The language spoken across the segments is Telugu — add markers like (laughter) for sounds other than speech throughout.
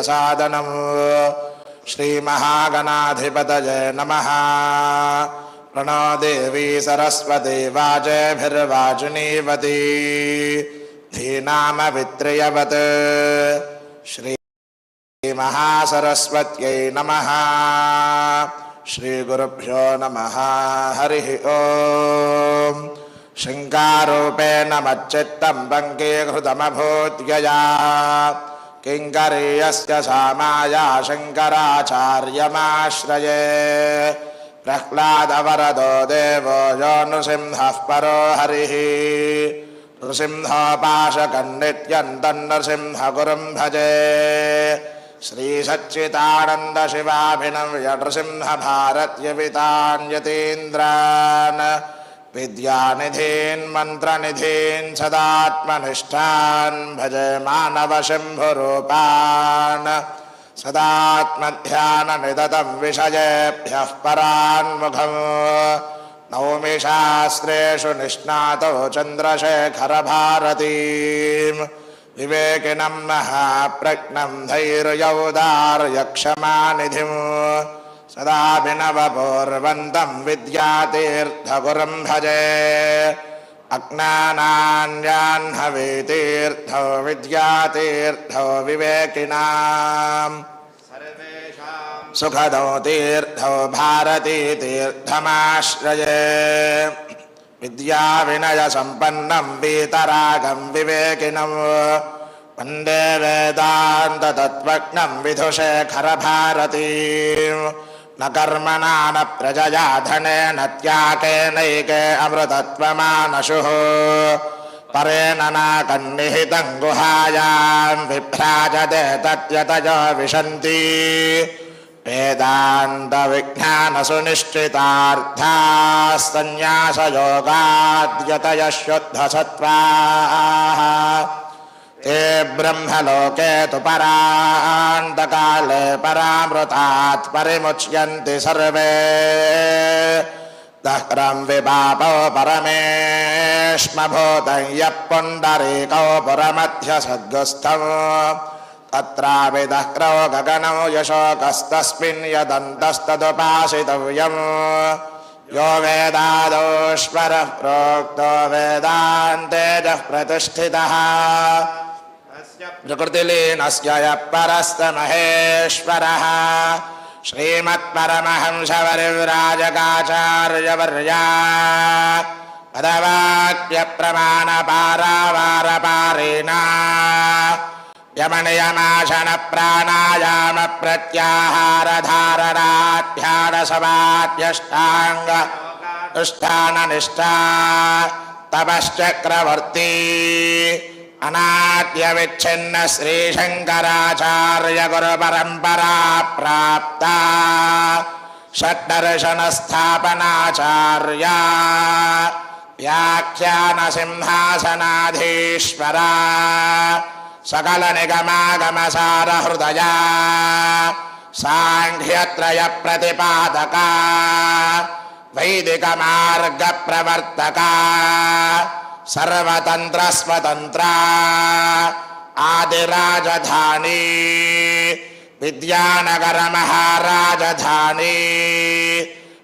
साधनम्। श्रीमहागणाधिपतये नमः। प्रणो देवी सरस्वती वाजेभिर्वाजुनीवती। धीनामवित्रयवत्। श्रीमहासरस्वत्यै नमः। श्रीगुरुभ्यो नमः। हरिः ॐ शङ्कारूपेण मच्चित्तं पङ्कीकृतमभूद्यया किङ्करीयस्य सामाया शङ्कराचार्यमाश्रये प्रह्लादवरदो देवो यो नृसिंहः परो हरिः नृसिंहोपाशकन्नित्यन्तन्नृसिंहगुरुं भजे श्रीसच्चिदानन्दशिवाभिनव्य नृसिंहभारत्यवितान्यतीन्द्रान् विद्यानिधीन् मन्त्रनिधीन् सदात्मनिष्ठान् भजे मानवशम्भुरूपान् सदात्मध्याननिदतं विषयेभ्यः परान्मुखम् नौमि शास्त्रेषु निष्णातौ चन्द्रशेखरभारतीम् विवेकिनं महाप्रज्ञं धैर्यौदार्यक्षमानिधिम् सदाभिनवपूर्वन्तं विद्यातीर्थगुरुं भजे अज्ञानान्याह्नवीतीर्थो विद्यातीर्थो विवेकिनाम्। सुखदौ तीर्थौ भारतीतीर्थमाश्रये विद्याविनयसम्पन्नं वीतरागं विवेकिनम् वंदे वेदान्ततत्त्वज्ञं विधुशेखरभारतीम्। न कर्मणा न प्रजया धनेन त्याकेनैके अमृतत्वमानशुः। परेण नाकन्निहितं गुहायां विभ्राजते तत्यतयो विशन्ति। वेदान्तविज्ञानसुनिश्चितार्थाः ते ब्रह्मलोके तु परान्तकाले परामृतात् परिमुच्यन्ति सर्वे। दह्रं विपापौ परमेष्मभूतं यः पुण्डरीकौ पुरमध्यसद्गस्थम् तत्रापि दह्रौ गगनौ यशोकस्तस्मिन् यदन्तस्तदुपासितव्यम्। यो वेदादोश्वरः प्रोक्तो वेदान्तेजः प्रतिष्ठितः। प्रकृतिलीनस्य परस्तमहेश्वरः श्रीमत्परमहंसवरिव्राजकाचार्यवर्या पदवाक्यप्रमाणपारावारपारिणा यमनियमाशनप्राणायामप्रत्याहारधारणाध्यानसमाध्यष्टाङ्ग अनुष्ठाननिष्ठा तपश्चक्रवर्ती। अनाद्यविच्छिन्न श्रीशङ्कराचार्य गुरुपरम्परा प्राप्ता षड्दर्शनस्थापनाचार्या व्याख्यानसिंहासनाधीश्वरा सकलनिगमागमसारहृदया साङ्ख्यत्रयप्रतिपादका वैदिकमार्गप्रवर्तका सर्वतंत्र स्वतंत्र आदिराजधानी। विद्यानगर महाराजधानी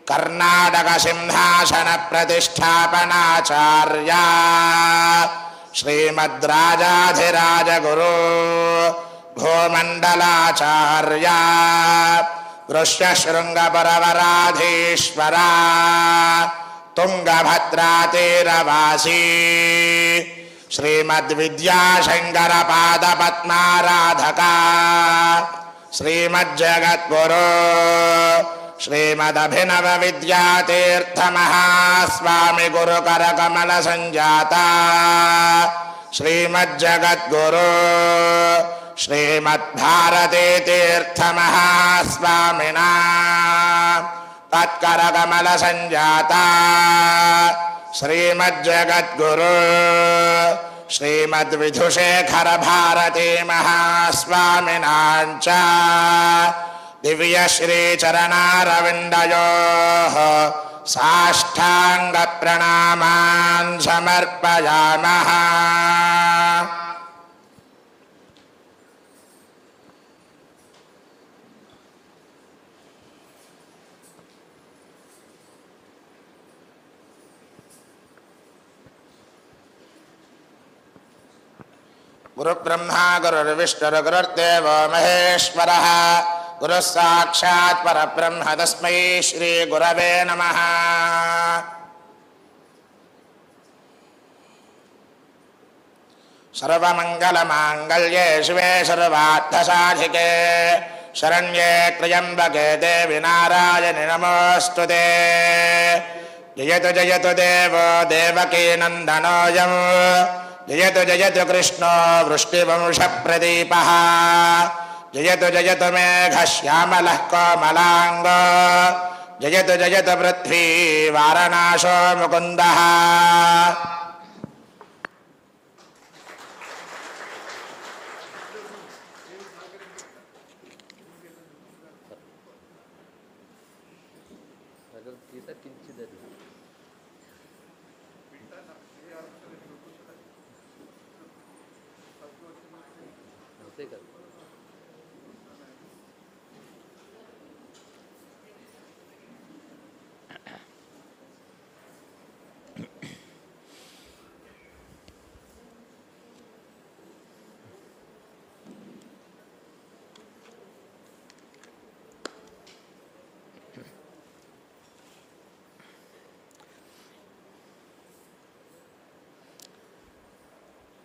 कर्नाटक सिंहासन प्रतिष्ठापनाचार्य श्रीमद्राजाधिराज गुरु भूमंडलाचार्य ऋष्यशृंगपरवराधीश्वरा तुङ्गभद्रातीरवासी। श्रीमद्विद्याशङ्करपादपद्माराधका। श्रीमज्जगत्पुरो श्रीमदभिनवविद्यातीर्थमहास्वामिगुरुकरकमलसञ्जाता श्रीमज्जगद्गुरो। महास्वामीना तत्करकमलसञ्जाता श्रीमज्जगद्गुरु। श्रीमद्विधुशेखरभारती महास्वामिनाञ्च। दिव्यश्रीचरणारविन्दयोः। साष्टाङ्गप्रणामान् समर्पयामः। गुरुब्रह्मा गुरुर्विष्णुर्गुरुर्देवो महेश्वरः। गुरुः साक्षात् परब्रह्म तस्मै श्रीगुरवे नमः। सर्वमङ्गलमाङ्गल्ये शिवे सर्वार्थसाधिके। शरण्ये त्र्यम्बके देवि नारायणि नमोऽस्तु ते। जयतु जयतु देवो देवकी नन्दनोऽयम्। जयतु जयतु कृष्णो वृष्टिवंशप्रदीपः। जयतु जयतु मेघश्यामलः कोमलाङ्ग। जयतु जयतु पृथ्वी वारणाशो मुकुन्दः।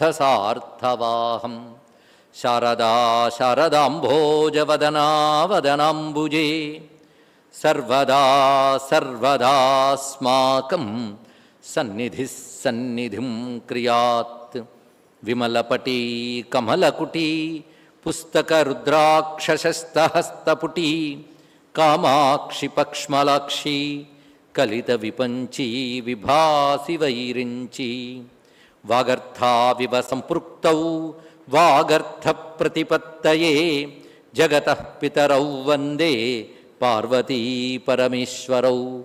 पार्थसार्थवाहं शारदा शारदाम्भोजवदनावदनाम्बुजे सर्वदा सर्वदास्माकं सन्निधिः सन्निधिं क्रियात् विमलपटी कमलकुटी पुस्तकरुद्राक्षशस्तहस्तपुटी कामाक्षिपक्ष्मलाक्षी कलितविपञ्ची विभासि वैरिञ्ची వాగర్థావివ సంపృక్తౌ వాగర్థ ప్రతిపత్తయే జగత పితరౌ వందే పార్వతీ పరమేశ్వరౌ.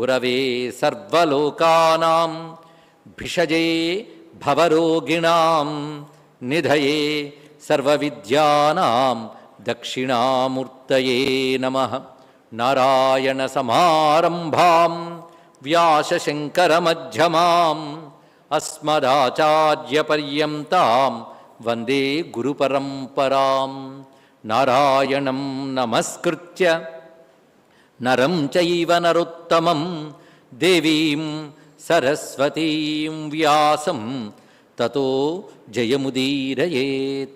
గురవే సర్వలోకానాం భిషజే భవరోగిణాం నిధయే సర్వవిద్యానాం దక్షిణామూర్తయే నమ. నారాయణ నారాయణసమారంభాం వ్యాసశంకరమధ్యమాం అస్మదాచార్యపర్యంతం వందే గురుపరంపరాం నారాయణం నమస్కృత్య నరం చైవ నరుత్తమం దేవీం సరస్వతీం వ్యాసం తతో జయముదీరయేత్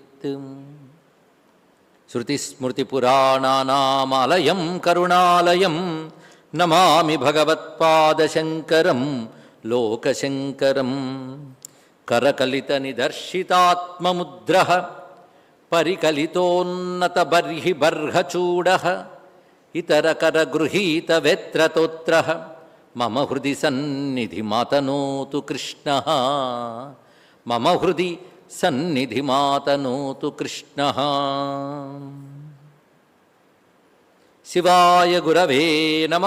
శృతిస్మృతిపురాణానామాలయం కరుణాలయం నమామి భగవత్పాదశంకరం లోకశంకరం కరకలిత నిదర్శితాత్మముద్ర పరికలితోన్నత బర్హి బర్హచూడ ఇతరకరగృహీత వేత్రతోత్ర మమ హృది సన్నిధి మాతనోతు కృష్ణ మమ హృది సన్నిధి మాతనోతు కృష్ణ శివాయ గురవే నమ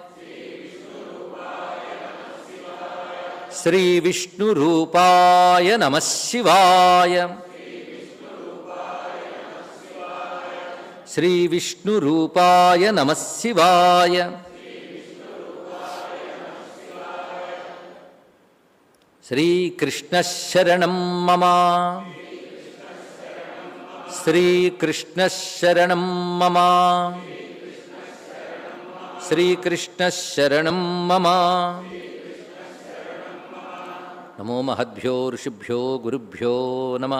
శ్రీ విష్ణురూపాయ నమ శివాయ. శ్రీ విష్ణురూపాయ నమ శివాయ. శ్రీకృష్ణశరణం మమ. శ్రీకృష్ణశరణం మమ. శ్రీకృష్ణశరణం మమ. నమో మహద్భ్యో ఋషిభ్యో గురుభ్యో నమ.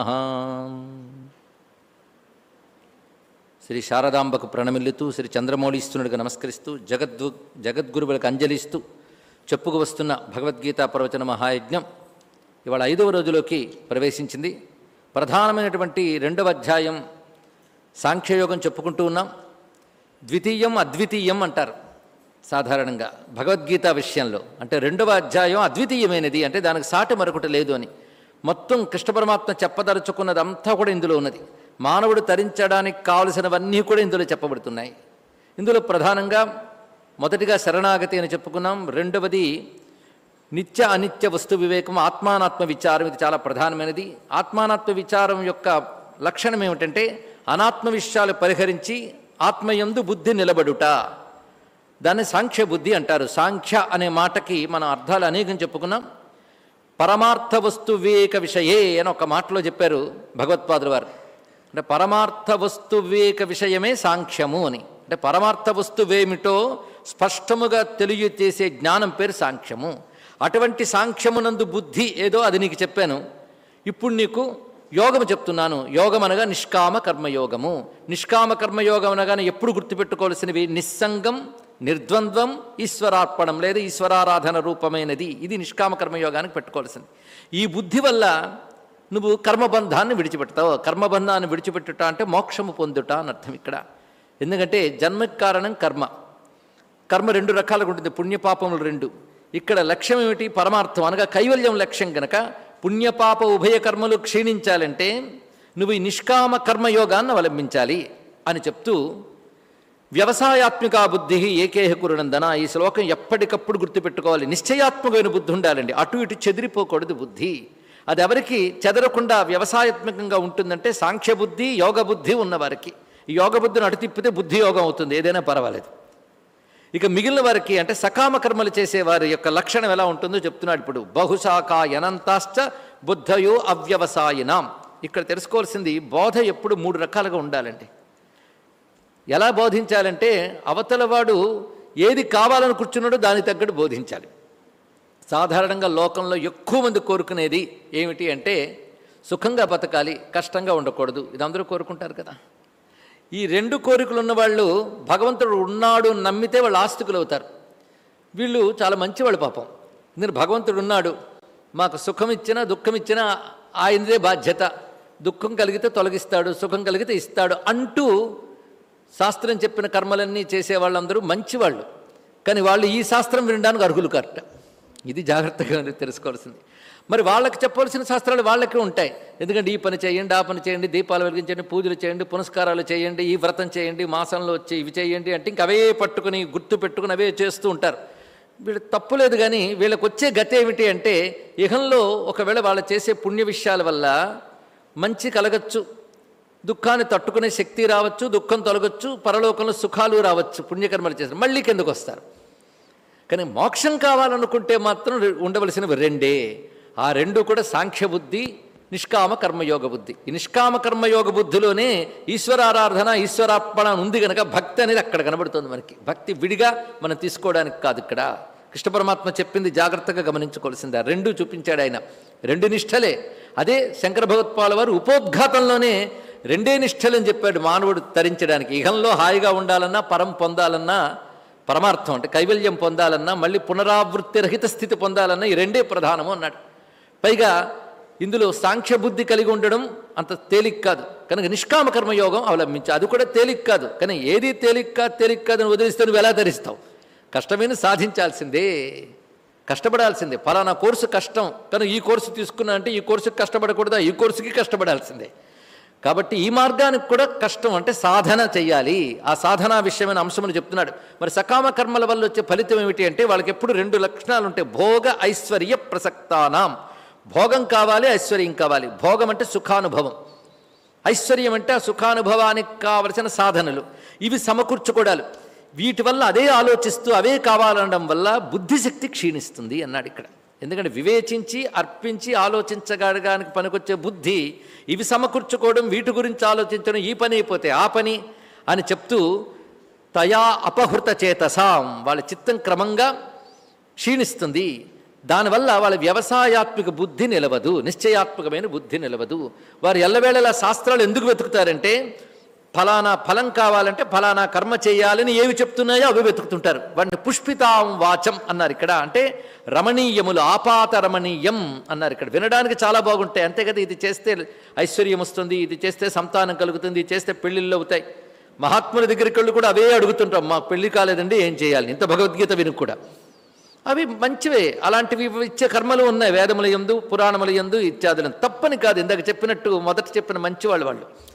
శ్రీ శారదాంబకు ప్రణమిల్లుతూ శ్రీ చంద్రమౌళీస్తునుడిగా నమస్కరిస్తూ జగద్గు జగద్గురువులకు అంజలిస్తూ చెప్పుకు వస్తున్న భగవద్గీత ప్రవచన మహాయజ్ఞం ఇవాళ ఐదవ రోజులోకి ప్రవేశించింది. ప్రధానమైనటువంటి రెండవ అధ్యాయం సాంఖ్యయోగం చెప్పుకుంటూ ఉన్నాం. ద్వితీయం అద్వితీయం అంటారు. సాధారణంగా భగవద్గీత విషయంలో. అంటే రెండవ అధ్యాయం అద్వితీయమైనది. అంటే దానికి సాటి మరొకటి లేదు అని. మొత్తం కృష్ణ పరమాత్మ చెప్పదలుచుకున్నదంతా కూడా ఇందులో ఉన్నది. మానవుడు తరించడానికి కావలసినవన్నీ కూడా ఇందులో చెప్పబడుతున్నాయి. ఇందులో ప్రధానంగా మొదటిగా శరణాగతి అని చెప్పుకున్నాం. రెండవది నిత్య అనిత్య వస్తు వివేకం ఆత్మానాత్మ విచారం. ఇది చాలా ప్రధానమైనది. ఆత్మానాత్మ విచారం యొక్క లక్షణం ఏమిటంటే అనాత్మ విషయాలు పరిహరించి ఆత్మయందు బుద్ధి నిలబడుట. దాన్ని సాంఖ్య బుద్ధి అంటారు. సాంఖ్య అనే మాటకి మనం అర్థాలు అనేకం చెప్పుకున్నాం. పరమార్థ వస్తు వివేక విషయే అని ఒక మాటలో చెప్పారు భగవత్పాదులు వారు. అంటే పరమార్థ వస్తు వివేక విషయమే సాంఖ్యము అని. అంటే పరమార్థ వస్తువేమిటో స్పష్టముగా తెలియచేసే జ్ఞానం పేరు సాంఖ్యము. అటువంటి సాంఖ్యమునందు బుద్ధి ఏదో అది నీకు చెప్పాను. ఇప్పుడు నీకు యోగము చెప్తున్నాను. యోగం అనగా నిష్కామ కర్మయోగము. నిష్కామ కర్మయోగం అనగానే ఎప్పుడు గుర్తుపెట్టుకోవాల్సినవి? నిస్సంగం నిర్ద్వంద్వం ఈశ్వరార్పణం లేదా ఈశ్వరారాధన రూపమైనది. ఇది నిష్కామ కర్మయోగానికి పెట్టుకోవాల్సింది. ఈ బుద్ధి వల్ల నువ్వు కర్మబంధాన్ని విడిచిపెడతావు కర్మబంధాన్ని విడిచిపెట్టుట అంటే మోక్షము పొందుట అని అర్థం ఇక్కడ. ఎందుకంటే జన్మకి కారణం కర్మ. కర్మ రెండు రకాలుగా ఉంటుంది. పుణ్యపాపములు రెండు. ఇక్కడ లక్ష్యం ఏమిటి? పరమార్థం. అనగా కైవల్యం లక్ష్యం గనక పుణ్యపాప ఉభయ కర్మలు క్షీణించాలంటే నువ్వు ఈ నిష్కామ కర్మయోగాన్ని అవలంబించాలి అని చెప్తూ వ్యవసాయాత్మిక బుద్ధి ఏకేహ కురునందన. ఈ శ్లోకం ఎప్పటికప్పుడు గుర్తుపెట్టుకోవాలి. నిశ్చయాత్మకమైన బుద్ధి ఉండాలండి. అటు ఇటు చెదిరిపోకూడదు బుద్ధి. అది ఎవరికి చెదరకుండా వ్యవసాయాత్మకంగా ఉంటుందంటే సాంఖ్యబుద్ధి యోగ బుద్ధి ఉన్నవారికి. యోగ బుద్ధిని అటు తిప్పితే బుద్ధి యోగం అవుతుంది. ఏదైనా పర్వాలేదు. ఇక మిగిలిన వారికి అంటే సకామ కర్మలు చేసే వారి యొక్క లక్షణం ఎలా ఉంటుందో చెప్తున్నాడు ఇప్పుడు. బహుశాఖ అనంతాశ్చ బుద్ధయో అవ్యవసాయినాం. ఇక్కడ తెలుసుకోవాల్సింది బోధ ఎప్పుడు మూడు రకాలుగా ఉండాలండి. ఎలా బోధించాలంటే అవతల వాడు ఏది కావాలని కూర్చున్నాడో దానికి తగ్గట్టు బోధించాలి. సాధారణంగా లోకంలో ఎక్కువ మంది కోరుకునేది ఏమిటి అంటే సుఖంగా బతకాలి కష్టంగా ఉండకూడదు. ఇది అందరూ కోరుకుంటారు కదా. ఈ రెండు కోరికలు ఉన్నవాళ్ళు భగవంతుడు ఉన్నాడు నమ్మితే వాళ్ళు ఆస్తికులు అవుతారు. వీళ్ళు చాలా మంచివాళ్ళు పాపం. ఎందుకంటే భగవంతుడు ఉన్నాడు. మాకు సుఖం ఇచ్చినా దుఃఖం ఇచ్చినా ఆయనదే బాధ్యత. దుఃఖం కలిగితే తొలగిస్తాడు సుఖం కలిగితే ఇస్తాడు అంటూ శాస్త్రం చెప్పిన కర్మలన్నీ చేసే వాళ్ళందరూ మంచివాళ్ళు. కానీ వాళ్ళు ఈ శాస్త్రం వినడానికి అర్హులు కరెక్ట్. ఇది జాగ్రత్తగా తెలుసుకోవాల్సింది. మరి వాళ్ళకి చెప్పవలసిన శాస్త్రాలు వాళ్ళకే ఉంటాయి. ఎందుకంటే ఈ పని చేయండి ఆ పని చేయండి దీపాలు వెలిగించండి పూజలు చేయండి పునస్కారాలు చేయండి ఈ వ్రతం చేయండి మాసంలో వచ్చి ఇవి చేయండి అంటే ఇంక అవే పట్టుకుని గుర్తు పెట్టుకుని అవే చేస్తూ ఉంటారు. వీళ్ళు తప్పులేదు కానీ వీళ్ళకి వచ్చే గతి ఏమిటి అంటే ఇహంలో ఒకవేళ వాళ్ళు చేసే పుణ్య విషయాల వల్ల మంచి కలగచ్చు. దుఃఖాన్ని తట్టుకునే శక్తి రావచ్చు దుఃఖం తొలగచ్చు పరలోకంలో సుఖాలు రావచ్చు పుణ్యకర్మలు చేసిన మళ్ళీ కిందకు వస్తారు. కానీ మోక్షం కావాలనుకుంటే మాత్రం ఉండవలసినవి రెండే. ఆ రెండు కూడా సాంఖ్యబుద్ధి నిష్కామ కర్మయోగ బుద్ధి. ఈ నిష్కామ కర్మయోగ బుద్ధిలోనే ఈశ్వరారాధన ఈశ్వరార్పణ ఉంది గనక భక్తి అనేది అక్కడ కనబడుతుంది మనకి. భక్తి విడిగా మనం తీసుకోవడానికి కాదు ఇక్కడ. కృష్ణ పరమాత్మ చెప్పింది జాగ్రత్తగా గమనించుకోవాల్సిందే. రెండు చూపించాడు ఆయన. రెండు నిష్టలే అదే శంకర భగవత్పాల వారు ఉపోద్ఘాతంలోనే రెండే నిష్ఠలని చెప్పాడు మానవుడు తరించడానికి ఇహంలో హాయిగా ఉండాలన్నా పరం పొందాలన్నా పరమార్థం అంటే కైవల్యం పొందాలన్నా మళ్ళీ పునరావృత్తి రహిత స్థితి పొందాలన్నా ఈ రెండే ప్రధానము అన్నాడు. పైగా ఇందులో సాంఖ్య బుద్ధి కలిగి ఉండడం అంత తేలిక కాదు. కనుక నిష్కామ కర్మయోగం అవలంబించి. అది కూడా తేలిక కాదు. కానీ ఏది తేలిక కాదు తేలిక కాదని వదిలిస్తే నువ్వు ఎలా ధరిస్తావు? కష్టమైన సాధించాల్సిందే. కష్టపడాల్సిందే. ఫలానా కోర్సు కష్టం. కానీ ఈ కోర్సు తీసుకున్నా అంటే ఈ కోర్సుకి కష్టపడకూడదా? ఈ కోర్సుకి కష్టపడాల్సిందే. కాబట్టి ఈ మార్గానికి కూడా కష్టం అంటే సాధన చెయ్యాలి. ఆ సాధనా విషయమైన అంశమని చెప్తున్నాడు. మరి సకామ కర్మల వల్ల వచ్చే ఫలితం ఏమిటి అంటే వాళ్ళకి ఎప్పుడు రెండు లక్షణాలు ఉంటాయి. భోగ ఐశ్వర్య ప్రసక్తానాం. భోగం కావాలి ఐశ్వర్యం కావాలి. భోగం అంటే సుఖానుభవం. ఐశ్వర్యం అంటే ఆ సుఖానుభవానికి కావలసిన సాధనలు. ఇవి సమకూర్చుకోవడాలు. వీటి వల్ల అదే ఆలోచిస్తూ అవే కావాలనడం వల్ల బుద్ధిశక్తి క్షీణిస్తుంది అన్నాడు ఇక్కడ. ఎందుకంటే వివేచించి అర్పించి ఆలోచించగలగానికి పనికొచ్చే బుద్ధి ఇవి సమకూర్చుకోవడం వీటి గురించి ఆలోచించడం ఈ పని అయిపోతే ఆ పని అని చెప్తూ తయా అపహృత చేతసాం. వాళ్ళ చిత్తం క్రమంగా క్షీణిస్తుంది. దానివల్ల వాళ్ళ వ్యవసాయాత్మక బుద్ధి నిలవదు నిశ్చయాత్మకమైన బుద్ధి నిలవదు. వారు ఎల్లవేళలా శాస్త్రాలు ఎందుకు వెతుకుతారంటే ఫలానా ఫలం కావాలంటే ఫలానా కర్మ చేయాలని ఏవి చెప్తున్నాయో అవి వెతుకుతుంటారు. వాటిని పుష్పితాం వాచం అన్నారు ఇక్కడ. అంటే రమణీయములు ఆపాత రమణీయం అన్నారు ఇక్కడ. వినడానికి చాలా బాగుంటాయి. అంతే కదా ఇది చేస్తే ఐశ్వర్యం వస్తుంది ఇది చేస్తే సంతానం కలుగుతుంది ఇది చేస్తే పెళ్ళిళ్ళు అవుతాయి. మహాత్ముల దగ్గరికి వెళ్ళి కూడా అవే అడుగుతుంటాం. మాకు పెళ్ళి కాలేదండి ఏం చేయాలి? ఇంత భగవద్గీత విను కూడా. అవి మంచివే. అలాంటివి ఇచ్చే కర్మలు ఉన్నాయి. వేదముల ఎందు పురాణముల ఎందు ఇత్యాదులను తప్పని కాదు. ఇందాక చెప్పినట్టు మొదట చెప్పిన మంచివాళ్ళు వాళ్ళు.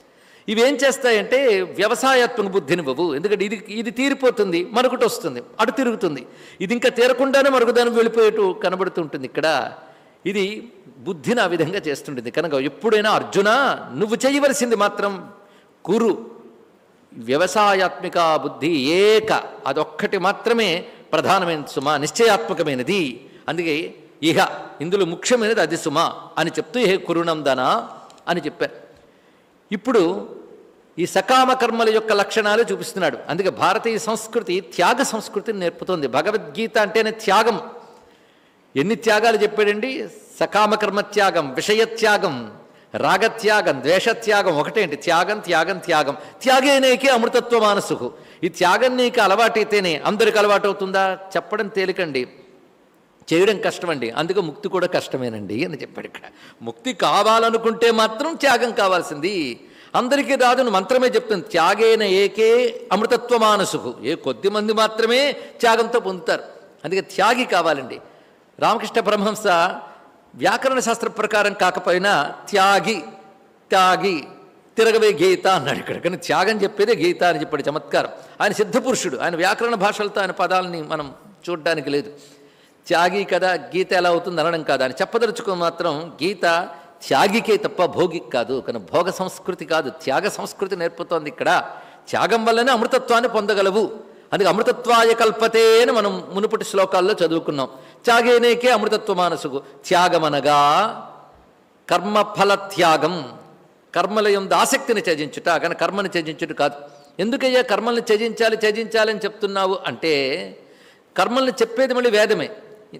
ఇవేం చేస్తాయంటే వ్యవసాయాత్మక బుద్ధిని ఇవ్వవు. ఎందుకంటే ఇది ఇది తీరిపోతుంది మరొకటి వస్తుంది అటు తిరుగుతుంది. ఇది ఇంకా తీరకుండానే మరొకదాని వెళ్ళిపోయేటు కనబడుతుంటుంది ఇక్కడ. ఇది బుద్ధిని ఆ విధంగా చేస్తుంటుంది. కనుక ఎప్పుడైనా అర్జున నువ్వు చేయవలసింది మాత్రం కురు. వ్యవసాయాత్మిక బుద్ధి ఏక. అదొక్కటి మాత్రమే ప్రధానమైన సుమ నిశ్చయాత్మకమైనది. అందుకే ఇహ ఇందులో ముఖ్యమైనది అది సుమ అని చెప్తూ ఏ కురుణం దనా అని చెప్పారు. ఇప్పుడు ఈ సకామ కర్మల యొక్క లక్షణాలు చూపిస్తున్నాడు. అందుకే భారతీయ సంస్కృతి త్యాగ సంస్కృతిని నేర్పుతోంది. భగవద్గీత అంటేనే త్యాగం. ఎన్ని త్యాగాలు చెప్పాడండి? సకామ కర్మ త్యాగం విషయత్యాగం రాగత్యాగం ద్వేషత్యాగం ఒకటేంటి త్యాగం త్యాగం త్యాగం త్యాగేనేకే అమృతత్వ మానసుకు ఈ త్యాగం నీకు అలవాటైతేనే అందరికి అలవాటు అవుతుందా? చెప్పడం తేలికండి. చేయడం కష్టమండి. అందుకే ముక్తి కూడా కష్టమేనండి అని చెప్పాడు ఇక్కడ. ముక్తి కావాలనుకుంటే మాత్రం త్యాగం కావాల్సింది. అందరికీ రాదును మంత్రమే చెప్తుంది. త్యాగేన ఏకే అమృతత్వ మానసుకు ఏ కొద్ది మంది మాత్రమే త్యాగంతో పొందుతారు. అందుకే త్యాగి కావాలండి. రామకృష్ణ బ్రహ్మంస వ్యాకరణ శాస్త్ర ప్రకారం కాకపోయినా త్యాగి త్యాగి తిరగవే గీత అన్నాడు ఇక్కడ. కానీ త్యాగం చెప్పేదే గీత అని చెప్పాడు చమత్కారం. ఆయన సిద్ధపురుషుడు. ఆయన వ్యాకరణ భాషలతో ఆయన పదాలని మనం చూడడానికి లేదు. త్యాగి కదా గీత ఎలా అవుతుంది అనడం కాదు. అని చెప్పదలుచుకుని మాత్రం గీత త్యాగికే తప్ప భోగికి కాదు కానీ భోగ సంస్కృతి కాదు. త్యాగ సంస్కృతి నేర్పుతోంది ఇక్కడ. త్యాగం వల్లనే అమృతత్వాన్ని పొందగలవు. అందుకే అమృతత్వాయ కల్పతే అని మనం మునుపటి శ్లోకాల్లో చదువుకున్నాం. త్యాగేనేకే అమృతత్వ మానసుకు త్యాగమనగా కర్మఫల త్యాగం కర్మల యొక్క ఆసక్తిని త్యజించుట కానీ కర్మని త్యజించుట కాదు. ఎందుకయ్యా కర్మల్ని త్యజించాలి త్యజించాలని చెప్తున్నావు అంటే కర్మల్ని చెప్పేది మళ్ళీ వేదమే.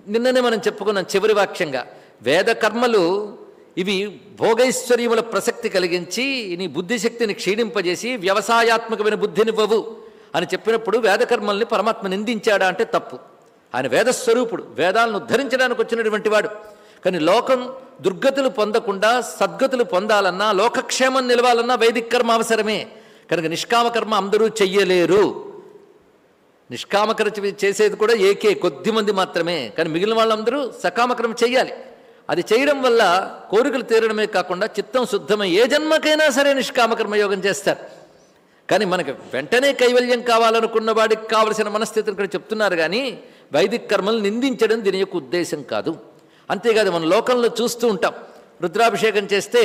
నిన్ననే మనం చెప్పుకున్నాం చివరి వాక్యంగా. వేద కర్మలు ఇవి భోగైశ్వర్యముల ప్రసక్తి కలిగించి నీ బుద్ధిశక్తిని క్షీణింపజేసి వ్యవసాయాత్మకమైన బుద్ధినివ్వవు అని చెప్పినప్పుడు వేదకర్మల్ని పరమాత్మ నిందించాడా అంటే తప్పు. ఆయన వేదస్వరూపుడు వేదాలను ఉద్ధరించడానికి వచ్చినటువంటి వాడు. కానీ లోకం దుర్గతులు పొందకుండా సద్గతులు పొందాలన్నా లోకక్షేమం నిలవాలన్నా వైదిక కర్మ అవసరమే. కనుక నిష్కామకర్మ అందరూ చెయ్యలేరు. నిష్కామకర్మ చేసేది కూడా ఏకే కొద్దిమంది మాత్రమే. కానీ మిగిలిన వాళ్ళందరూ సకామకర్మ చెయ్యాలి. అది చేయడం వల్ల కోరికలు తీరడమే కాకుండా చిత్తం శుద్ధమై ఏ జన్మకైనా సరే నిష్కామకర్మయోగం చేస్తారు. కానీ మనకి వెంటనే కైవల్యం కావాలనుకున్న వాడికి కావలసిన మనస్థితిని ఇక్కడ చెప్తున్నారు కానీ వైదిక కర్మలు నిందించడం దీని యొక్క ఉద్దేశం కాదు. అంతేకాదు మన లోకంలో చూస్తూ ఉంటాం. రుద్రాభిషేకం చేస్తే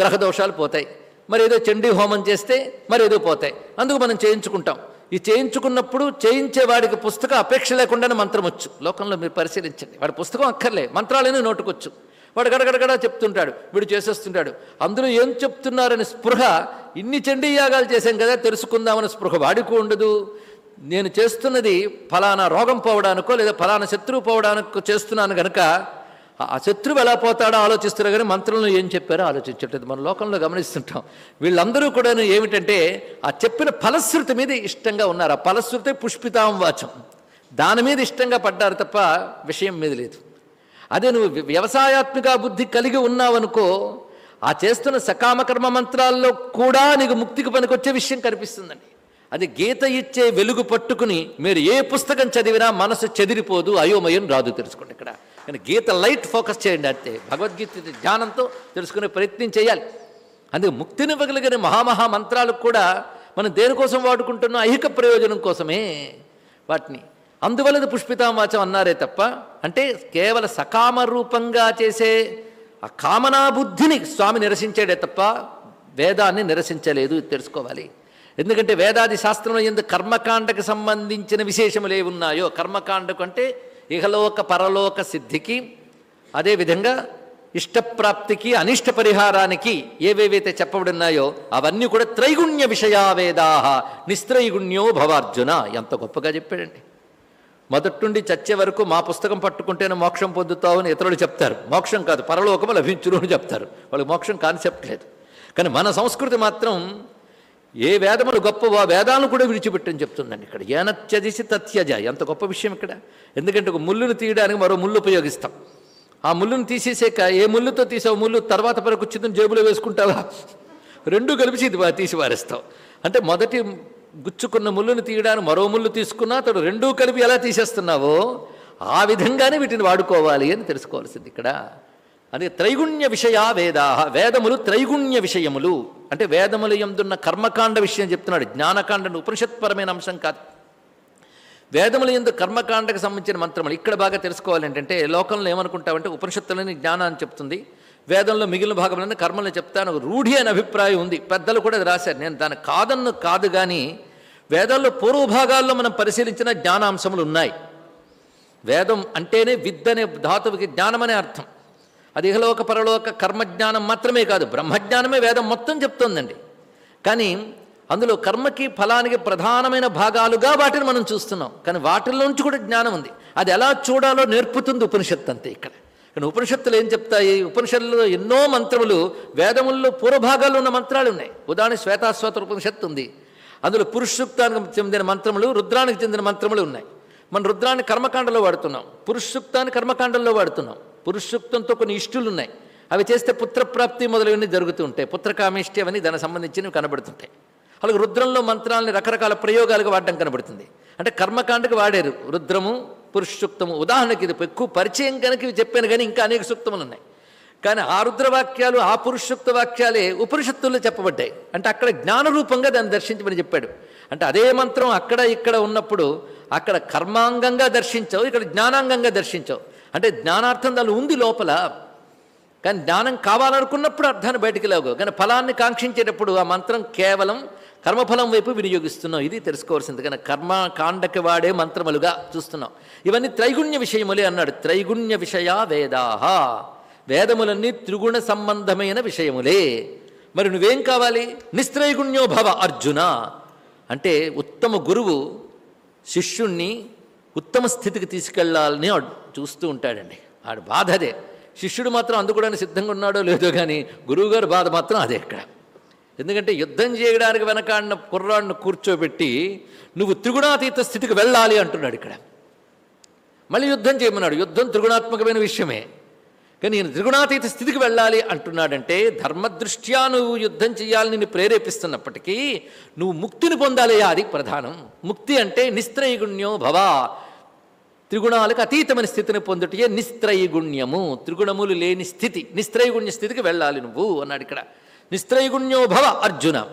గ్రహదోషాలు పోతాయి. మరి ఏదో చండీ హోమం చేస్తే మరి ఏదో పోతాయి. అందుకు మనం చేయించుకుంటాం. ఈ చేయించుకున్నప్పుడు చేయించే వాడికి పుస్తకం అపేక్ష లేకుండానే మంత్రం వచ్చు. లోకంలో మీరు పరిశీలించండి. వాడి పుస్తకం అక్కర్లే. మంత్రాలనే నోటుకొచ్చు. వాడు గడగడగడ చెప్తుంటాడు. వీడు చేసేస్తుంటాడు. అందరూ ఏం చెప్తున్నారని స్పృహ ఇన్ని చండీ యాగాలు చేశాం కదా తెలుసుకుందామని స్పృహ వాడికి ఉండదు. నేను చేస్తున్నది ఫలానా రోగం పోవడానికో లేదా ఫలానా శత్రువు పోవడానికో చేస్తున్నాను గనక ఆ- శత్రువు ఎలా పోతాడో ఆలోచిస్తున్నారు కానీ మంత్రులను ఏం చెప్పారో ఆలోచించట్లేదు. మన లోకంలో గమనిస్తుంటాం. వీళ్ళందరూ కూడా ఏమిటంటే ఆ చెప్పిన ఫలశ్రుతి మీద ఇష్టంగా ఉన్నారు. ఆ ఫలశ్రుతి పుష్పితాం వాచం దాని మీద ఇష్టంగా పడ్డారు తప్ప విషయం మీద లేదు. అదే నువ్వు వ్యవసాయాత్మిక బుద్ధి కలిగి ఉన్నావనుకో ఆ చేస్తున్న సకామకర్మ మంత్రాల్లో కూడా నీకు ముక్తికి పనికొచ్చే విషయం కనిపిస్తుందండి. అది గీత ఇచ్చే వెలుగు పట్టుకుని మీరు ఏ పుస్తకం చదివినా మనసు చెదిరిపోదు అయోమయం రాదు తెలుసుకోండి ఇక్కడ. కానీ గీత లైట్ ఫోకస్ చేయండి అంతే. భగవద్గీత జ్ఞానంతో తెలుసుకునే ప్రయత్నం చేయాలి. అందుకే ముక్తినివ్వగలిగిన మహామహా మంత్రాలు కూడా మనం దేనికోసం వాడుకుంటున్నాం? ఐహిక ప్రయోజనం కోసమే వాటిని. అందువలన పుష్పితామాచం అన్నారే తప్ప అంటే కేవల సకామ రూపంగా చేసే ఆ కామనా బుద్ధిని స్వామి నిరసించాడే తప్ప వేదాన్ని నిరసించలేదు తెలుసుకోవాలి. ఎందుకంటే వేదాది శాస్త్రంలో ఎందుకు కర్మకాండకు సంబంధించిన విశేషములు ఏ ఉన్నాయో కర్మకాండకు అంటే ఇహలోక పరలోక సిద్ధికి అదేవిధంగా ఇష్టప్రాప్తికి అనిష్ట పరిహారానికి ఏవేవైతే చెప్పబడున్నాయో అవన్నీ కూడా త్రైగుణ్య విషయావేదా నిస్త్రైగుణ్యో భవార్జున. ఎంత గొప్పగా చెప్పాడండి. మొదటి నుండి చచ్చే వరకు మా పుస్తకం పట్టుకుంటేనే మోక్షం పొందుతావు అని ఇతరులు చెప్తారు. మోక్షం కాదు పరలోకము లభించును అని చెప్తారు. వాళ్ళకి మోక్షం కాన్సెప్ట్ లేదు. కానీ మన సంస్కృతి మాత్రం ఏ వేదములు గొప్పవో ఆ వేదాలను కూడా విడిచిపెట్టని చెప్తుందండి ఇక్కడ. ఏనత్యదిసి తత్యజ. ఎంత గొప్ప విషయం ఇక్కడ. ఎందుకంటే ఒక ముళ్ళును తీయడానికి మరో ముళ్ళు ఉపయోగిస్తాం. ఆ ముళ్ళును తీసేసాక ఏ ముళ్ళుతో తీసావు? ముళ్ళు తర్వాత పరకు వచ్చిందని జేబులో వేసుకుంటావా? రెండు కలిపి ఇది తీసి వారేస్తావు. అంటే మొదటి గుచ్చుకున్న ముళ్ళును తీయడానికి మరో ముళ్ళు తీసుకున్నా అతడు రెండూ కలిపి ఎలా తీసేస్తున్నావో ఆ విధంగానే వీటిని వాడుకోవాలి అని తెలుసుకోవాల్సింది ఇక్కడ. అదే త్రైగుణ్య విషయా వేదా వేదములు త్రైగుణ్య విషయములు. అంటే వేదములు ఎందున్న కర్మకాండ విషయం చెప్తున్నాడు. జ్ఞానకాండ ఉపనిషత్పరమైన అంశం కాదు. వేదముల ఎందు కర్మకాండకు సంబంధించిన మంత్రములు ఇక్కడ బాగా తెలుసుకోవాలి ఏంటంటే లోకంలో ఏమనుకుంటామంటే ఉపనిషత్తులని జ్ఞానాన్ని చెప్తుంది. వేదంలో మిగిలిన భాగంలో కర్మలను చెప్తాను రూఢి అనే అభిప్రాయం ఉంది. పెద్దలు కూడా అది రాశారు. నేను దాని కాదన్ను కాదు కానీ వేదాల్లో పూర్వభాగాల్లో మనం పరిశీలించిన జ్ఞానాంశములు ఉన్నాయి. వేదం అంటేనే విద్య అనే ధాతువుకి జ్ఞానం అనే అర్థం. అది ఇహలోక పరలోక కర్మజ్ఞానం మాత్రమే కాదు బ్రహ్మజ్ఞానమే వేదం మొత్తం చెప్తోందండి. కానీ అందులో కర్మకి ఫలానికి ప్రధానమైన భాగాలుగా వాటిని మనం చూస్తున్నాం. కానీ వాటిల్లోంచి కూడా జ్ఞానం ఉంది. అది ఎలా చూడాలో నేర్పుతుంది ఉపనిషత్తు అంతే ఇక్కడ. కానీ ఉపనిషత్తులు ఏం చెప్తాయి? ఉపనిషత్తులో ఎన్నో మంత్రములు వేదముల్లో పూర్వభాగాల్లో ఉన్న మంత్రాలు ఉన్నాయి. ఉదాహరణ శ్వేతాశ్వత ఉపనిషత్తు ఉంది. అందులో పురుషుక్తానికి చెందిన మంత్రములు రుద్రానికి చెందిన మంత్రములు ఉన్నాయి. మన రుద్రాన్ని కర్మకాండలో వాడుతున్నాం. పురుషుక్తాన్ని కర్మకాండంలో వాడుతున్నాం. పురుషుక్తంతో కొన్ని ఇష్టులు ఉన్నాయి అవి చేస్తే పుత్రప్రాప్తి మొదలైనవి జరుగుతూ ఉంటాయి. పుత్రకామేష్టి అవన్నీ దానికి సంబంధించినవి కనబడుతుంటాయి. అలాగే రుద్రంలో మంత్రాలని రకరకాల ప్రయోగాలుగా వాడడం కనబడుతుంది. అంటే కర్మకాండకు వాడారు. రుద్రము పురుషుక్తము ఉదాహరణకి ఇది ఎక్కువ పరిచయం కనుక ఇవి చెప్పాను కానీ ఇంకా అనేక సూక్తములు ఉన్నాయి. కానీ ఆ రుద్రవాక్యాలు ఆ పురుషుక్త వాక్యాలే ఉపనిషత్తుల్లో చెప్పబడ్డాయి. అంటే అక్కడ జ్ఞానరూపంగా దాన్ని దర్శించమని చెప్పాడు. అంటే అదే మంత్రం అక్కడ ఇక్కడ ఉన్నప్పుడు అక్కడ కర్మాంగంగా దర్శించావు ఇక్కడ జ్ఞానాంగంగా దర్శించావు. అంటే జ్ఞానార్థం దాని ఉంది లోపల కానీ జ్ఞానం కావాలనుకున్నప్పుడు అర్థాన్ని బయటికి లేవు కానీ ఫలాన్ని కాంక్షించేటప్పుడు ఆ మంత్రం కేవలం కర్మఫలం వైపు వినియోగిస్తున్నాం ఇది తెలుసుకోవాల్సింది. కానీ కర్మ కాండకి వాడే మంత్రములుగా చూస్తున్నాం ఇవన్నీ త్రైగుణ్య విషయములే అన్నాడు. త్రైగుణ్య విషయా వేదాహ. వేదములన్నీ త్రిగుణ సంబంధమైన విషయములే. మరి నువ్వేం కావాలి? నిస్త్రైగుణ్యో భవ అర్జున. అంటే ఉత్తమ గురువు శిష్యుణ్ణి ఉత్తమ స్థితికి తీసుకెళ్ళాలని చూస్తూ ఉంటాడండి. ఆడు బాధ అదే. శిష్యుడు మాత్రం అందుకోవడానికి సిద్ధంగా ఉన్నాడో లేదో కానీ గురువుగారు బాధ మాత్రం అదే ఇక్కడ. ఎందుకంటే యుద్ధం చేయడానికి వెనకాడిన కుర్రాడిని కూర్చోబెట్టి నువ్వు త్రిగుణాతీత స్థితికి వెళ్ళాలి అంటున్నాడు ఇక్కడ. మళ్ళీ యుద్ధం చేయమన్నాడు. యుద్ధం త్రిగుణాత్మకమైన విషయమే. కానీ నేను త్రిగుణాతీత స్థితికి వెళ్ళాలి అంటున్నాడంటే ధర్మదృష్ట్యా నువ్వు యుద్ధం చేయాలని నిన్ను ప్రేరేపిస్తున్నప్పటికీ నువ్వు ముక్తిని పొందాలయ్యా అది ప్రధానం. ముక్తి అంటే నిస్త్రయగుణ్యో భవ. త్రిగుణాలకు అతీతమైన స్థితిని పొందుటే నిస్త్రైగుణ్యము త్రిగుణములు లేని స్థితి. నిస్త్రైగుణ్య స్థితికి వెళ్ళాలి నువ్వు అన్నాడు ఇక్కడ. నిస్త్రైగుణ్యో భవ అర్జున.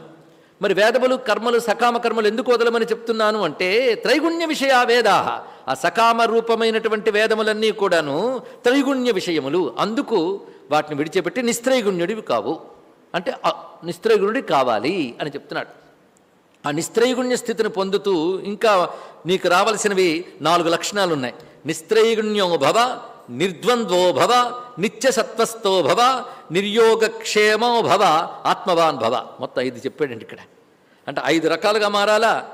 మరి వేదములు కర్మలు సకామ కర్మలు ఎందుకు వదలమని చెప్తున్నాను అంటే త్రైగుణ్య విషయా వేదా ఆ సకామ రూపమైనటువంటి వేదములన్నీ కూడాను త్రైగుణ్య విషయములు. అందుకు వాటిని విడిచిపెట్టి నిస్త్రైగుణ్యుడివి కావు. అంటే నిస్త్రైగుణుడి కావాలి అని చెప్తున్నాడు. ఆ నిస్త్రైగుణ్య స్థితిని పొందుతూ ఇంకా నీకు రావలసినవి నాలుగు లక్షణాలు ఉన్నాయి నిస్త్రైగుణ్యో భవ నిర్ద్వంద్వో భవ నిత్యసత్వస్థో భవ నిర్యోగక్షేమో భవ ఆత్మవాన్ భవ. మొత్తం ఐదు చెప్పాడండి ఇక్కడ. అంటే ఐదు రకాలుగా మారాలా?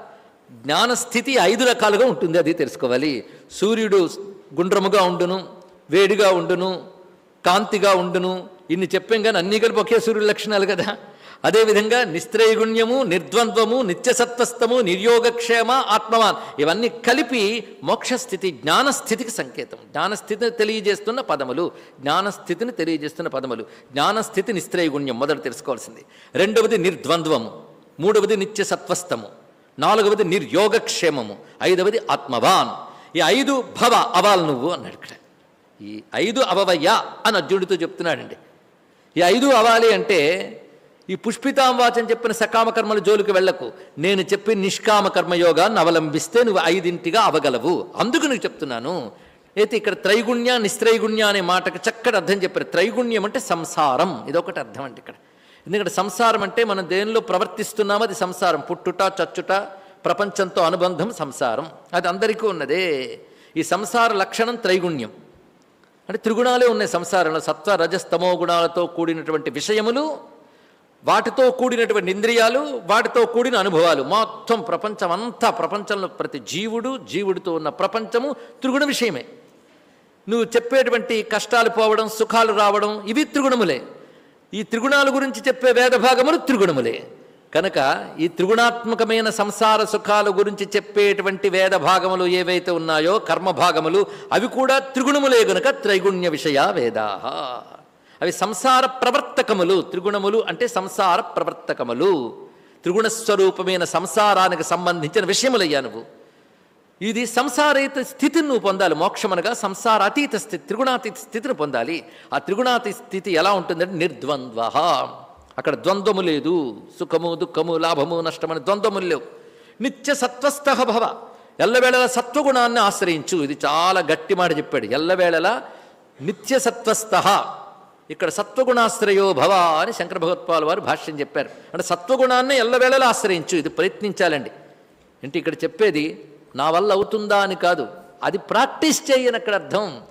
జ్ఞానస్థితి ఐదు రకాలుగా ఉంటుంది అది తెలుసుకోవాలి. సూర్యుడు గుండ్రముగా ఉండును వేడిగా ఉండును కాంతిగా ఉండును ఇన్ని చెప్పాం కానీ అన్నీ కలిపి ఒకే సూర్యుడి లక్షణాలు కదా. అదేవిధంగా నిస్త్రైగుణ్యము నిర్ద్వంద్వము నిత్యసత్వస్థము నిర్యోగక్షేమ ఆత్మవాన్ ఇవన్నీ కలిపి మోక్షస్థితి జ్ఞానస్థితికి సంకేతం. జ్ఞానస్థితిని తెలియజేస్తున్న పదములు జ్ఞానస్థితిని తెలియజేస్తున్న పదములు. జ్ఞానస్థితి నిస్త్రైగుణ్యం మొదట తెలుసుకోవాల్సింది. రెండవది నిర్ద్వంద్వము మూడవది నిత్యసత్వస్థము నాలుగవది నిర్యోగక్షేమము ఐదవది ఆత్మవాన్. ఈ ఐదు భవ అవాల్ నువ్వు అన్నాడు ఇక్కడ. ఈ ఐదు అవవయ్యా అని అర్జునుడితో చెప్తున్నాడండి. ఈ ఐదు అవాలి అంటే ఈ పుష్పితాంవాచం చెప్పిన సకామ కర్మల జోలికి వెళ్ళకు నేను చెప్పి నిష్కామ కర్మయోగాన్ని అవలంబిస్తే నువ్వు ఐదింటిగా అవగలవు. అందుకు నువ్వు చెప్తున్నాను. అయితే ఇక్కడ త్రైగుణ్య నిస్త్రైగుణ్య అనే మాటకు చక్కటి అర్థం చెప్పారు. త్రైగుణ్యం అంటే సంసారం. ఇదొకటి అర్థం అంటే ఇక్కడ. ఎందుకంటే సంసారం అంటే మనం దేనిలో ప్రవర్తిస్తున్నామో అది సంసారం. పుట్టుట చచ్చుట ప్రపంచంతో అనుబంధం సంసారం. అది అందరికీ ఉన్నదే. ఈ సంసార లక్షణం త్రైగుణ్యం. అంటే త్రిగుణాలే ఉన్నాయి సంసారంలో. సత్వ రజస్తమో గుణాలతో కూడినటువంటి విషయములు వాటితో కూడినటువంటి ఇంద్రియాలు వాటితో కూడిన అనుభవాలు. మొత్తం ప్రపంచం అంతా ప్రపంచంలో ప్రతి జీవుడు జీవుడితో ఉన్న ప్రపంచము త్రిగుణ విషయమే. నువ్వు చెప్పేటువంటి కష్టాలు పోవడం సుఖాలు రావడం ఇవి త్రిగుణములే. ఈ త్రిగుణాల గురించి చెప్పే వేదభాగములు త్రిగుణములే. కనుక ఈ త్రిగుణాత్మకమైన సంసార సుఖాల గురించి చెప్పేటువంటి వేద భాగములు ఏవైతే ఉన్నాయో కర్మ భాగములు అవి కూడా త్రిగుణములే గనుక త్రైగుణ్య విషయ వేదా అవి సంసార ప్రవర్తకములు త్రిగుణములు అంటే సంసార ప్రవర్తకములు. త్రిగుణ స్వరూపమైన సంసారానికి సంబంధించిన విషయములయ్యా నువ్వు. ఇది సంసారేత స్థితిని నువ్వు పొందాలి. మోక్షమనగా సంసారాతీత స్థితి త్రిగుణాతీత స్థితిని పొందాలి. ఆ త్రిగుణాతీత స్థితి ఎలా ఉంటుందంటే నిర్ద్వంద్వ. అక్కడ ద్వంద్వము లేదు. సుఖము దుఃఖము లాభము నష్టమని ద్వంద్వములు లేవు. నిత్య సత్వస్థ భవ. ఎల్లవేళల సత్వగుణాన్ని ఆశ్రయించు. ఇది చాలా గట్టి మాట చెప్పాడు. ఎల్లవేళలా నిత్య సత్వస్థ. ఇక్కడ సత్వగుణాశ్రయో భవ అని శంకర భగవత్పాల్ వారు భాష్యం చెప్పారు. అంటే సత్వగుణాన్ని ఎల్లవేళలా ఆశ్రయించు ఇది ప్రయత్నించాలండి. అంటే ఇక్కడ చెప్పేది నా వల్ల అవుతుందా అని కాదు. అది ప్రాక్టీస్ చేయని అక్కడ అర్థం.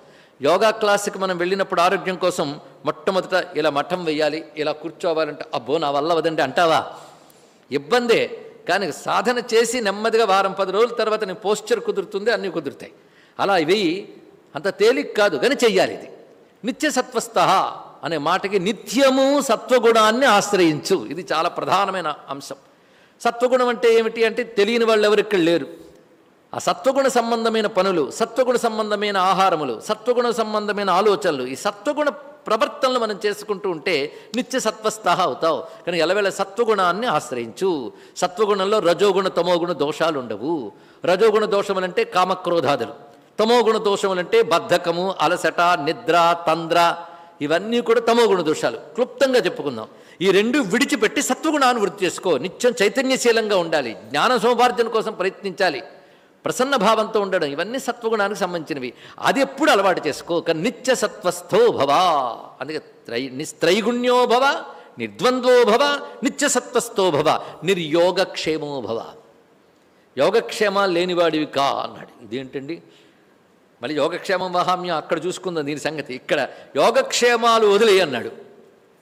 యోగా క్లాస్కి మనం వెళ్ళినప్పుడు ఆరోగ్యం కోసం మొట్టమొదట ఇలా మఠం వెయ్యాలి ఇలా కూర్చోవాలంటే అబ్బో నా వల్ల వదండి అంటావా? ఇబ్బందే. కానీ సాధన చేసి నెమ్మదిగా వారం పది రోజుల తర్వాత నీ పోస్చర్ కుదురుతుంది అన్నీ కుదురుతాయి. అలా ఇవి అంత తేలిక కాదు కానీ చెయ్యాలి ఇది. నిత్యసత్వస్థ. అనే మాటకి నిత్యము సత్వగుణాన్ని ఆశ్రయించు. ఇది చాలా ప్రధానమైన అంశం. సత్వగుణం అంటే ఏమిటి అంటే తెలియని వాళ్ళు ఎవరికి లేరు. ఆ సత్వగుణ సంబంధమైన పనులు సత్వగుణ సంబంధమైన ఆహారములు సత్వగుణ సంబంధమైన ఆలోచనలు ఈ సత్వగుణ ప్రవర్తనలు మనం చేసుకుంటూ ఉంటే నిత్య సత్వస్థ అవుతావు. కానీ ఎలవేళ సత్వగుణాన్ని ఆశ్రయించు. సత్వగుణంలో రజోగుణ తమోగుణ దోషాలు ఉండవు. రజోగుణ దోషములంటే కామక్రోధాదులు. తమోగుణ దోషములంటే బద్ధకము అలసట నిద్ర తంద్ర ఇవన్నీ కూడా తమోగుణ దోషాలు. క్లుప్తంగా చెప్పుకుందాం. ఈ రెండు విడిచిపెట్టి సత్వగుణాన్ని వృద్ధి చేసుకో. నిత్యం చైతన్యశీలంగా ఉండాలి. జ్ఞాన సౌభార్జన కోసం ప్రయత్నించాలి. ప్రసన్న భావంతో ఉండడం. ఇవన్నీ సత్వగుణానికి సంబంధించినవి. అది ఎప్పుడు అలవాటు చేసుకో. కానీ నిత్య సత్వస్థో భవ. అందుకే త్రై నిస్త్రైగుణ్యో భవ నిర్ద్వంద్వో భవ నిత్య సత్వస్థో భవ నిర్యోగక్షేమో భవ. యోగక్షేమాలు లేనివాడివి కా అన్నాడు. ఇదేంటండి? మళ్ళీ యోగక్షేమం వహామ్యం అక్కడ చూసుకుందాం దీని సంగతి. ఇక్కడ యోగక్షేమాలు వదిలే అన్నాడు.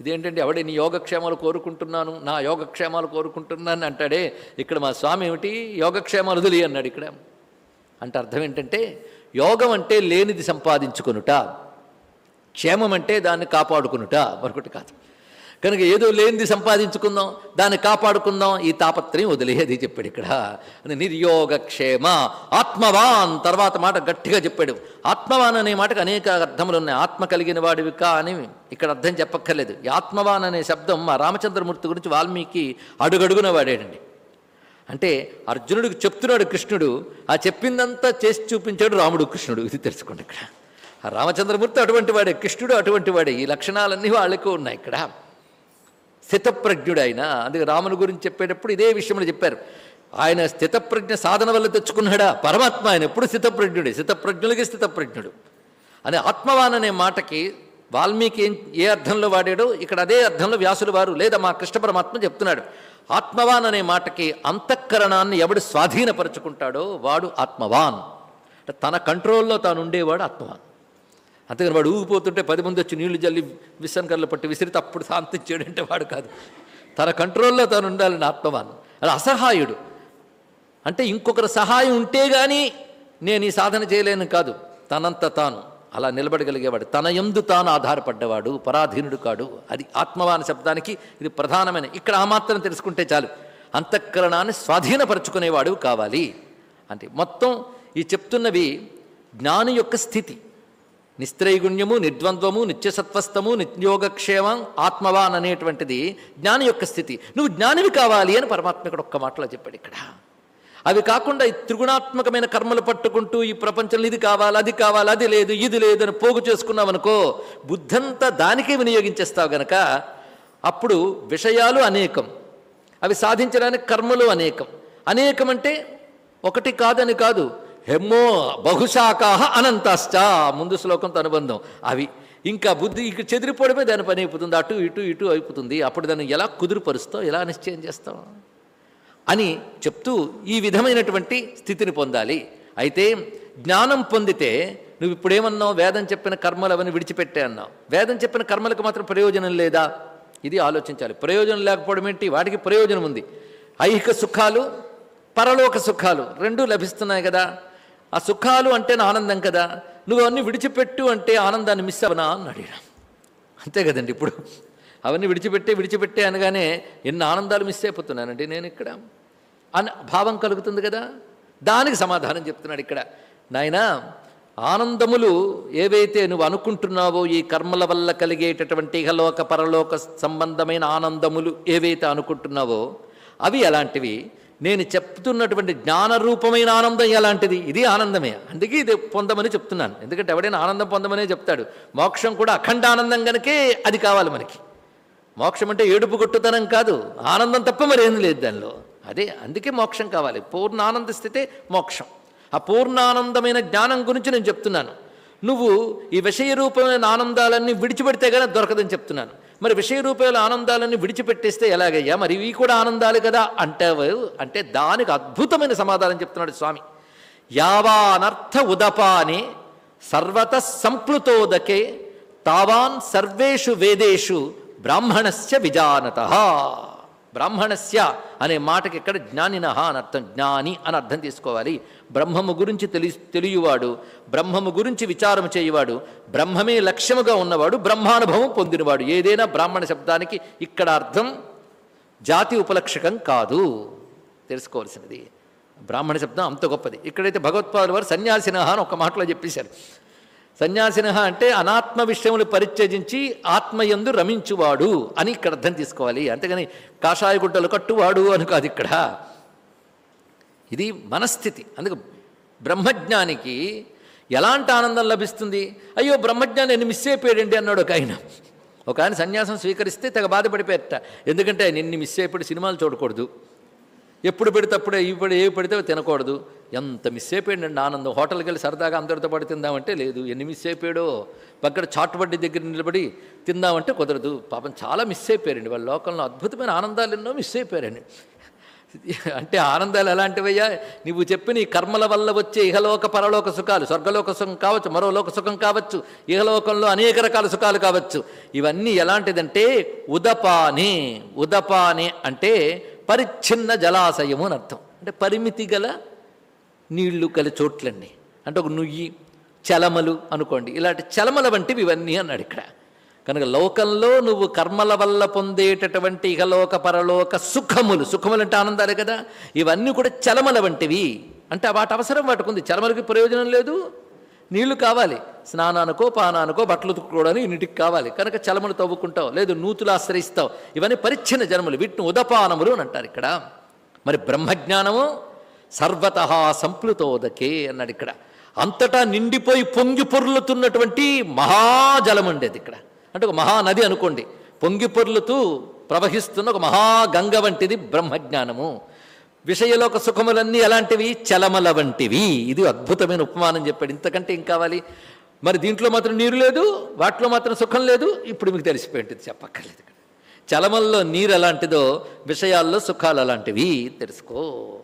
ఇదేంటంటే ఎవడే నీ యోగక్షేమాలు కోరుకుంటున్నాను? నా యోగక్షేమాలు కోరుకుంటున్నాను అంటాడే ఇక్కడ మా స్వామి ఏమిటి? యోగక్షేమాలు వదిలే అన్నాడు ఇక్కడ. అంటే అర్థం ఏంటంటే యోగం అంటే లేనిది సంపాదించుకొనుట క్షేమం అంటే దాన్ని కాపాడుకునుట మరొకటి కాదు. కనుక ఏదో లేనిది సంపాదించుకుందాం దాన్ని కాపాడుకుందాం ఈ తాపత్రయం వదిలేది చెప్పాడు ఇక్కడ. నిర్యోగక్షేమ ఆత్మవాన్ తర్వాత మాట గట్టిగా చెప్పాడు. ఆత్మవాన్ అనే మాటకు అనేక అర్థములు ఉన్నాయి. ఆత్మ కలిగిన వాడివి కా అని ఇక్కడ అర్థం చెప్పక్కర్లేదు. ఈ ఆత్మవాన్ అనే శబ్దం మా రామచంద్రమూర్తి గురించి వాల్మీకి అడుగడుగున వాడాడండి. అంటే అర్జునుడికి చెప్తున్నాడు కృష్ణుడు ఆ చెప్పిందంతా చేసి చూపించాడు రాముడు కృష్ణుడు. ఇది తెలుసుకోండి ఇక్కడ. ఆ రామచంద్రమూర్తి అటువంటి వాడే కృష్ణుడు అటువంటి వాడే. ఈ లక్షణాలన్నీ వాళ్ళకు ఉన్నాయి ఇక్కడ. స్థితప్రజ్ఞుడైన అందుకే రాముని గురించి చెప్పేటప్పుడు ఇదే విషయంలో చెప్పారు. ఆయన స్థితప్రజ్ఞ సాధన వల్ల తెచ్చుకున్నాడా? పరమాత్మ ఆయన ఎప్పుడు స్థితప్రజ్ఞుడే? స్థితప్రజ్ఞులకి స్థితప్రజ్ఞుడు. అనే ఆత్మవాన్ అనే మాటకి వాల్మీకి ఏం ఏ అర్థంలో వాడాడో ఇక్కడ అదే అర్థంలో వ్యాసులు వారు లేదా మా కృష్ణ పరమాత్మ చెప్తున్నాడు. ఆత్మవాన్ అనే మాటకి అంతఃకరణాన్ని ఎవడు స్వాధీనపరుచుకుంటాడో వాడు ఆత్మవాన్. అంటే తన కంట్రోల్లో తాను ఉండేవాడు ఆత్మవాన్. అంతేగాని వాడు ఊగిపోతుంటే పది మంది వచ్చి నీళ్ళు జల్లి విసనకర్లు పట్టి విసిరితే అప్పుడు శాంతించాడంటే వాడు కాదు. తన కంట్రోల్లో తను ఉండాలని ఆత్మవాన్. అది అసహాయుడు. అంటే ఇంకొకరు సహాయం ఉంటే గాని నేను ఈ సాధన చేయలేను కాదు. తనంత తాను అలా నిలబడగలిగేవాడు. తన ఎందు తాను ఆధారపడ్డవాడు పరాధీనుడు కాడు. అది ఆత్మవాన శబ్దానికి ఇది ప్రధానమైన. ఇక్కడ ఆ మాత్రం తెలుసుకుంటే చాలు. అంతఃకరణాన్ని స్వాధీనపరచుకునేవాడు కావాలి. అంటే మొత్తం ఈ చెప్తున్నవి జ్ఞాని యొక్క స్థితి. నిస్త్రైగుణ్యము నిర్ద్వంద్వము నిత్యసత్వస్థము నిత్యోగక్షేమం ఆత్మవాన్ అనేటువంటిది జ్ఞాని యొక్క స్థితి. నువ్వు జ్ఞానివి కావాలి అని పరమాత్మ ఇక్కడ ఒక్క మాటలో చెప్పాడు ఇక్కడ. అవి కాకుండా ఈ త్రిగుణాత్మకమైన కర్మలు పట్టుకుంటూ ఈ ప్రపంచంలో ఇది కావాలి అది కావాలి అది లేదు ఇది లేదు అని పోగు చేసుకున్నామనుకో బుద్ధంతా దానికే వినియోగించేస్తావు గనక అప్పుడు విషయాలు అనేకం. అవి సాధించడానికి కర్మలు అనేకం. అనేకం అంటే ఒకటి కాదని కాదు హెమ్మో బహుశాఖాహ అనంతశ్చ. ముందు శ్లోకంతో అనుబంధం అవి. ఇంకా బుద్ధి ఇక చెదిరిపోవడమే దాని పని అయిపోతుంది. అటు ఇటు ఇటు అయిపోతుంది. అప్పుడు దాన్ని ఎలా కుదురుపరుస్తావు? ఎలా నిశ్చయం చేస్తావు? అని చెప్తూ ఈ విధమైనటువంటి స్థితిని పొందాలి. అయితే జ్ఞానం పొందితే నువ్వు ఇప్పుడేమన్నావు? వేదం చెప్పిన కర్మలు అవన్నీ విడిచిపెట్టే అన్నావు. వేదం చెప్పిన కర్మలకు మాత్రం ప్రయోజనం లేదా? ఇది ఆలోచించాలి. ప్రయోజనం లేకపోవడం ఏంటి? వాటికి ప్రయోజనం ఉంది. ఐహిక సుఖాలు పరలోక సుఖాలు రెండూ లభిస్తున్నాయి కదా? ఆ సుఖాలు అంటే ఆనందం కదా. నువ్వు అవన్నీ విడిచిపెట్టు అంటే ఆనందాన్ని మిస్ అవనా అని అడిగాడు అంతే కదండి ఇప్పుడు. అవన్నీ విడిచిపెట్టే విడిచిపెట్టే అనగానే ఎన్ని ఆనందాలు మిస్ అయిపోతున్నానండి నేను ఇక్కడ. అని భావం కలుగుతుంది కదా. దానికి సమాధానం చెప్తున్నాడు ఇక్కడ. నాయనా ఆనందములు ఏవైతే నువ్వు అనుకుంటున్నావో ఈ కర్మల వల్ల కలిగేటటువంటి ఇహలోక పరలోక సంబంధమైన ఆనందములు ఏవైతే అనుకుంటున్నావో అవి ఎలాంటివి? నేను చెప్తున్నటువంటి జ్ఞానరూపమైన ఆనందం ఎలాంటిది? ఇది ఆనందమే. అందుకే ఇది పొందమని చెప్తున్నాను. ఎందుకంటే ఎవడైనా ఆనందం పొందమనే చెప్తాడు. మోక్షం కూడా అఖండ ఆనందం కనుకే అది కావాలి మనకి. మోక్షం అంటే ఏడుపు కొట్టుతనం కాదు. ఆనందం తప్ప మరి ఏం లేదు దానిలో. అదే అందుకే మోక్షం కావాలి. పూర్ణ ఆనంద స్థితే మోక్షం. ఆ పూర్ణానందమైన జ్ఞానం గురించి నేను చెప్తున్నాను. నువ్వు ఈ విషయ రూపమైన ఆనందాలన్నీ విడిచిపెడితే కానీ దొరకదని చెప్తున్నాను. మరి విషయ రూపాయల ఆనందాలన్నీ విడిచిపెట్టేస్తే ఎలాగయ్యా? మరి ఇవి కూడా ఆనందాలు కదా అంటావు. అంటే దానికి అద్భుతమైన సమాధానం చెప్తున్నాడు స్వామి. యావానర్థ ఉదపానే సర్వత సంప్లుతోదకే తావాన్ సర్వేషు వేదేషు బ్రాహ్మణస్య విజానత. బ్రాహ్మణస్య అనే మాటకి ఇక్కడ జ్ఞానినహ అని అర్థం? జ్ఞాని అని అర్థం తీసుకోవాలి. బ్రహ్మము గురించి తెలి తెలియవాడు బ్రహ్మము గురించి విచారం చేయవాడు బ్రహ్మమే లక్ష్యముగా ఉన్నవాడు బ్రహ్మానుభవం పొందినవాడు. ఏదైనా బ్రాహ్మణ శబ్దానికి ఇక్కడ అర్థం జాతి ఉపలక్షకం కాదు. తెలుసుకోవాల్సినది. బ్రాహ్మణ శబ్దం అంత గొప్పది. ఇక్కడైతే భగవత్పాదుల వారు సన్యాసినహ అని ఒక మాటలో చెప్పేశారు. సన్యాసినహ అంటే అనాత్మ విషయములు పరిత్యజించి ఆత్మయందు రమించువాడు అని ఇక్కడ అర్థం తీసుకోవాలి. అంతేగాని కాషాయ గుడ్డలు కట్టువాడు అని కాదు ఇక్కడ. ఇది మనస్థితి. అందుకు బ్రహ్మజ్ఞానికి ఎలాంటి ఆనందం లభిస్తుంది? అయ్యో బ్రహ్మజ్ఞాని నేను మిస్ అయిపోయాడండి అన్నాడు ఒక ఆయన. ఒక ఆయన సన్యాసం స్వీకరిస్తే తెగ బాధపడిపోయట. ఎందుకంటే నిన్ను మిస్ అయిపోయి సినిమాలు చూడకూడదు. ఎప్పుడు పెడితే అప్పుడే ఇవి పడి ఏవి పడితే తినకూడదు. ఎంత మిస్ అయిపోయాడండి ఆనందం. హోటల్కి వెళ్ళి సరదాగా అందరితో పాటు తిందామంటే లేదు. ఎన్ని మిస్ అయిపోయాడో. పక్కన చాటుబడ్డి దగ్గర నిలబడి తిందామంటే కుదరదు. పాపం చాలా మిస్ అయిపోయారండి. వాళ్ళ లోకంలో అద్భుతమైన ఆనందాలు ఎన్నో మిస్ అయిపోయారండి. అంటే ఆనందాలు ఎలాంటివయ్యా? నువ్వు చెప్పిన ఈ కర్మల వల్ల వచ్చే ఇహలోక పరలోక సుఖాలు. స్వర్గలోక సుఖం కావచ్చు మరో లోక సుఖం కావచ్చు ఇహలోకంలో అనేక రకాల సుఖాలు కావచ్చు. ఇవన్నీ ఎలాంటిదంటే ఉదపానే. ఉదపానే అంటే పరిచ్ఛిన్న జలాశయము అని అర్థం. అంటే పరిమితి గల నీళ్ళు గల చోట్లండి అంటే ఒక నుయ్యి చలమలు అనుకోండి. ఇలాంటి చలమల వంటివి ఇవన్నీ అన్నాడు ఇక్కడ. కనుక లోకంలో నువ్వు కర్మల వల్ల పొందేటటువంటి ఇహలోక పరలోక సుఖములు సుఖములు అంటే ఆనందాలే కదా? ఇవన్నీ కూడా చలమల వంటివి. అంటే వాటి అవసరం వాటికి ఉంది. చలమలకి ప్రయోజనం లేదు. నీళ్ళు కావాలి. స్నానానికో పానానికో బట్టలు ఉతుక్కోవడానికి ఇన్నిటికి కావాలి. కనుక చలమలు తవ్వుకుంటావు. లేదు నూతులు ఆశ్రయిస్తావు. ఇవన్నీ పరిచ్ఛిన్న జన్మలు. వీటిని ఉదపానములు అని అంటారు ఇక్కడ. మరి బ్రహ్మజ్ఞానము సర్వత సంప్లుతోదకే అన్నాడు ఇక్కడ. అంతటా నిండిపోయి పొంగి పొర్లుతున్నటువంటి మహాజలం ఉండేది ఇక్కడ. అంటే ఒక మహానది అనుకోండి. పొంగి పొర్లుతూ ప్రవహిస్తున్న ఒక మహాగంగ వంటిది బ్రహ్మజ్ఞానము. విషయలోక సుఖములన్నీ ఎలాంటివి? చలమల వంటివి. ఇది అద్భుతమైన ఉపమానం చెప్పాడు. ఇంతకంటే ఏం కావాలి? మరి దీంట్లో మాత్రం నీరు లేదు వాటిలో మాత్రం సుఖం లేదు. ఇప్పుడు మీకు తెలిసిపోయింది. చెప్పక్కర్లేదు చలమల్లో నీరు ఎలాంటిదో విషయాల్లో సుఖాలు అలాంటివి తెలుసుకో.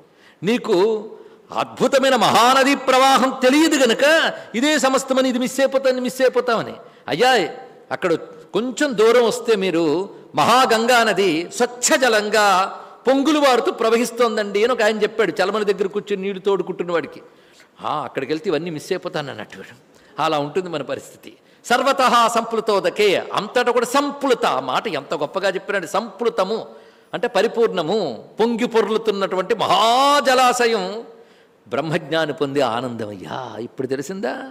నీకు అద్భుతమైన మహానది ప్రవాహం తెలియదు గనుక ఇదే సమస్తమని ఇది మిస్ అయిపోతాను మిస్ అయిపోతామని. అయ్యా అక్కడ కొంచెం దూరం వస్తే మీరు మహాగంగా నది స్వచ్ఛ జలంగా పొంగులు వారుతూ ప్రవహిస్తోందండి అని ఒక ఆయన చెప్పాడు. చలమల దగ్గర కూర్చొని నీళ్ళు తోడుకుంటున్న వాడికి అక్కడికి వెళ్తే ఇవన్నీ మిస్ అయిపోతాను అన్నట్టు వాడు. అలా ఉంటుంది మన పరిస్థితి. సర్వత సంప్లుతోదకే అంతటా కూడా సంప్లుత. ఆ మాట ఎంత గొప్పగా చెప్పినాడు సంప్లుతము అంటే పరిపూర్ణము పొంగి పొర్లుతున్నటువంటి మహాజలాశయం. బ్రహ్మజ్ఞాని పొందే ఆనందమయ్యా. ఇప్పుడు తెలిసిందా?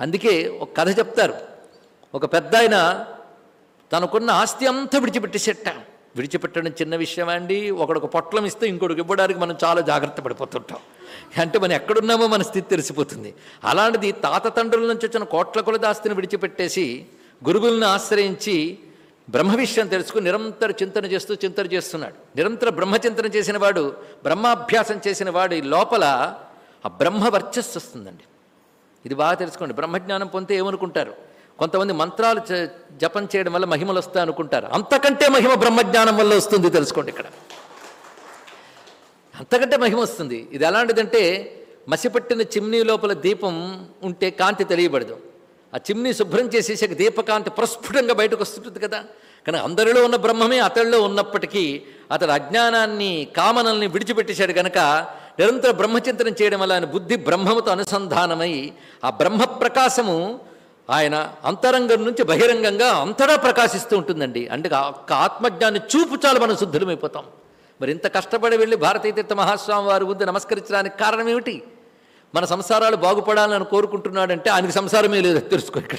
అందుకే ఒక కథ చెప్తారు. ఒక పెద్ద ఆయన తనకున్న ఆస్తి అంతా విడిచిపెట్టేసేట. విడిచిపెట్టడం చిన్న విషయం అండి? ఒకడికి పొట్లం ఇస్తే ఇంకొకటికి ఇవ్వడానికి మనం చాలా జాగ్రత్త పడిపోతుంటాం. అంటే మనం ఎక్కడున్నామో మన స్థితి తెలిసిపోతుంది. అలాంటిది తాత తండ్రుల నుంచి వచ్చిన కోట్ల కొలది ఆస్తిని విడిచిపెట్టేసి గురువులను ఆశ్రయించి బ్రహ్మ విషయం తెలుసుకుని నిరంతర చింతన చేస్తూ చింతన చేస్తున్నాడు. నిరంతర బ్రహ్మచింతన చేసిన వాడు బ్రహ్మాభ్యాసం చేసిన వాడి లోపల ఆ బ్రహ్మ వర్చస్సు వస్తుందండి. ఇది బాగా తెలుసుకోండి. బ్రహ్మజ్ఞానం పొందితే ఏమనుకుంటారు? కొంతమంది మంత్రాలు జపం చేయడం వల్ల మహిమలు వస్తాయి అనుకుంటారు. అంతకంటే మహిమ బ్రహ్మజ్ఞానం వల్ల వస్తుంది తెలుసుకోండి ఇక్కడ. అంతకంటే మహిమ వస్తుంది. ఇది ఎలాంటిదంటే మసిపట్టిన చిమ్నీ లోపల దీపం ఉంటే కాంతి తెలియబడదు. ఆ చిమ్నీ శుభ్రం చేసేసాక దీపకాంతి ప్రస్ఫుటంగా బయటకు వస్తుంటుంది కదా. కానీ అందరిలో ఉన్న బ్రహ్మమే అతడిలో ఉన్నప్పటికీ అతడు అజ్ఞానాన్ని కామనల్ని విడిచిపెట్టేశాడు కనుక నిరంతరం బ్రహ్మచింతనం చేయడం వల్ల ఆయన బుద్ధి బ్రహ్మముతో అనుసంధానమై ఆ బ్రహ్మ ప్రకాశము ఆయన అంతరంగం నుంచి బహిరంగంగా అంతటా ప్రకాశిస్తూ ఉంటుందండి. అంటే ఒక్క ఆత్మజ్ఞాన్ని చూపు చాలు మనం శుద్ధులమైపోతాం. మరి ఇంత కష్టపడి వెళ్ళి భారతీయ తీర్థ మహాస్వామి వారి ముందు నమస్కరించడానికి కారణం ఏమిటి? మన సంసారాలు బాగుపడాలని కోరుకుంటున్నాడంటే ఆయనకి సంసారమే లేదు తెలుసుకో ఇక్కడ.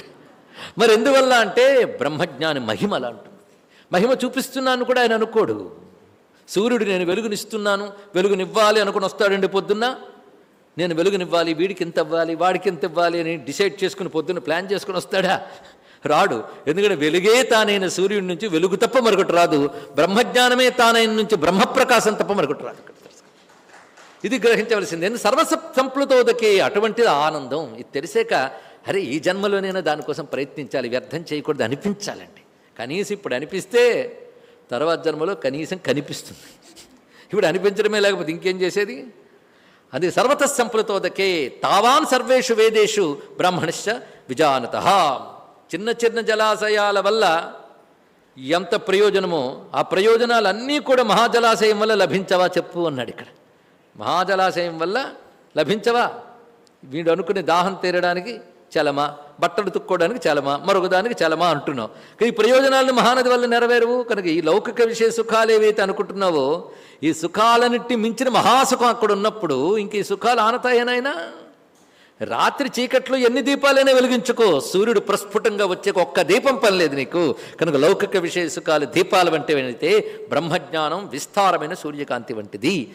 మరి ఎందువల్ల అంటే బ్రహ్మజ్ఞాని మహిమ అలా ఉంటుంది. మహిమ చూపిస్తున్నాను కూడా ఆయన అనుకోడు. సూర్యుడు నేను వెలుగునిస్తున్నాను వెలుగునివ్వాలి అనుకుని వస్తాడండి పొద్దున్న. నేను వెలుగునివ్వాలి వీడికి ఇంత ఇవ్వాలి వాడికి ఇంత ఇవ్వాలి అని డిసైడ్ చేసుకుని పొద్దున్న ప్లాన్ చేసుకుని వస్తాడా? రాడు. ఎందుకంటే వెలుగే తానైన సూర్యుడి నుంచి వెలుగు తప్ప మరొకటి రాదు. బ్రహ్మజ్ఞానమే తానైన నుంచి బ్రహ్మప్రకాశం తప్ప మరొకటి రాదు ఇది గ్రహించవలసింది. ఎందుకు సర్వ సంప్లుతోదకే అటువంటిది ఆనందం. ఇది తెలిసాక అరే ఈ జన్మలోనైనా దానికోసం ప్రయత్నించాలి వ్యర్థం చేయకూడదు అనిపించాలండి. కనీసం ఇప్పుడు అనిపిస్తే తర్వాత జన్మలో కనీసం కనిపిస్తుంది. (laughs) ఇప్పుడు అనిపించడమే లేకపోతే ఇంకేం చేసేది? అది సర్వత సంప్రతోదకే తావాన్ సర్వేషు వేదేషు బ్రాహ్మణశ్చ విజానత. చిన్న చిన్న జలాశయాల వల్ల ఎంత ప్రయోజనమో ఆ ప్రయోజనాలన్నీ కూడా మహాజలాశయం వల్ల లభించవా చెప్పు అన్నాడు ఇక్కడ. మహాజలాశయం వల్ల లభించవా? వీడు అనుకునే దాహం తీరడానికి చలమా? బట్టలు తుక్కోవడానికి చలమా? మరొకదానికి చలమా అంటున్నావు. కానీ ఈ ప్రయోజనాలను మహానది వల్ల నెరవేరవు? కనుక ఈ లౌకిక విషయ సుఖాలు ఏవైతే అనుకుంటున్నావో ఈ సుఖాలన్నిటి మించిన మహాసుఖం అక్కడ ఉన్నప్పుడు ఇంక ఈ సుఖాలు ఆనతాయేనాయినా రాత్రి చీకట్లో ఎన్ని దీపాలైనా వెలిగించుకో సూర్యుడు ప్రస్ఫుటంగా వచ్చే ఒక్క దీపం పనిలేదు నీకు. కనుక లౌకిక విషయ సుఖాలు దీపాలు వంటివైతే బ్రహ్మజ్ఞానం విస్తారమైన సూర్యకాంతి వంటిది.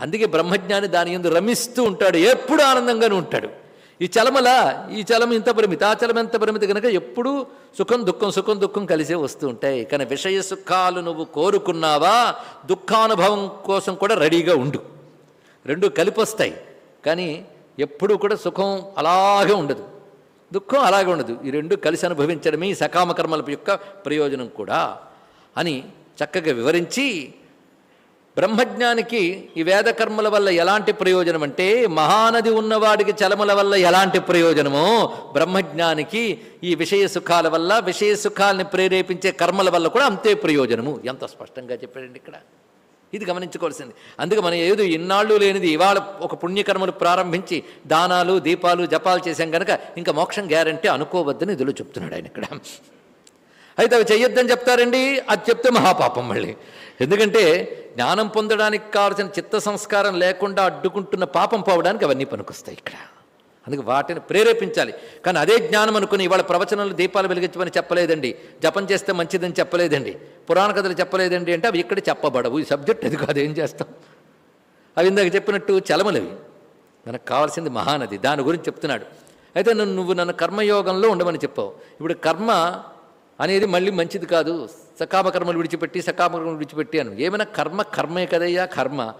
అందుకే బ్రహ్మజ్ఞాని దాని ఎందు రమిస్తూ ఉంటాడు ఎప్పుడు ఆనందంగానే ఉంటాడు. ఈ చలమల ఈ చలం ఇంత పరిమితి ఆ చలం ఎంత పరిమితి కనుక ఎప్పుడూ సుఖం దుఃఖం సుఖం దుఃఖం కలిసే వస్తూ ఉంటాయి. కానీ విషయ సుఖాలు నువ్వు కోరుకున్నావా? దుఃఖానుభవం కోసం కూడా రెడీగా ఉండు. రెండు కలిపొస్తాయి. కానీ ఎప్పుడూ కూడా సుఖం అలాగే ఉండదు. దుఃఖం అలాగే ఉండదు. ఈ రెండు కలిసి అనుభవించడమే ఈ సకామకర్మల యొక్క ప్రయోజనం కూడా అని చక్కగా వివరించి బ్రహ్మజ్ఞానికి ఈ వేదకర్మల వల్ల ఎలాంటి ప్రయోజనం అంటే మహానది ఉన్నవాడికి చలముల వల్ల ఎలాంటి ప్రయోజనమో బ్రహ్మజ్ఞానికి ఈ విషయ సుఖాల వల్ల విషయ సుఖాలని ప్రేరేపించే కర్మల వల్ల కూడా అంతే ప్రయోజనము. ఎంత స్పష్టంగా చెప్పాడండి ఇక్కడ. ఇది గమనించుకోవాల్సింది. అందుకే మనం ఏదో ఇన్నాళ్ళు లేనిది ఇవాళ ఒక పుణ్యకర్మలు ప్రారంభించి దానాలు దీపాలు జపాలు చేశాం కనుక ఇంకా మోక్షం గ్యారంటీ అనుకోవద్దని ఇదిలో చెప్తున్నాడు ఆయన ఇక్కడ. అయితే అవి చెయ్యొద్దని చెప్తారండి. అది చెప్తే మహాపాపం మళ్ళీ. ఎందుకంటే జ్ఞానం పొందడానికి కావాల్సిన చిత్త సంస్కారం లేకుండా అడ్డుకుంటున్న పాపం పోవడానికి అవన్నీ పనికొస్తాయి ఇక్కడ. అందుకే వాటిని ప్రేరేపించాలి. కానీ అదే జ్ఞానం అనుకుని ఇవాళ ప్రవచనంలో దీపాలు వెలిగించమని చెప్పలేదండి. జపం చేస్తే మంచిదని చెప్పలేదండి. పురాణ కథలు చెప్పలేదండి అంటే అవి ఇక్కడ చెప్పబడవు. ఈ సబ్జెక్ట్ అది కాదు ఏం చేస్తాం? అవి ఇందాక చెప్పినట్టు చలమలవి. మనకు కావాల్సింది మహానది. దాని గురించి చెప్తున్నాడు. అయితే నువ్వు నన్ను కర్మయోగంలో ఉండమని చెప్పావు. ఇప్పుడు కర్మ అనేది మళ్ళీ మంచిది కాదు. సకామకర్మలు విడిచిపెట్టి సకామకర్మలు విడిచిపెట్టి అను. ఏమైనా కర్మ కర్మే కదయ్యా? కర్మ.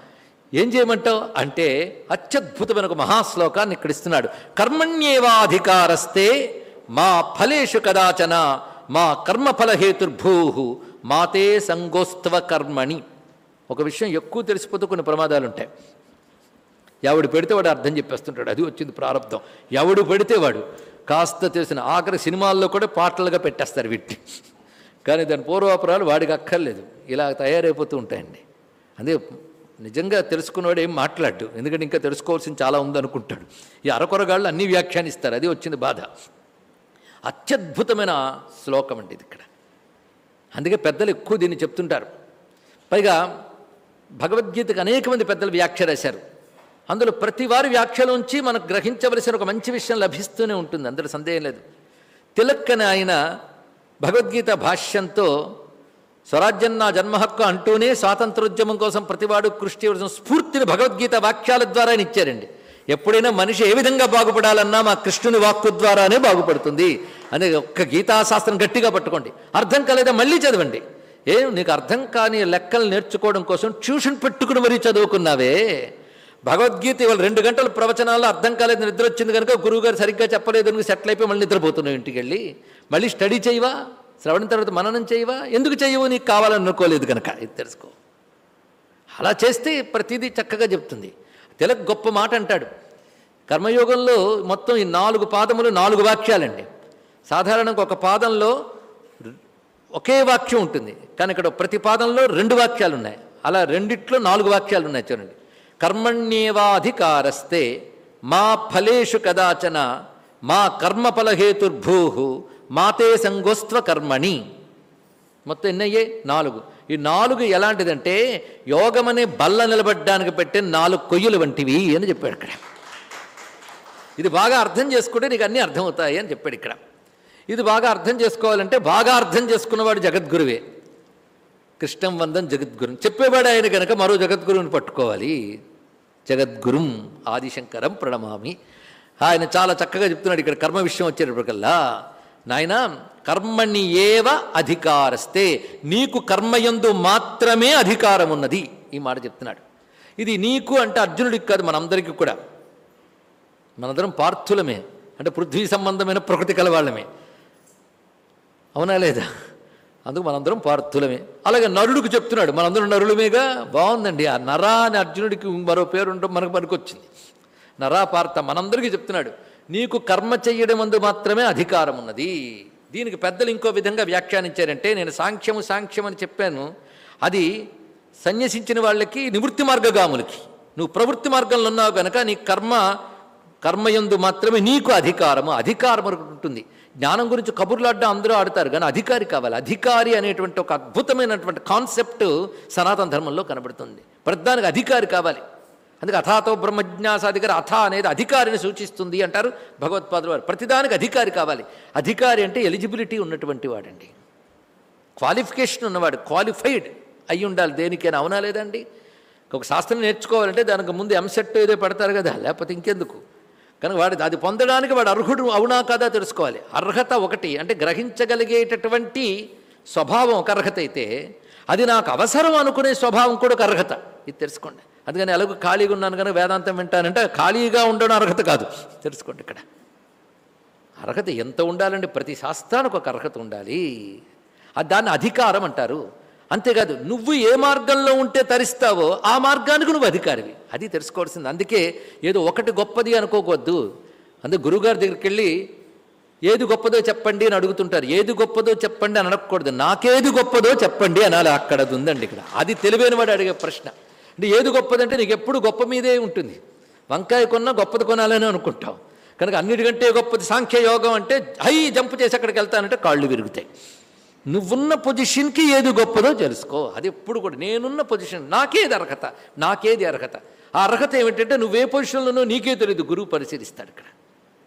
ఏం చేయమంటావు? అంటే అత్యద్భుతమైన ఒక మహాశ్లోకాన్ని ఇక్కడ ఇస్తున్నాడు. కర్మణ్యేవాధికారస్తే మా ఫలేషు కదాచన మా కర్మఫలహేతుర్భూ మాతే సంగోస్తవ కర్మణి. ఒక విషయం ఎక్కువ తెలిసిపోతే కొన్ని ప్రమాదాలు ఉంటాయి. ఎవడు పెడితే వాడు అర్థం చెప్పేస్తుంటాడు. అది వచ్చింది ప్రారంభం. ఎవడు పెడితే వాడు కాస్త తెలిసిన ఆఖరి సినిమాల్లో కూడా పాటలుగా పెట్టేస్తారు వీటిని. కానీ దాని పూర్వాపురాలు వాడికి అక్కర్లేదు. ఇలా తయారైపోతూ ఉంటాయండి. అదే నిజంగా తెలుసుకున్నవాడు ఏం మాట్లాడు ఎందుకంటే ఇంకా తెలుసుకోవాల్సింది చాలా ఉందనుకుంటాడు. ఈ అరకొరగాళ్ళు అన్నీ వ్యాఖ్యానిస్తారు. అది వచ్చింది బాధ. అత్యద్భుతమైన శ్లోకం అండి ఇది ఇక్కడ. అందుకే పెద్దలు ఎక్కువ దీన్ని చెప్తుంటారు. పైగా భగవద్గీతకు అనేక మంది పెద్దలు వ్యాఖ్య రాశారు. అందులో ప్రతి వారి వ్యాఖ్యలోంచి మనకు గ్రహించవలసిన ఒక మంచి విషయం లభిస్తూనే ఉంటుంది. అందులో సందేహం లేదు. తిలక్కని ఆయన భగవద్గీత భాష్యంతో స్వరాజ్యం నా జన్మ హక్కు అంటూనే స్వాతంత్రోద్యమం కోసం ప్రతివాడు కృషి చేయవలసిన స్ఫూర్తిని భగవద్గీత వాక్యాల ద్వారా ఆయన ఇచ్చారండి. ఎప్పుడైనా మనిషి ఏ విధంగా బాగుపడాలన్నా మా కృష్ణుని వాక్కు ద్వారానే బాగుపడుతుంది అనే ఒక్క గీతాశాస్త్రం గట్టిగా పట్టుకోండి. అర్థం కాలేదా మళ్ళీ చదవండి. ఏం నీకు అర్థం కాని లెక్కలు నేర్చుకోవడం కోసం ట్యూషన్ పెట్టుకుని మరీ చదువుకున్నావే. భగవద్గీత ఇవాళ రెండు గంటల ప్రవచనాల్లో అర్థం కాలేదు నిద్ర వచ్చింది కనుక గురువుగారు సరిగ్గా చెప్పలేదు అని సెటిల్ అయిపోయి మళ్ళీ నిద్రపోతున్నావు ఇంటికి వెళ్ళి? మళ్ళీ స్టడీ చేయవా? శ్రవణం తర్వాత మననం చేయవా? ఎందుకు చేయవు? నీకు కావాలని అనుకోలేదు కనుక. ఇది తెలుసుకో. అలా చేస్తే ప్రతిదీ చక్కగా చెప్తుంది. తిలక్ గొప్ప మాట అంటాడు. కర్మయోగంలో మొత్తం ఈ నాలుగు పాదములు నాలుగు వాక్యాలండి. సాధారణంగా ఒక పాదంలో ఒకే వాక్యం ఉంటుంది. కానీ ఇక్కడ ప్రతి పాదంలో రెండు వాక్యాలు ఉన్నాయి అలా రెండిట్లో నాలుగు వాక్యాలు ఉన్నాయి చూడండి. కర్మణ్యేవాధికారస్తే మా ఫలేషు కదాచన మా కర్మఫలహేతుర్భూ మాతే సంగోస్త్వ కర్మణి మొత్తం ఎన్నయ్యే? నాలుగు. ఈ నాలుగు ఎలాంటిదంటే యోగమనే బల్ల నిలబడ్డానికి పెట్టే నాలుగు కొయ్యలు వంటివి అని చెప్పాడు ఇక్కడ. ఇది బాగా అర్థం చేసుకుంటే నీకు అన్నీ అర్థమవుతాయి అని చెప్పాడు ఇక్కడ. ఇది బాగా అర్థం చేసుకోవాలంటే బాగా అర్థం చేసుకున్నవాడు జగద్గురువే. కృష్ణం వందం జగద్గురు. చెప్పేవాడు ఆయన కనుక మరో జగద్గురువుని పట్టుకోవాలి. జగద్గురుం ఆదిశంకరం ప్రణమామి. ఆయన చాలా చక్కగా చెప్తున్నాడు ఇక్కడ కర్మ విషయం వచ్చేటప్పటికల్లా. నాయన కర్మణి ఏవ అధికారస్తే నీకు కర్మయందు మాత్రమే అధికారం ఉన్నది ఈ మాట చెప్తున్నాడు. ఇది నీకు అంటే అర్జునుడికి కాదు మనందరికీ కూడా. మనందరం పార్థులమే అంటే పృథ్వీ సంబంధమైన ప్రకృతి కలవాళ్ళమే. అవునా లేదా? అందుకు మనందరం పార్థులమే. అలాగే నరుడికి చెప్తున్నాడు మనందరం నరులమేగా? బాగుందండి. ఆ నరా అని అర్జునుడికి మరో పేరు ఉండడం మనకు పనికొచ్చింది. నరా పార్థ మనందరికీ చెప్తున్నాడు నీకు కర్మ చెయ్యడం అందు మాత్రమే అధికారం ఉన్నది. దీనికి పెద్దలు ఇంకో విధంగా వ్యాఖ్యానించారంటే నేను సాంఖ్యము సాంఖ్యం అని చెప్పాను. అది సన్యసించిన వాళ్ళకి నివృత్తి మార్గగాములకి. నువ్వు ప్రవృత్తి మార్గంలో ఉన్నావు కనుక నీ కర్మ కర్మయందు మాత్రమే నీకు అధికారము అధికారం ఉంటుంది. జ్ఞానం గురించి కబుర్లాడ్డా అందరూ ఆడతారు కానీ అధికారి కావాలి. అధికారి అనేటువంటి ఒక అద్భుతమైనటువంటి కాన్సెప్ట్ సనాతన ధర్మంలో కనబడుతుంది. ప్రతిదానికి అధికారి కావాలి. అందుకే అథాతో బ్రహ్మజ్ఞాసాధికారి అథ అనేది అధికారిని సూచిస్తుంది అంటారు భగవత్పాదులు వారు. ప్రతిదానికి అధికారి కావాలి. అధికారి అంటే ఎలిజిబిలిటీ ఉన్నటువంటి వాడండి. క్వాలిఫికేషన్ ఉన్నవాడు క్వాలిఫైడ్ అయి ఉండాలి. దేనికైనా అవునా లేదండి ఒక శాస్త్రం నేర్చుకోవాలంటే దానికి ముందు ఎంసెట్ ఏదో పెడతారు కదా లేకపోతే ఇంకెందుకు? కనుక వాడి అది పొందడానికి వాడు అర్హుడు అవునా కాదా తెలుసుకోవాలి. అర్హత ఒకటి అంటే గ్రహించగలిగేటటువంటి స్వభావం ఒక అర్హత అయితే అది నాకు అవసరం అనుకునే స్వభావం కూడా ఒక అర్హత. ఇది తెలుసుకోండి. అందుకని ఎలాగో ఖాళీగా ఉన్నాను కనుక వేదాంతం వింటానంటే ఖాళీగా ఉండడం అర్హత కాదు. తెలుసుకోండి ఇక్కడ. అర్హత ఎంత ఉండాలండి? ప్రతి శాస్త్రానికి ఒక అర్హత ఉండాలి. దాన్ని అధికారం అంటారు. అంతేకాదు నువ్వు ఏ మార్గంలో ఉంటే తరిస్తావో ఆ మార్గానికి నువ్వు అధికారివి. అది తెలుసుకోవాల్సింది. అందుకే ఏదో ఒకటి గొప్పది అనుకోవద్దు అందుకే గురువుగారి దగ్గరికి వెళ్ళి ఏది గొప్పదో చెప్పండి అని అడుగుతుంటారు. ఏది గొప్పదో చెప్పండి అని అడగకూడదు నాకేది గొప్పదో చెప్పండి అనాలి. అక్కడ అది ఉందండి ఇక్కడ. అది తెలివైన వాడు అడిగే ప్రశ్న. అంటే ఏది గొప్పదంటే నీకు ఎప్పుడు గొప్ప మీదే ఉంటుంది. వంకాయ కొన్నా గొప్పది కొనాలని అనుకుంటావు. కనుక అన్నిటికంటే గొప్పది సాంఖ్య యోగం అంటే హై జంప్ చేసి అక్కడికి వెళ్తానంటే కాళ్ళు విరుగుతాయి. నువ్వున్న పొజిషన్కి ఏది గొప్పదో తెలుసుకో. అది ఎప్పుడు కూడా నేనున్న పొజిషన్ నాకేది అర్హత నాకేది అర్హత. ఆ అర్హత ఏమిటంటే నువ్వే పొజిషన్లో నీకే తెలియదు గురువు పరిశీలిస్తాడు ఇక్కడ.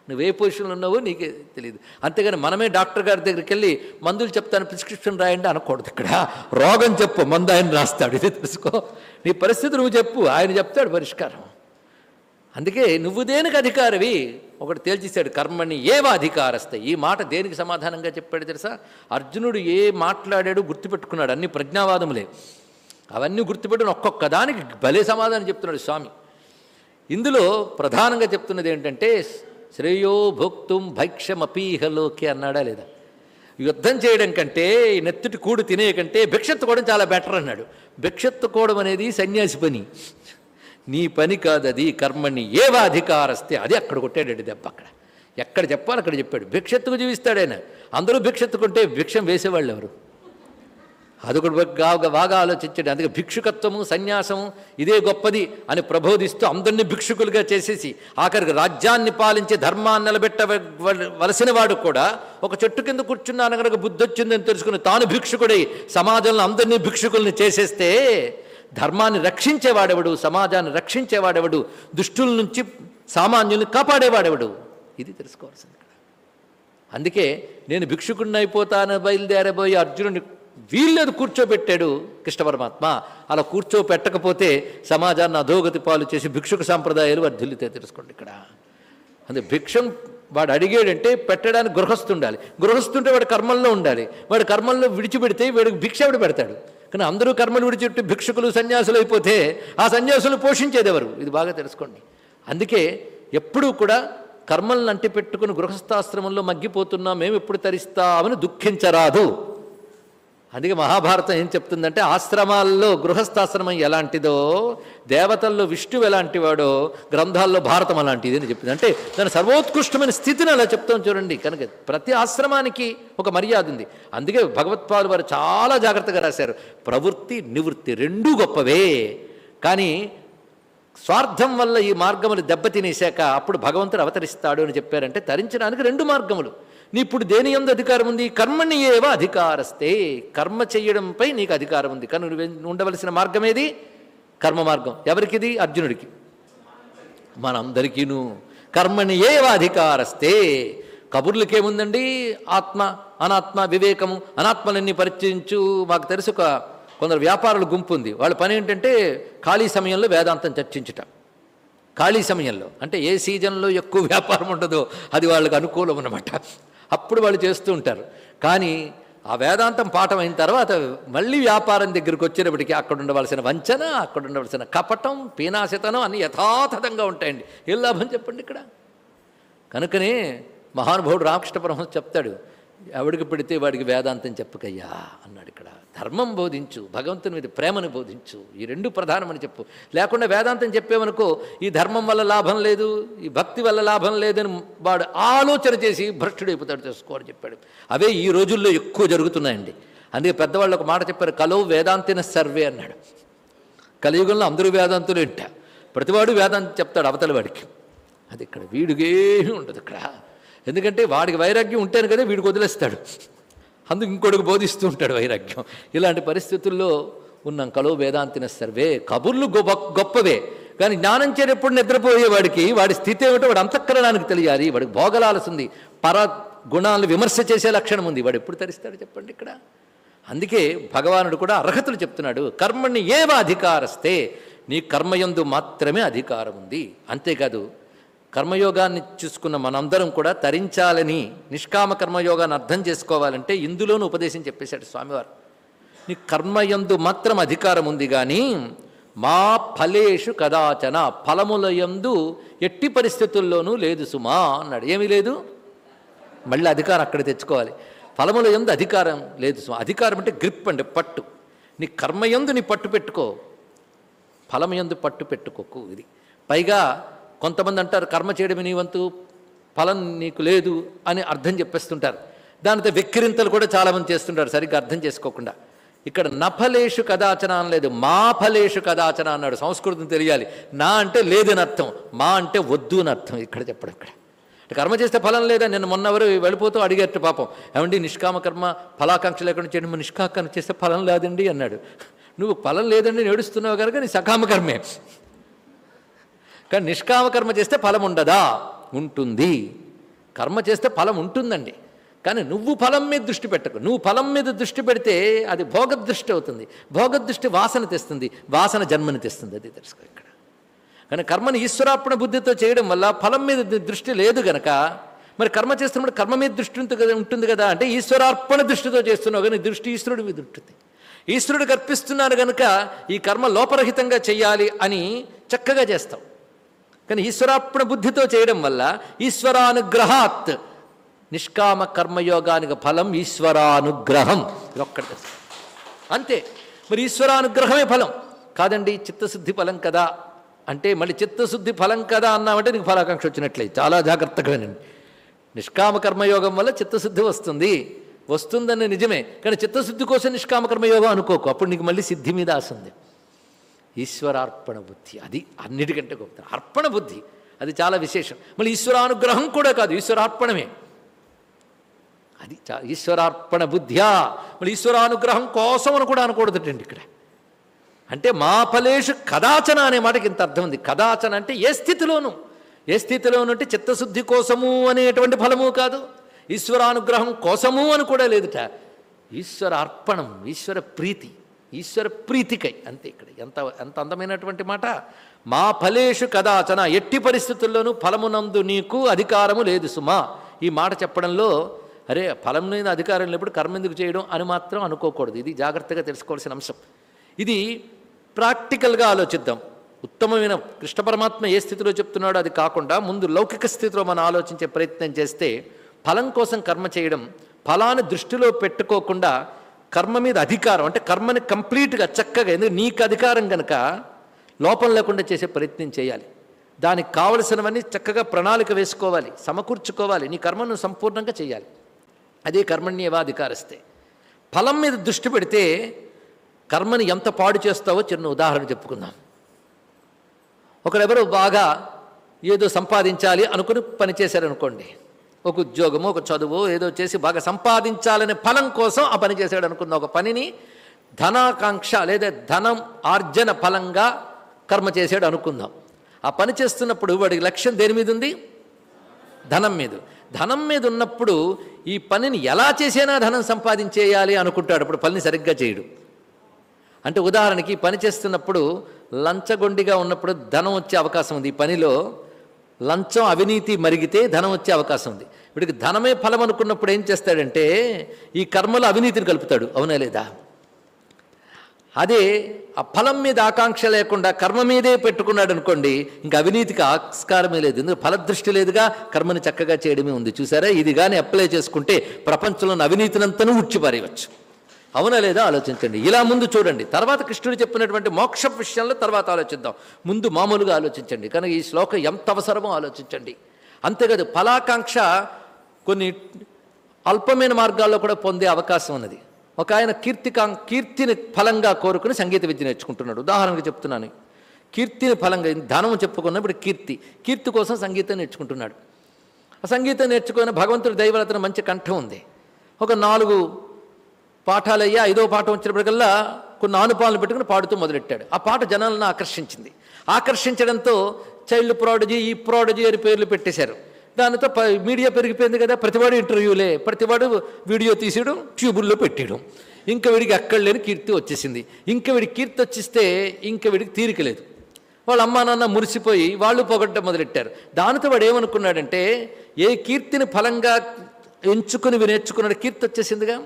నువ్వే పొజిషన్లో ఉన్నావో నీకే తెలియదు అంతేగాని మనమే డాక్టర్ గారి దగ్గరికి వెళ్ళి మందులు చెప్తాను ప్రిస్క్రిప్షన్ రాయండి అనకూడదు ఇక్కడ. రోగం చెప్పు మందు ఆయన రాస్తాడు ఇది తెలుసుకో. నీ పరిస్థితి నువ్వు చెప్పు ఆయన చెప్తాడు పరిష్కారం. అందుకే నువ్వు దేనికి అధికారివి? ఒకటి తేల్చేశాడు కర్మని ఏవ అధికారస్తే ఈ మాట దేనికి సమాధానంగా చెప్పాడు తెలుసా? అర్జునుడు ఏ మాట్లాడాడు గుర్తుపెట్టుకున్నాడు అన్ని ప్రజ్ఞావాదములే. అవన్నీ గుర్తుపెట్టుకుని ఒక్కొక్క దానికి భలే సమాధానం చెప్తున్నాడు స్వామి. ఇందులో ప్రధానంగా చెప్తున్నది ఏంటంటే శ్రేయో భోక్తుం భైక్షమపీహలోకి అన్నాడా లేదా? యుద్ధం చేయడం కంటే ఈ నెత్తుటి కూడు తినే కంటే భిక్షెత్తుకోవడం చాలా బెటర్ అన్నాడు. భిక్షెత్తుకోవడం అనేది సన్యాసి పని. నీ పని కాదది కర్మని ఏవా అధికారస్తే అది అక్కడ కొట్టాడు దెబ్బ అక్కడ. ఎక్కడ చెప్పాలి అక్కడ చెప్పాడు. భిక్షెత్తుకు జీవిస్తాడైనా అందరూ భిక్షెత్తుకుంటే భిక్షం వేసేవాళ్ళు ఎవరు? అదొకటి బాగా బాగా ఆలోచించాడు. అందుకే భిక్షుకత్వము సన్యాసము ఇదే గొప్పది అని ప్రబోధిస్తూ అందరినీ భిక్షుకులుగా చేసేసి ఆఖరికి రాజ్యాన్ని పాలించి ధర్మాన్ని నిలబెట్టవలసిన వాడు కూడా ఒక చెట్టు కింద కూర్చున్నాను కనుక బుద్ధి వచ్చిందని తెలుసుకుని తాను భిక్షుకుడై సమాజంలో అందరినీ భిక్షుకుల్ని చేసేస్తే ధర్మాన్ని రక్షించేవాడెవడు? సమాజాన్ని రక్షించేవాడెవడు? దుష్టుల నుంచి సామాన్యుల్ని కాపాడేవాడెవడు? ఇది తెలుసుకోవాల్సింది ఇక్కడ. అందుకే నేను భిక్షుకుడిని అయిపోతాను బయలుదేరబోయి అర్జునుని వీళ్ళని కూర్చోబెట్టాడు కృష్ణ పరమాత్మ అలా కూర్చోపెట్టకపోతే సమాజాన్ని అధోగతి పాలు చేసి భిక్షుక సాంప్రదాయాలు వర్ధిల్లితే తెలుసుకోండి ఇక్కడ. అందుకే భిక్షం వాడు అడిగాడంటే పెట్టడానికి గృహస్థుండాలి. గృహస్థుంటే వాడు కర్మల్లో ఉండాలి. వాడు కర్మల్లో విడిచిపెడితే వాడికి భిక్ష ఎవడు పెడతాడు? కానీ అందరూ కర్మలు విడిచిపెట్టి భిక్షుకులు సన్యాసులు అయిపోతే ఆ సన్యాసులు పోషించేదెవరు ఇది బాగా తెలుసుకోండి. అందుకే ఎప్పుడూ కూడా కర్మలను అంటి పెట్టుకుని గృహస్థాశ్రమంలో మగ్గిపోతున్నా మేము ఎప్పుడు తరిస్తామని దుఃఖించరాదు. అందుకే మహాభారతం ఏం చెప్తుందంటే ఆశ్రమాల్లో గృహస్థాశ్రమం ఎలాంటిదో దేవతల్లో విష్ణువు ఎలాంటివాడో గ్రంథాల్లో భారతం అలాంటిది అని చెప్పింది అంటే దాని సర్వోత్కృష్టమైన స్థితిని అలా చెప్తాం చూడండి. కనుక ప్రతి ఆశ్రమానికి ఒక మర్యాద ఉంది. అందుకే భగవత్పాలు వారు చాలా జాగ్రత్తగా రాశారు. ప్రవృత్తి నివృత్తి రెండూ గొప్పవే. కానీ స్వార్థం వల్ల ఈ మార్గములు దెబ్బతినేశాక అప్పుడు భగవంతుడు అవతరిస్తాడు అని చెప్పారంటే తరించడానికి రెండు మార్గములు. నీ ఇప్పుడు దేని ఎందు అధికారం ఉంది? కర్మని ఏవ అధికారస్తే. కర్మ చేయడంపై నీకు అధికారం ఉంది. కానీ నువ్వు ఉండవలసిన మార్గం ఏది? కర్మ మార్గం. ఎవరికిది? అర్జునుడికి. మనందరికీను. కర్మని ఏవ అధికారస్తే. కబుర్లకేముందండి? ఆత్మ అనాత్మ వివేకము అనాత్మలన్నీ పరిచయించు. మాకు తెలుసు ఒక కొందరు వ్యాపారుల గుంపు ఉంది. వాళ్ళ పని ఏంటంటే ఖాళీ సమయంలో వేదాంతం చర్చించుట. ఖాళీ సమయంలో. అంటే ఏ సీజన్లో ఎక్కువ వ్యాపారం ఉండదో అది వాళ్ళకి అనుకూలం అన్నమాట అప్పుడు వాళ్ళు చేస్తూ ఉంటారు. కానీ ఆ వేదాంతం పాఠం అయిన తర్వాత మళ్ళీ వ్యాపారం దగ్గరికి వచ్చేటప్పటికి అక్కడ ఉండవలసిన వంచన అక్కడ ఉండవలసిన కపటం పీనాశితనం అన్ని యథాతథంగా ఉంటాయండి. ఏం లాభం చెప్పండి ఇక్కడ? కనుకనే మహానుభావుడు రామకృష్ణ పరమహంస చెప్తాడు ఎవడికి పెడితే వాడికి వేదాంతం చెప్పకయ్యా అన్నాడు ఇక్కడ. ధర్మం బోధించు భగవంతుని మీద ప్రేమను బోధించు. ఈ రెండు ప్రధానమని చెప్పు. లేకుండా వేదాంతం చెప్పేవనుకో ఈ ధర్మం వల్ల లాభం లేదు ఈ భక్తి వల్ల లాభం లేదని వాడు ఆలోచన చేసి భ్రష్టుడైపోతాడు చేసుకోవాలని చెప్పాడు. అవే ఈ రోజుల్లో ఎక్కువ జరుగుతున్నాయండి. అందుకే పెద్దవాళ్ళు ఒక మాట చెప్పారు కలో వేదాంతిన సర్వే అన్నాడు. కలియుగంలో అందరూ వేదాంతులు ఏంట ప్రతివాడు వేదాంతి చెప్తాడు అవతల వాడికి. అది ఇక్కడ వీడికేమీ ఉండదు ఇక్కడ. ఎందుకంటే వాడికి వైరాగ్యం ఉంటేనే కదా వీడికి వదిలేస్తాడు. అందుకు ఇంకోటికి బోధిస్తూ ఉంటాడు వైరాగ్యం. ఇలాంటి పరిస్థితుల్లో ఉన్నాం కలో వేదాంతిన సర్వే కబుర్లు గొప్ప గొప్పవే. కానీ జ్ఞానం చేరేప్పుడు నిద్రపోయేవాడికి వాడి స్థితి ఏమిటో వాడు అంతఃకరణానికి తెలియాలి. వాడికి భోగలాల్సింది పర గుణాలను విమర్శ చేసే లక్షణం ఉంది. వాడు ఎప్పుడు తరిస్తాడు చెప్పండి ఇక్కడ? అందుకే భగవానుడు కూడా అర్హతలు చెప్తున్నాడు. కర్మని ఏవ అధికారస్తే నీ కర్మయందు మాత్రమే అధికారం ఉంది అంతేకాదు కర్మయోగాన్ని చూసుకున్న మనందరం కూడా తరించాలని నిష్కామ కర్మయోగాన్ని అర్థం చేసుకోవాలంటే ఇందులోనూ ఉపదేశం చెప్పేశాడు స్వామివారు. నీ కర్మయందు మాత్రం అధికారం ఉంది కానీ మా ఫలేషు కదాచన ఫలములయందు ఎట్టి పరిస్థితుల్లోనూ లేదు సుమా అన్నాడు. ఏమీ లేదు? మళ్ళీ అధికారం అక్కడ తెచ్చుకోవాలి. ఫలముల ఎందు అధికారం లేదు సుమా. అధికారం అంటే గ్రిప్ అండి పట్టు. నీ కర్మయందు నీ పట్టు పెట్టుకో. ఫలమయందు పట్టు పెట్టుకోకు ఇది. పైగా కొంతమంది అంటారు కర్మ చేయడమే నీ వంతు ఫలం నీకు లేదు అని అర్థం చెప్పేస్తుంటారు. దానితో వెక్కిరింతలు కూడా చాలామంది చేస్తుంటారు సరిగ్గా అర్థం చేసుకోకుండా. ఇక్కడ నఫలేషు కదాచన అనలేదు మా ఫలేషు కదాచన అన్నాడు. సంస్కృతం తెలియాలి. నా అంటే లేదని అర్థం మా అంటే వద్దు అని అర్థం. ఇక్కడ చెప్పడం ఇక్కడ. కర్మ చేస్తే ఫలం లేదా? నేను మొన్నవరు వెళ్ళిపోతూ అడిగేట్టు పాపం. ఏమండి నిష్కామ కర్మ ఫలాకాంక్ష లేకుండా చేయడం? నిష్కాకర్మ చేస్తే ఫలం లేదండి అన్నాడు. నువ్వు ఫలం లేదండి నేడుస్తున్నావు కనుక నీ సకామ కర్మే. కానీ నిష్కామ కర్మ చేస్తే ఫలం ఉండదా? ఉంటుంది. కర్మ చేస్తే ఫలం ఉంటుందండి. కానీ నువ్వు ఫలం మీద దృష్టి పెట్టకు. నువ్వు ఫలం మీద దృష్టి పెడితే అది భోగదృష్టి అవుతుంది. భోగదృష్టి వాసన తెస్తుంది. వాసన జన్మని తెస్తుంది. అది తెలుసుకో ఇక్కడ. కానీ కర్మని ఈశ్వరార్పణ బుద్ధితో చేయడం వల్ల ఫలం మీద దృష్టి లేదు గనక మరి కర్మ చేస్తున్నప్పుడు కర్మ మీద దృష్టి ఉంటుంది కదా ఉంటుంది కదా? అంటే ఈశ్వరార్పణ దృష్టితో చేస్తున్నావు కానీ దృష్టి ఈశ్వరుడి మీద ఉంటుంది. ఈశ్వరుడు అర్పిస్తున్నాను గనుక ఈ కర్మ లోపరహితంగా చేయాలి అని చక్కగా చేస్తావు. కానీ ఈశ్వరార్పణ బుద్ధితో చేయడం వల్ల ఈశ్వరానుగ్రహాత్ నిష్కామ కర్మయోగానికి ఫలం ఈశ్వరానుగ్రహం. ఇది ఒక్కటి అంతే. మరి ఈశ్వరానుగ్రహమే ఫలం. కాదండి చిత్తశుద్ధి ఫలం కదా అంటే మళ్ళీ చిత్తశుద్ధి ఫలం కదా అన్నామంటే నీకు ఫలాకాంక్ష వచ్చినట్లే చాలా జాగ్రత్తగా నిష్కామ కర్మయోగం వల్ల చిత్తశుద్ధి వస్తుంది. వస్తుందని నిజమే. కానీ చిత్తశుద్ధి కోసం నిష్కామ కర్మయోగం అనుకోకు. అప్పుడు నీకు మళ్ళీ సిద్ధి మీద ఆశ ఉంది. ఈశ్వరార్పణ బుద్ధి. అది అన్నిటికంటే గొప్ప అర్పణ బుద్ధి. అది చాలా విశేషం. మళ్ళీ ఈశ్వరానుగ్రహం కూడా కాదు. ఈశ్వరార్పణమే. అది ఈశ్వరార్పణ బుద్ధ్యా. మళ్ళీ ఈశ్వరానుగ్రహం కోసం అని కూడా అనకూడదటండి ఇక్కడ. అంటే మా ఫలేషు కదాచన అనే మాటకి ఇంత అర్థం ఉంది. కదాచన అంటే ఏ స్థితిలోనూ. ఏ స్థితిలోనూ అంటే చిత్తశుద్ధి కోసము అనేటువంటి ఫలము కాదు. ఈశ్వరానుగ్రహం కోసము అని కూడా లేదుట. ఈశ్వర అర్పణం ఈశ్వర ప్రీతి. ఈశ్వర ప్రీతికై. అంతే ఇక్కడ. ఎంత ఎంత అందమైనటువంటి మాట? మా ఫలేషు కదాచన ఎట్టి పరిస్థితుల్లోనూ ఫలమునందు నీకు అధికారము లేదు సుమా. ఈ మాట చెప్పడంలో అరే ఫలం మీద అధికారం లేనప్పుడు కర్మ ఎందుకు చేయడం అని మాత్రం అనుకోకూడదు. ఇది జాగ్రత్తగా తెలుసుకోవాల్సిన అంశం. ఇది ప్రాక్టికల్గా ఆలోచిద్దాం. ఉత్తమమైన కృష్ణ పరమాత్మ ఏ స్థితిలో చెప్తున్నాడో అది కాకుండా ముందు లౌకిక స్థితిలో మనం ఆలోచించే ప్రయత్నం చేస్తే ఫలం కోసం కర్మ చేయడం ఫలాన్ని దృష్టిలో పెట్టుకోకుండా కర్మ మీద అధికారం అంటే కర్మని కంప్లీట్గా చక్కగా ఎందుకు నీకు అధికారం కనుక లోపం లేకుండా చేసే ప్రయత్నం చేయాలి. దానికి కావలసినవన్నీ చక్కగా ప్రణాళిక వేసుకోవాలి సమకూర్చుకోవాలి నీ కర్మను సంపూర్ణంగా చేయాలి. అదే కర్మణ్యవాధికారస్తే. ఫలం మీద దృష్టి పెడితే కర్మని ఎంత పాడు చేస్తావో చిన్న ఉదాహరణ చెప్పుకుందాం. ఒకరెవరు బాగా ఏదో సంపాదించాలి అనుకుని పనిచేశారనుకోండి ఒక ఉద్యోగము ఒక చదువు ఏదో చేసి బాగా సంపాదించాలనే ఫలం కోసం ఆ పని చేశాడు అనుకున్న ఒక పనిని ధనాకాంక్ష లేదా ధనం ఆర్జన ఫలంగా కర్మ చేశాడు అనుకుందాం. ఆ పని చేస్తున్నప్పుడు వాడికి లక్ష్యం దేని మీద ఉంది? ధనం మీద. ధనం మీద ఉన్నప్పుడు ఈ పనిని ఎలా చేసినా ధనం సంపాదించేయాలి అనుకుంటాడు. అప్పుడు పనిని సరిగ్గా చేయడు. అంటే ఉదాహరణకి పని చేస్తున్నప్పుడు లంచగొండిగా ఉన్నప్పుడు ధనం వచ్చే అవకాశం ఉంది. ఈ పనిలో లంచం అవినీతి మరిగితే ధనం వచ్చే అవకాశం ఉంది. వీడికి ధనమే ఫలం అనుకున్నప్పుడు ఏం చేస్తాడంటే ఈ కర్మలో అవినీతిని కలుపుతాడు. అవునా లేదా? అదే ఆ ఫలం మీద ఆకాంక్ష లేకుండా కర్మ మీదే పెట్టుకున్నాడు అనుకోండి ఇంకా అవినీతికి ఆస్కారమే లేదు. ఎందుకు? ఫలదృష్టి లేదుగా కర్మని చక్కగా చేయడమే ఉంది. చూసారా? ఇది కానీ అప్లై చేసుకుంటే ప్రపంచంలోని అవినీతినంతనూ ఉచ్చిపారేయవచ్చు అవునా లేదా ఆలోచించండి. ఇలా ముందు చూడండి. తర్వాత కృష్ణుడు చెప్పినటువంటి మోక్ష విషయంలో తర్వాత ఆలోచిద్దాం. ముందు మామూలుగా ఆలోచించండి. కనుక ఈ శ్లోకం ఎంత అవసరమో ఆలోచించండి. అంతేకాదు ఫలాకాంక్ష కొన్ని అల్పమైన మార్గాల్లో కూడా పొందే అవకాశం ఉన్నది. ఒక ఆయన కీర్తికా కీర్తిని ఫలంగా కోరుకుని సంగీత విద్య నేర్చుకుంటున్నాడు. ఉదాహరణకు చెప్తున్నాను. కీర్తిని ఫలంగా ధనం చెప్పుకున్నప్పుడు కీర్తి. కీర్తి కోసం సంగీతం నేర్చుకుంటున్నాడు. ఆ సంగీతం నేర్చుకుని భగవంతుడి దైవలతన మంచి కంఠం ఉంది. ఒక నాలుగు పాఠాలయ్యా ఐదో పాఠం వచ్చినప్పటికల్లా కొన్ని ఆనుపాలను పెట్టుకుని పాడుతూ మొదలెట్టాడు. ఆ పాట జనాలను ఆకర్షించింది. ఆకర్షించడంతో చైల్డ్ ప్రాడజీ ఈ ప్రాడజీ అని పేర్లు పెట్టేశారు. దానితో ప మీడియా పెరిగిపోయింది కదా ప్రతివాడు ఇంటర్వ్యూలే ప్రతివాడు వీడియో తీసేయడం ట్యూబుల్లో పెట్టేయడం. ఇంకా వీడికి అక్కడ లేని కీర్తి వచ్చేసింది. ఇంకా వీడికి కీర్తి వచ్చిస్తే ఇంకా వీడికి తీరిక లేదు. వాళ్ళ అమ్మా నాన్న మురిసిపోయి వాళ్ళు పొగడ్డం మొదలెట్టారు. దానితో వాడు ఏమనుకున్నాడంటే ఏ కీర్తిని ఫలంగా ఎంచుకుని నేర్చుకున్నాడు కీర్తి వచ్చేసిందిగా?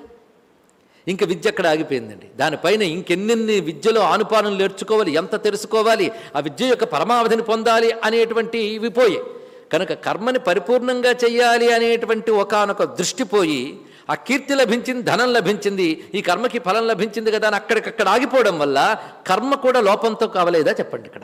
ఇంకా విద్య అక్కడ ఆగిపోయిందండి? దానిపైన ఇంకెన్నెన్ని విద్యలో ఆనుపానం నేర్చుకోవాలి ఎంత తెలుసుకోవాలి ఆ విద్య యొక్క పరమావధిని పొందాలి అనేటువంటి ఇవి పోయి. కనుక కర్మని పరిపూర్ణంగా చెయ్యాలి అనేటువంటి ఒకానొక దృష్టిపోయి ఆ కీర్తి లభించింది ధనం లభించింది ఈ కర్మకి ఫలం లభించింది కదా అని అక్కడికక్కడ ఆగిపోవడం వల్ల కర్మ కూడా లోపంతో కావలేదా చెప్పండి ఇక్కడ?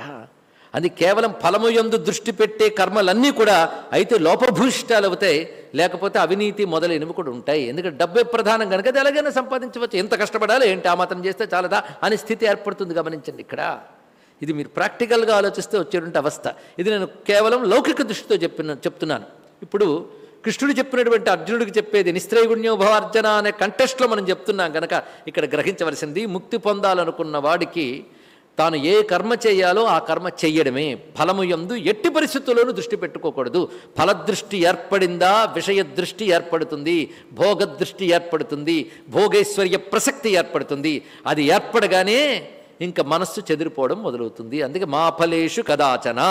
అది కేవలం ఫలము యందు దృష్టి పెట్టే కర్మలన్నీ కూడా అయితే లోపభూయిష్టాలు అవుతాయి. లేకపోతే అవినీతి మొదలైనవి కూడా ఉంటాయి. ఎందుకంటే డబ్బే ప్రధానం కనుక అది ఎలాగైనా సంపాదించవచ్చు. ఎంత కష్టపడాలి ఏంటి? ఆ మాత్రం చేస్తే చాలదా? అనే స్థితి ఏర్పడుతుంది. గమనించండి ఇక్కడ. ఇది మీరు ప్రాక్టికల్గా ఆలోచిస్తే వచ్చేటువంటి అవస్థ. ఇది నేను కేవలం లౌకిక దృష్టితో చెప్పిన చెప్తున్నాను. ఇప్పుడు కృష్ణుడు చెప్పినటువంటి అర్జునుడికి చెప్పేది నిస్త్రైగుణ్యో భవార్జన అనే కంటెస్ట్లో మనం చెప్తున్నాం కనుక ఇక్కడ గ్రహించవలసింది ముక్తి పొందాలనుకున్న వాడికి తాను ఏ కర్మ చేయాలో ఆ కర్మ చెయ్యడమే. ఫలము యందు ఎట్టి పరిస్థితుల్లోనూ దృష్టి పెట్టుకోకూడదు. ఫలదృష్టి ఏర్పడిందా? విషయ దృష్టి ఏర్పడుతుంది. భోగ దృష్టి ఏర్పడుతుంది. భోగేశ్వర్య ప్రసక్తి ఏర్పడుతుంది. అది ఏర్పడగానే ఇంకా మనస్సు చెదిరిపోవడం మొదలవుతుంది. అందుకే మా ఫలేషు కదాచన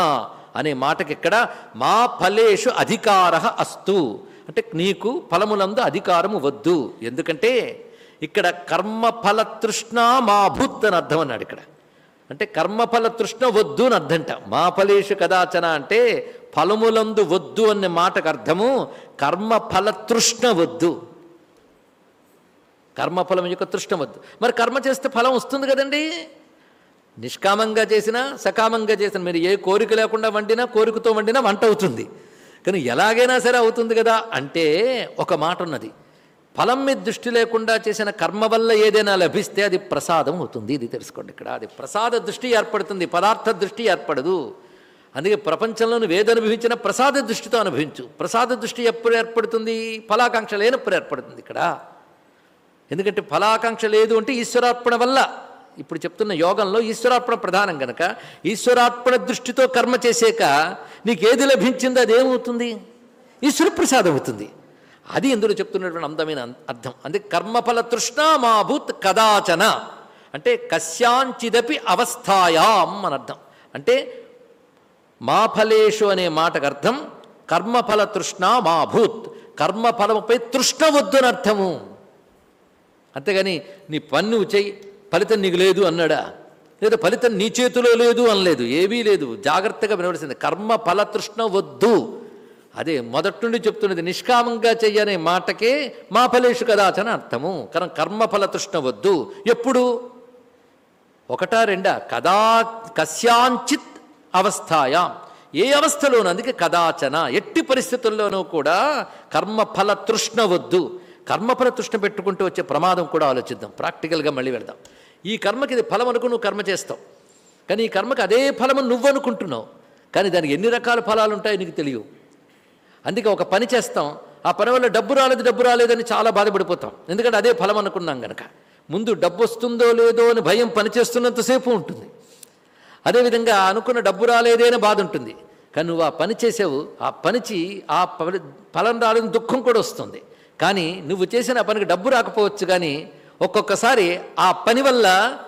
అనే మాటకి ఇక్కడ మా ఫలేషు అధికార అస్తు. అంటే నీకు ఫలములందు అధికారము వద్దు. ఎందుకంటే ఇక్కడ కర్మఫల తృష్ణ మా భూత్ అని అర్థం అన్నాడు ఇక్కడ. అంటే కర్మఫల తృష్ణ వద్దు అని అర్థంట. మా ఫలేషు కదాచన అంటే ఫలములందు వద్దు అనే మాటకు అర్థము కర్మఫల తృష్ణ వద్దు. కర్మఫలం యొక్క తృష్ణ వద్దు. మరి కర్మ చేస్తే ఫలం వస్తుంది కదండి? నిష్కామంగా చేసినా సకామంగా చేసినా మీరు ఏ కోరిక లేకుండా వండినా కోరికతో వండినా వంట అవుతుంది. కానీ ఎలాగైనా సరే అవుతుంది కదా అంటే ఒక మాట ఉన్నది. ఫలం మీద దృష్టి లేకుండా చేసిన కర్మ వల్ల ఏదైనా లభిస్తే అది ప్రసాదం అవుతుంది. ఇది తెలుసుకోండి ఇక్కడ. అది ప్రసాద దృష్టి ఏర్పడుతుంది. పదార్థ దృష్టి ఏర్పడదు. అందుకే ప్రపంచంలోని వేదనుభవించిన ప్రసాద దృష్టితో అనుభవించు. ప్రసాద దృష్టి ఎప్పుడు ఏర్పడుతుంది? ఫలాకాంక్ష లేనప్పుడు ఏర్పడుతుంది ఇక్కడ. ఎందుకంటే ఫలాకాంక్ష లేదు అంటే ఈశ్వరార్పణ వల్ల. ఇప్పుడు చెప్తున్న యోగంలో ఈశ్వరార్పణ ప్రధానం కనుక ఈశ్వరార్పణ దృష్టితో కర్మ చేసాక నీకు ఏది లభించిందో అదేమవుతుంది? ఈశ్వర ప్రసాదం అవుతుంది. అది ఇందులో చెప్తున్నటువంటి అందమైన అర్థం? అంటే కర్మఫల తృష్ణ మాభూత్ కదాచన. అంటే కస్యాంచిదపి అవస్థాయాం అని అర్థం. అంటే మా ఫలేషు అనే మాటకు అర్థం కర్మఫల తృష్ణ మాభూత్ కర్మఫలముపై తృష్ణ వద్దునర్థము అంతేగాని నీ పన్ను చెయ్యి ఫలితం నీకు లేదు అన్నాడా? లేదా ఫలితం నీ చేతిలో లేదు అనలేదు ఏమీ లేదు. జాగ్రత్తగా వినవలసింది. కర్మ ఫల తృష్ణ వద్దు. అదే మొదటి నుండి చెప్తున్నది నిష్కామంగా చెయ్యనే మాటకే మా ఫలేషు కదాచన అర్థము. కర్మ కర్మఫల తృష్ణ వద్దు. ఎప్పుడు? ఒకటా రెండా? కదా కస్యాంచిత్ అవస్థాయా. ఏ అవస్థలోనూ అందుకే కదాచన. ఎట్టి పరిస్థితుల్లోనూ కూడా కర్మఫల తృష్ణ వద్దు. కర్మఫల తృష్ణ పెట్టుకుంటూ వచ్చే ప్రమాదం కూడా ఆలోచిద్దాం. ప్రాక్టికల్గా మళ్ళీ వెళ్దాం. ఈ కర్మకి ఇది ఫలం అనుకు నువ్వు కర్మ చేస్తావు. కానీ ఈ కర్మకి అదే ఫలము నువ్వు అనుకుంటున్నావు కానీ దానికి ఎన్ని రకాల ఫలాలు ఉంటాయో నీకు తెలియవు. అందుకే ఒక పని చేస్తాం. ఆ పని వల్ల డబ్బు రాలేదు డబ్బు రాలేదని చాలా బాధపడిపోతాం. ఎందుకంటే అదే ఫలం అనుకున్నాం గనక. ముందు డబ్బు వస్తుందో లేదో అని భయం పనిచేస్తున్నంతసేపు ఉంటుంది. అదేవిధంగా అనుకున్న డబ్బు రాలేదే అని బాధ ఉంటుంది. కానీ నువ్వు ఆ పని చేసావు. ఆ పనిచి ఆ ఫలం రాలేని దుఃఖం కూడా వస్తుంది. కానీ నువ్వు చేసిన పనికి డబ్బు రాకపోవచ్చు కానీ ఒక్కొక్కసారి ఆ పని వల్ల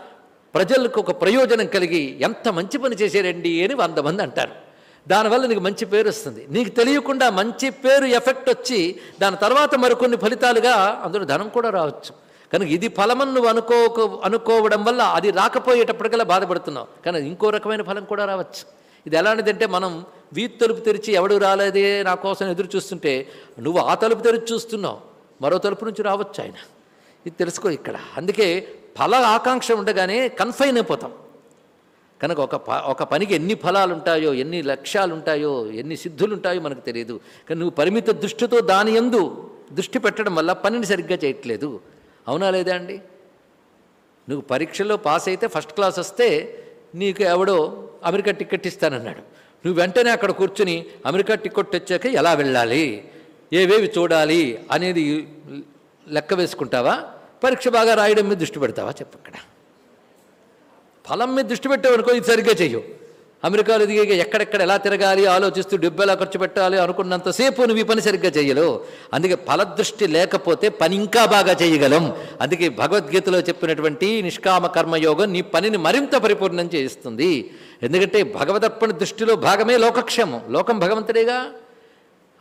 ప్రజలకు ఒక ప్రయోజనం కలిగి ఎంత మంచి పని చేశారండి అని వంద మంది అంటారు. దానివల్ల నీకు మంచి పేరు వస్తుంది. నీకు తెలియకుండా మంచి పేరు ఎఫెక్ట్ వచ్చి దాని తర్వాత మరికొన్ని ఫలితాలుగా అందులో ధనం కూడా రావచ్చు. కనుక ఇది ఫలమని నువ్వు అనుకోక అనుకోవడం వల్ల అది రాకపోయేటప్పటికల్లా బాధపడుతున్నావు. కానీ ఇంకో రకమైన ఫలం కూడా రావచ్చు. ఇది ఎలాంటిదంటే మనం వీధి తలుపు తెరిచి ఎవడు రాలేదే నా కోసం ఎదురు చూస్తుంటే నువ్వు ఆ తలుపు తెరిచి చూస్తున్నావు. మరో తలుపు నుంచి రావచ్చు ఆయన. ఇది తెలుసుకో ఇక్కడ. అందుకే ఫల ఆకాంక్ష ఉండగానే కన్ఫైన్ అయిపోతాం. కనుక ఒక ప ఒక పనికి ఎన్ని ఫలాలు ఉంటాయో ఎన్ని లక్ష్యాలు ఉంటాయో ఎన్ని సిద్ధులు ఉంటాయో మనకు తెలియదు. కానీ నువ్వు పరిమిత దృష్టితో దాని ఎందు దృష్టి పెట్టడం వల్ల పనిని సరిగ్గా చేయట్లేదు. అవునా లేదా అండి? నువ్వు పరీక్షలో పాస్ అయితే ఫస్ట్ క్లాస్ వస్తే నీకు ఎవడో అమెరికా టికెట్ ఇస్తానన్నాడు. నువ్వు వెంటనే అక్కడ కూర్చుని అమెరికా టికెట్ వచ్చాక ఎలా వెళ్ళాలి? ఏవేవి చూడాలి? అనేది లెక్క వేసుకుంటావా? పరీక్ష బాగా రాయడం మీద దృష్టి పెడతావా? చెప్పు అక్కడ. ఫలం మీద దృష్టి పెట్టావనుకో ఇది సరిగ్గా చెయ్యు. అమెరికాలో దిగే ఎక్కడెక్కడ ఎలా తిరగాలి ఆలోచిస్తూ డబ్బు ఎలా ఖర్చు పెట్టాలి అనుకున్నంతసేపు నువ్వు ఈ పని సరిగ్గా చేయలేవు అందుకే ఫలదృష్టి లేకపోతే పని ఇంకా బాగా చేయగలం అందుకే భగవద్గీతలో చెప్పినటువంటి నిష్కామ కర్మయోగం నీ పనిని మరింత పరిపూర్ణం చేయిస్తుంది. ఎందుకంటే భగవదర్పణ దృష్టిలో భాగమే లోకక్షేమం. లోకం భగవంతుడేగా?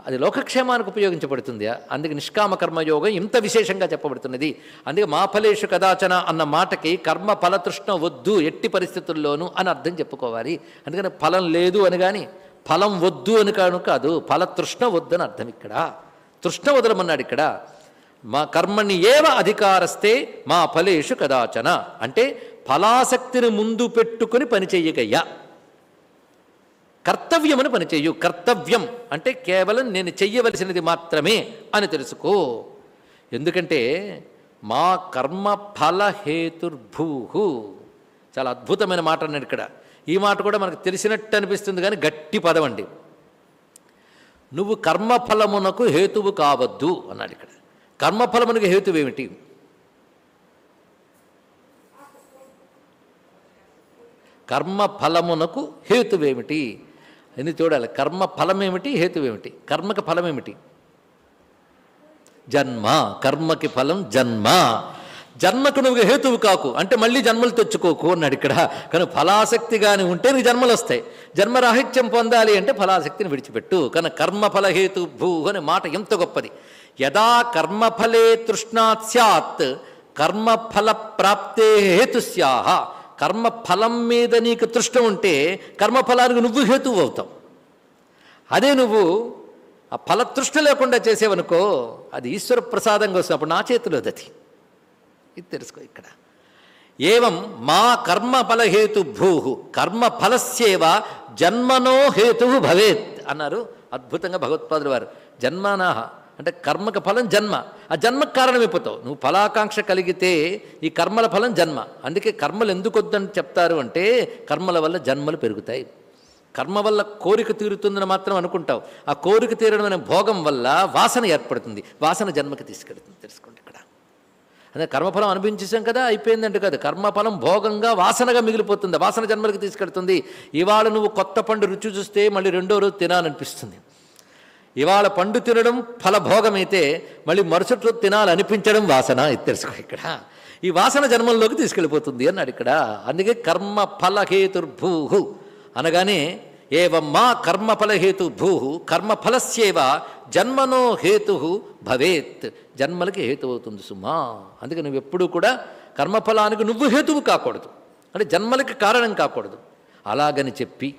అది లోకక్షేమానికి ఉపయోగించబడుతుంది. అందుకే నిష్కామ కర్మయోగం ఇంత విశేషంగా చెప్పబడుతున్నది. అందుకే మా ఫలేషు కదాచన అన్న మాటకి కర్మ ఫలతృష్ణ వద్దు ఎట్టి పరిస్థితుల్లోనూ అని అర్థం చెప్పుకోవాలి. అందుకని ఫలం లేదు అని కానీ ఫలం వద్దు అని కాను కాదు ఫలతృష్ణ వద్దు అని అర్థం ఇక్కడ. తృష్ణ వదలమన్నాడు ఇక్కడ. మా కర్మని ఏవ అధికారస్తే మా ఫలేషు కదాచన. అంటే ఫలాసక్తిని ముందు పెట్టుకుని పని చెయ్యగయ్యా. కర్తవ్యమని పనిచేయు కర్తవ్యం. అంటే కేవలం నేను చెయ్యవలసినది మాత్రమే అని తెలుసుకో. ఎందుకంటే మా కర్మ ఫలహేతుర్భూ చాలా అద్భుతమైన మాట అన్నాడు ఇక్కడ. ఈ మాట కూడా మనకు తెలిసినట్టు అనిపిస్తుంది కానీ గట్టి పదం అండి. నువ్వు కర్మఫలమునకు హేతువు కావద్దు అన్నాడు ఇక్కడ. కర్మఫలమునకు హేతువు ఏమిటి? కర్మ ఫలమునకు హేతువేమిటి అని చూడాలి? కర్మ ఫలమేమిటి? హేతువేమిటి? కర్మకి ఫలమేమిటి? జన్మ. కర్మకి ఫలం జన్మ. జన్మకు నువ్వు హేతువు కాకు. అంటే మళ్ళీ జన్మలు తెచ్చుకోకు అన్నాడు ఇక్కడ. కానీ ఫలాసక్తి కానీ ఉంటే నీ జన్మలు వస్తాయి. జన్మరాహిత్యం పొందాలి అంటే ఫలాసక్తిని విడిచిపెట్టు. కానీ కర్మఫలహేతు భూ అనే మాట ఎంత గొప్పది. యదా కర్మఫలే తృష్ణాత్ స్యాత్ కర్మఫల ప్రాప్తే హేతు స్యాహ. కర్మఫలం మీద నీకు తృష్ణ ఉంటే కర్మఫలానికి నువ్వు హేతువు అవుతావు. అదే నువ్వు ఆ ఫలతృష్ణ లేకుండా చేసేవనుకో అది ఈశ్వర ప్రసాదంగా వస్తున్నప్పుడు నా చేతిలో అది ఇది తెలుసుకో ఇక్కడ. ఏవం మా కర్మఫలహేతు భూ కర్మఫలస్యేవ జన్మనో హేతు భవేత్ అన్నారు అద్భుతంగా భగవత్పాదులు వారు. జన్మనాహ అంటే కర్మకు ఫలం జన్మ. ఆ జన్మకు కారణమైపోతావు. నువ్వు ఫలాకాంక్ష కలిగితే ఈ కర్మల ఫలం జన్మ. అందుకే కర్మలు ఎందుకు వద్దని చెప్తారు అంటే కర్మల వల్ల జన్మలు పెరుగుతాయి. కర్మ వల్ల కోరిక తీరుతుందని మాత్రం అనుకుంటావు. ఆ కోరిక తీరడం అనే భోగం వల్ల వాసన ఏర్పడుతుంది. వాసన జన్మకి తీసుకెళ్తుంది. తెలుసుకోండి ఇక్కడ. అదే కర్మఫలం అనిపించేసాం కదా అయిపోయిందంటే కదా. కర్మఫలం భోగంగా వాసనగా మిగిలిపోతుంది. వాసన జన్మలకు తీసుకెడుతుంది ఇవాళ నువ్వు కొత్త పండు రుచి చూస్తే మళ్ళీ రెండో రోజు తినాలనిపిస్తుంది. ఇవాళ పండు తినడం ఫలభోగమైతే మళ్ళీ మరుసటి రోజు తినాలనిపించడం వాసన. ఇది తెలుసుకో ఇక్కడ. ఈ వాసన జన్మంలోకి తీసుకెళ్ళిపోతుంది అన్నాడు ఇక్కడ. అందుకే కర్మ ఫలహేతుర్భూ అనగానే ఏవం మా కర్మఫలహేతు భూ కర్మఫలస్యేవ జన్మనో హేతు భవేత్. జన్మలకి హేతు అవుతుంది సుమా. అందుకే నువ్వు ఎప్పుడూ కూడా కర్మఫలానికి నువ్వు హేతువు కాకూడదు. అంటే జన్మలకి కారణం కాకూడదు. అలాగని చెప్పి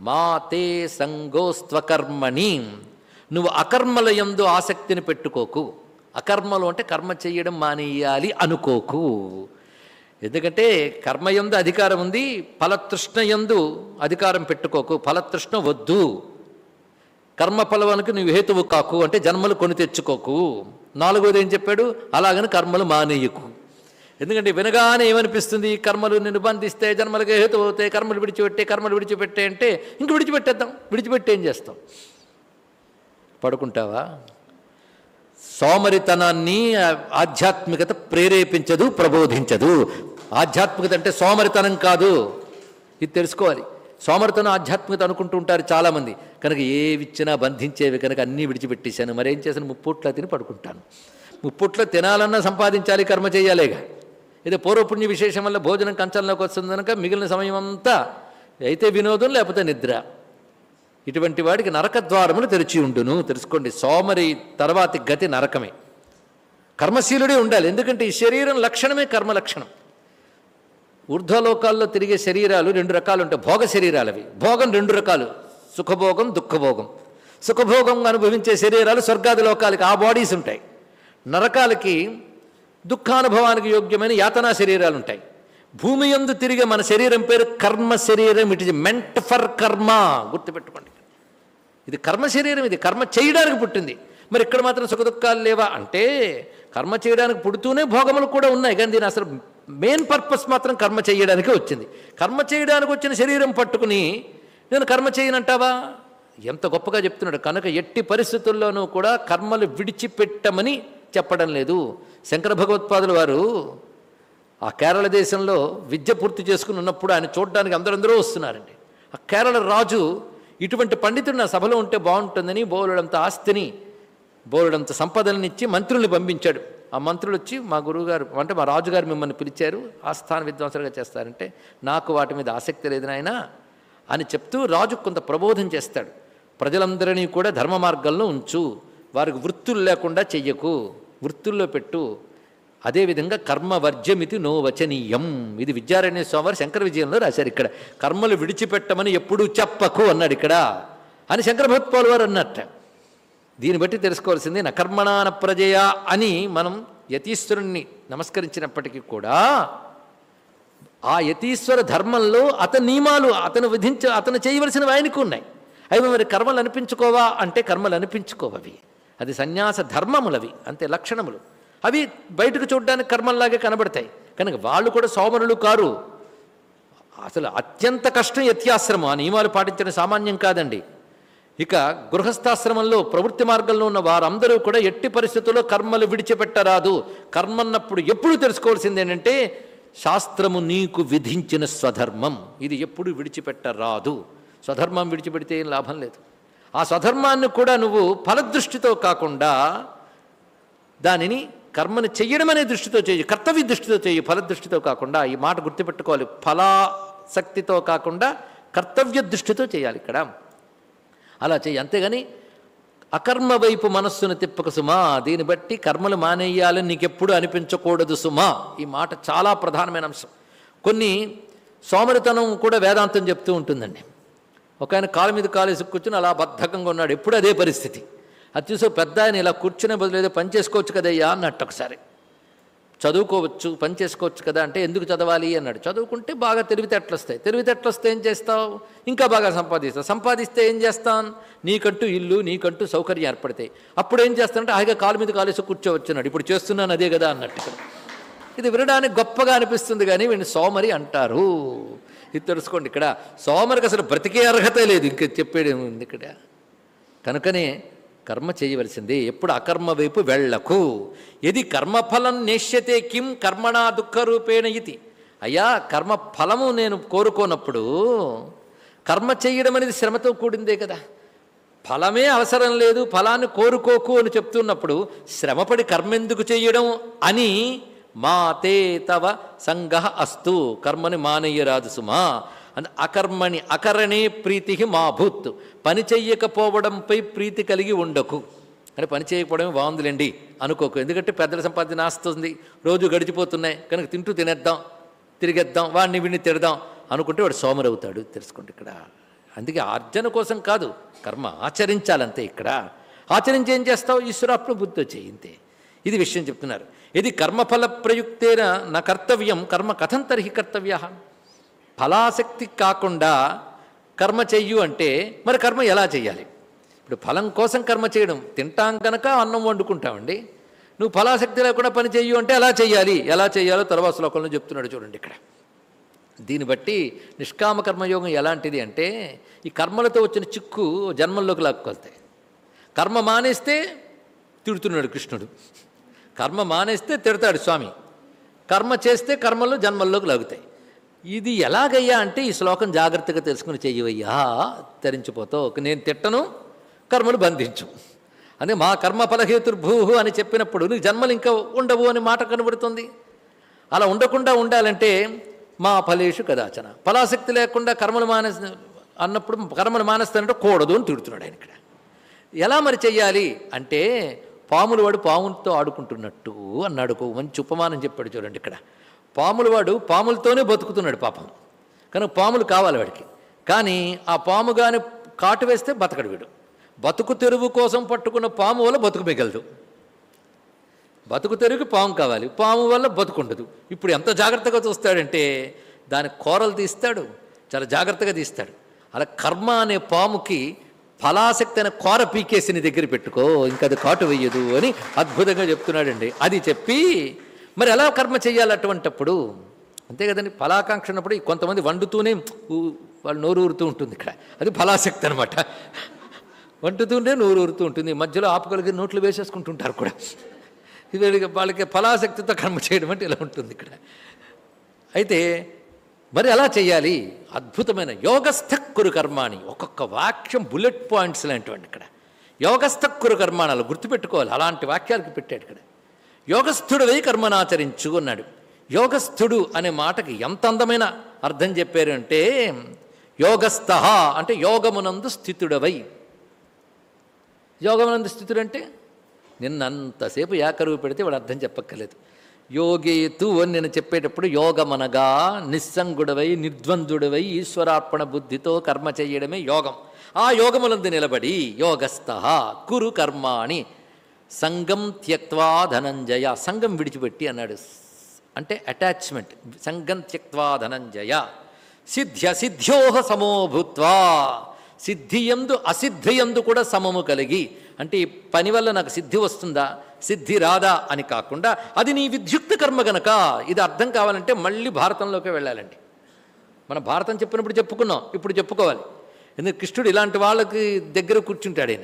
మా తే సంగోస్త్వకర్మణి. నువ్వు అకర్మల యందు ఆసక్తిని పెట్టుకోకు. అకర్మలు అంటే కర్మ చేయడం మానేయాలి అనుకోకు. ఎందుకంటే కర్మయందు అధికారం ఉంది ఫలతృష్ణ యందు అధికారం పెట్టుకోకు. ఫలతృష్ణ వద్దు. కర్మ ఫలవానికి నువ్వు హేతువు కాకు అంటే జన్మలు కొని తెచ్చుకోకు. నాలుగోది ఏం చెప్పాడు? అలాగని కర్మలు మానేయకు. ఎందుకంటే వినగానే ఏమనిపిస్తుంది? కర్మలు నిన్ను బంధిస్తే జన్మలకు హేతు అవుతాయి. కర్మలు విడిచిపెట్టే కర్మలు విడిచిపెట్టే అంటే ఇంక విడిచిపెట్టేద్దాం. విడిచిపెట్టి ఏం చేస్తాం? పడుకుంటావా? సోమరితనాన్ని ఆధ్యాత్మికత ప్రేరేపించదు ప్రబోధించదు. ఆధ్యాత్మికత అంటే సోమరితనం కాదు. ఇది తెలుసుకోవాలి. సోమరితనం ఆధ్యాత్మికత అనుకుంటూ ఉంటారు చాలామంది. కనుక ఏవిచ్చినా బంధించేవి కనుక అన్నీ విడిచిపెట్టేశాను. మరేం చేశాను? ముప్పొట్ల తిని పడుకుంటాను. ముప్పొట్ల తినాలన్నా సంపాదించాలి కర్మ చేయాలేగా. ఏదో పూర్వపుణ్య విశేషం వల్ల భోజనం కంచంలోకి వస్తుంది కనుక మిగిలిన సమయం అంతా అయితే వినోదం లేకపోతే నిద్ర. ఇటువంటి వాడికి నరక ద్వారములు తెరిచి ఉండును. తెలుసుకోండి సోమరి తర్వాతి గతి నరకమే. కర్మశీలుడే ఉండాలి. ఎందుకంటే ఈ శరీరం లక్షణమే కర్మ లక్షణం. ఊర్ధ్వలోకాల్లో తిరిగే శరీరాలు రెండు రకాలు ఉంటాయి. భోగ శరీరాలు అవి భోగం రెండు రకాలు. సుఖభోగం దుఃఖభోగం. సుఖభోగం అనుభవించే శరీరాలు స్వర్గాది లోకాలకి ఆ బాడీస్ ఉంటాయి. నరకాలకి దుఃఖానుభవానికి యోగ్యమైన యాతనా శరీరాలు ఉంటాయి భూమి యందు తిరిగే మన శరీరం పేరు కర్మ శరీరం. ఇట్ ఇస్ మెంట్ ఫర్ కర్మ గుర్తుపెట్టుకోండి. ఇది కర్మ శరీరం ఇది కర్మ చేయడానికి పుట్టింది. మరి ఇక్కడ మాత్రం సుఖ దుఃఖాలు లేవా? అంటే కర్మ చేయడానికి పుడుతూనే భోగములు కూడా ఉన్నాయి. కానీ దీని అసలు మెయిన్ పర్పస్ మాత్రం కర్మ చేయడానికే వచ్చింది. కర్మ చేయడానికి వచ్చిన శరీరం పట్టుకుని నేను కర్మ చేయనంటావా? ఎంత గొప్పగా చెప్తున్నాడు. కనుక ఎట్టి పరిస్థితుల్లోనూ కూడా కర్మలు విడిచిపెట్టమని చెప్పడం లేదు. శంకర భగవత్పాదుల వారు ఆ కేరళ దేశంలో విద్య పూర్తి చేసుకుని ఉన్నప్పుడు ఆయన చూడడానికి అందరందరూ వస్తున్నారండి. ఆ కేరళ రాజు ఇటువంటి పండితుడు నా సభలో ఉంటే బాగుంటుందని బోలుడంత ఆస్తిని బోలుడంత సంపదలనిచ్చి మంత్రుల్ని పంపించాడు. ఆ మంత్రులు వచ్చి మా గురువుగారు అంటే మా రాజుగారు మిమ్మల్ని పిలిచారు ఆస్థాన విద్వాంసులుగా చేస్తారంటే నాకు వాటి మీద ఆసక్తి లేదు నాయనా అని చెప్తూ రాజు కొంత ప్రబోధం చేస్తాడు. ప్రజలందరినీ కూడా ధర్మ మార్గంలో ఉంచు వారికి వృత్తులు లేకుండా చెయ్యకు. వృత్తుల్లో పెట్టు. అదేవిధంగా కర్మ వర్జ్యమితి నో వచనీయం. ఇది విద్యారణ్య స్వామి శంకర విజయంలో రాశారు ఇక్కడ. కర్మలు విడిచిపెట్టమని ఎప్పుడూ చెప్పకు అన్నాడు ఇక్కడ. అని శంకర భగత్పాల్ వారు అన్నట్ట. దీన్ని బట్టి తెలుసుకోవాల్సింది నకర్మణాన ప్రజయ అని మనం యతీశ్వరుణ్ణి నమస్కరించినప్పటికీ కూడా ఆ యతీశ్వర ధర్మంలో అతని నియమాలు అతను విధించ అతను చేయవలసినవి ఆయనకు ఉన్నాయి. అవి మరి కర్మలు అనిపించుకోవా అంటే కర్మలు అనిపించుకోవవి. అది సన్యాస ధర్మములవి అంతే లక్షణములు. అవి బయటకు చూడడానికి కర్మల్లాగే కనబడతాయి. కనుక వాళ్ళు కూడా సోమరులు కారు. అసలు అత్యంత కష్టం యత్యాశ్రమం. ఆ నియమాలు పాటించడం సామాన్యం కాదండి. ఇక గృహస్థాశ్రమంలో ప్రవృత్తి మార్గంలో ఉన్న వారందరూ కూడా ఎట్టి పరిస్థితుల్లో కర్మలు విడిచిపెట్టరాదు. కర్మన్నప్పుడు ఎప్పుడు తెలుసుకోవాల్సింది ఏంటంటే శాస్త్రము నీకు విధించిన స్వధర్మం. ఇది ఎప్పుడు విడిచిపెట్టరాదు. స్వధర్మం విడిచిపెడితే ఏం లాభం లేదు. ఆ స్వధర్మాన్ని కూడా నువ్వు ఫలదృష్టితో కాకుండా దానిని కర్మను చెయ్యడం అనే దృష్టితో చేయి కర్తవ్య దృష్టితో చేయి ఫలదృష్టితో కాకుండా ఈ మాట గుర్తుపెట్టుకోవాలి. ఫలాసక్తితో కాకుండా కర్తవ్య దృష్టితో చేయాలి ఇక్కడ. అలా చేయి అంతేగాని అకర్మ వైపు మనస్సును తిప్పక సుమా దీన్ని బట్టి కర్మలు మానేయాలని నీకెప్పుడు అనిపించకూడదు సుమా. ఈ మాట చాలా ప్రధానమైన అంశం. కొన్ని సోమరితనం కూడా వేదాంతం చెప్తూ ఉంటుందండి. ఒక ఆయన కాలు మీద కాలేసి కూర్చుని అలా బద్ధకంగా ఉన్నాడు. ఎప్పుడు అదే పరిస్థితి. అది చూసే పెద్ద ఆయన ఇలా కూర్చునే బదులు ఏదో పని చేసుకోవచ్చు కదయ్యా అన్నట్టు ఒకసారి. చదువుకోవచ్చు పని చేసుకోవచ్చు కదా అంటే ఎందుకు చదవాలి అన్నాడు. చదువుకుంటే బాగా తెలివితేటలు వస్తాయి. తెలివితేటలు వస్తే ఏం చేస్తావు? ఇంకా బాగా సంపాదిస్తావు. సంపాదిస్తే ఏం చేస్తాను నీకంటూ ఇల్లు నీకంటూ సౌకర్యం ఏర్పడతాయి. అప్పుడు ఏం చేస్తానంటే హాయిగా కాలు మీద కాలేసి కూర్చోవచ్చున్నాడు. ఇప్పుడు చేస్తున్నాను అదే కదా అన్నట్టు ఇది వినడానికి గొప్పగా అనిపిస్తుంది కానీ వీడిని సోమరి అంటారు. ఇది తెలుసుకోండి. ఇక్కడ సోమరికి అసలు బ్రతికే అర్హత లేదు. ఇంక చెప్పేది ఉంది ఇక్కడ? కనుకనే కర్మ చేయవలసింది. ఎప్పుడు అకర్మ వైపు వెళ్ళకు. ఎది కర్మఫలం నేష్యతే కిం కర్మణా దుఃఖరూపేణ ఇది. అయ్యా కర్మఫలము నేను కోరుకోనప్పుడు కర్మ చేయడం అనేది శ్రమతో కూడిందే కదా. ఫలమే అవసరం లేదు. ఫలాన్ని కోరుకోకు అని చెప్తున్నప్పుడు శ్రమపడి కర్మెందుకు చేయడం అని మా తే తవ సంగ అస్తు. కర్మని మానేయరాదు సుమా. అని అకర్మణి అకరణే ప్రీతి మా భూత్ పని చెయ్యకపోవడంపై ప్రీతి కలిగి ఉండకు. అని పని చేయకపోవడమే బాగుందిలేండి. అనుకోకు. ఎందుకంటే పెద్దల సంపాదన ఆస్తుంది రోజు గడిచిపోతున్నాయి. కనుక తింటూ తినేద్దాం తిరిగేద్దాం వాడిని వీడిని తిడదాం అనుకుంటే వాడు సోమరవుతాడు. తెలుసుకోండి ఇక్కడ. అందుకే ఆర్జన కోసం కాదు కర్మ ఆచరించాలంతే ఇక్కడ. ఆచరించి ఏం చేస్తావు? ఈశ్వరాత్మ బుద్ధి వచ్చేయి ఇది విషయం చెప్తున్నారు. ఇది కర్మఫల ప్రయుక్తేన నా కర్తవ్యం కర్మ కథం తర్హి కర్తవ్య. ఫలాసక్తి కాకుండా కర్మ చెయ్యు అంటే మరి కర్మ ఎలా చేయాలి ఇప్పుడు ఫలం కోసం కర్మ చేయడం తింటాం కనుక అన్నం వండుకుంటామండి. నువ్వు ఫలాసక్తి లేకుండా పని చెయ్యు అంటే ఎలా చేయాలి ఎలా చేయాలో తర్వాత శ్లోకంలో చెప్తున్నాడు చూడండి ఇక్కడ. దీన్ని బట్టి నిష్కామ కర్మయోగం ఎలాంటిది అంటే ఈ కర్మలతో వచ్చిన చిక్కు జన్మల్లోకి లాక్కొస్తాయి. కర్మ మానేస్తే తిడుతున్నాడు కృష్ణుడు. కర్మ మానేస్తే తిడతాడు స్వామి. కర్మ చేస్తే కర్మలు జన్మల్లోకి లాగుతాయి. ఇది ఎలాగయ్యా అంటే ఈ శ్లోకం జాగ్రత్తగా తెలుసుకుని చెయ్యవయ్యా తరించిపోతావు నేను తిట్టను కర్మలు బంధించు. అని మా కర్మ ఫలహేతుర్భూ అని చెప్పినప్పుడు నీకు జన్మలు ఇంకా ఉండవు అని మాట కనబడుతుంది. అలా ఉండకుండా ఉండాలంటే మా ఫలేషు కదాచన. ఫలాసక్తి లేకుండా కర్మలు మానేస్ అన్నప్పుడు కర్మలు మానేస్తానంటే కూడదు అని తిడుతున్నాడు ఆయన ఇక్కడ. ఎలా మరి చెయ్యాలి అంటే పాములవాడు పాములతో ఆడుకుంటున్నట్టు అన్నాడు. ఒక మంచి ఉపమానం చెప్పాడు చూడండి ఇక్కడ. పాములవాడు పాములతోనే బతుకుతున్నాడు పాపం. కనుక పాములు కావాలి వాడికి. కానీ ఆ పాము కానీ కాటు వేస్తే బతకడు వీడు. బతుకు తెరువు కోసం పట్టుకున్న పాము వల్ల బతుకు మిగలదు. బతుకు తెరువుకి పాము కావాలి. పాము వల్ల బతుకుండదు ఇప్పుడు ఎంత జాగ్రత్తగా చూస్తాడంటే దాని కూరలు తీస్తాడు. చాలా జాగ్రత్తగా తీస్తాడు. అలా కర్మ అనే పాముకి ఫలాసక్తి అనే కోర పీకేసి నీ దగ్గర పెట్టుకో ఇంకా అది కాటు వేయదు అని అద్భుతంగా చెప్తున్నాడండి. అది చెప్పి మరి ఎలా కర్మ చేయాలి అటువంటప్పుడు? అంతే కదండి ఫలాకాంక్ష ఉన్నప్పుడు కొంతమంది వండుతూనే వాళ్ళు నోరు ఊరుతూ ఉంటుంది ఇక్కడ. అది ఫలాసక్తి అనమాట వండుతుంటే నోరు ఊరుతూ ఉంటుంది. మధ్యలో ఆపుకలిగి నోట్లు వేసేసుకుంటుంటారు కూడా. ఇది వీళ్ళకి- వాళ్ళకి ఫలాసక్తితో కర్మ చేయడం అంటే ఇలా ఉంటుంది ఇక్కడ. అయితే మరి ఎలా చేయాలి. అద్భుతమైన యోగస్థక్కురు కర్మాణి ఒక్కొక్క వాక్యం బుల్లెట్ పాయింట్స్ లాంటివండి ఇక్కడ. యోగస్థక్కురు కర్మాణాలు గుర్తుపెట్టుకోవాలి. అలాంటి వాక్యాలకు పెట్టాడు ఇక్కడ. యోగస్థుడివై కర్మనాచరించు అన్నాడు. యోగస్థుడు అనే మాటకి ఎంత అందమైన అర్థం చెప్పారు అంటే యోగస్థ అంటే యోగమునందు స్థితుడవై. యోగమునందు స్థితుడు అంటే నిన్నంతసేపు ఏకరువు పెడితే వాడు అర్థం చెప్పక్కర్లేదు. యోగేతు అని నేను చెప్పేటప్పుడు యోగమనగా నిస్సంగుడవై నిర్ద్వందుడవై ఈశ్వరార్పణ బుద్ధితో కర్మ చేయడమే యోగం. ఆ యోగములందు నిలబడి యోగస్థ కురు కర్మాణి సంగం త్యక్వా ధనంజయ. సంగం విడిచిపెట్టి అన్నాడు. అంటే అటాచ్మెంట్. సంగం త్యక్వా ధనంజయ. సిద్ధ్య సిద్ధ్యోహ సమోభూత్వా. సిద్ధియందు అసిద్ధియందు కూడా సమము కలిగి. అంటే ఈ పని వల్ల నాకు సిద్ధి వస్తుందా? సిద్ధి రాదా అని కాకుండా అది నీ విద్యుక్త కర్మ గనక ఇది అర్థం కావాలంటే మళ్ళీ భారతంలోకి వెళ్ళాలండి. మన భారతం చెప్పినప్పుడు చెప్పుకున్నాం ఇప్పుడు చెప్పుకోవాలి. ఎందుకంటే కృష్ణుడు ఇలాంటి వాళ్ళకి దగ్గర కూర్చుంటాడు ఆయన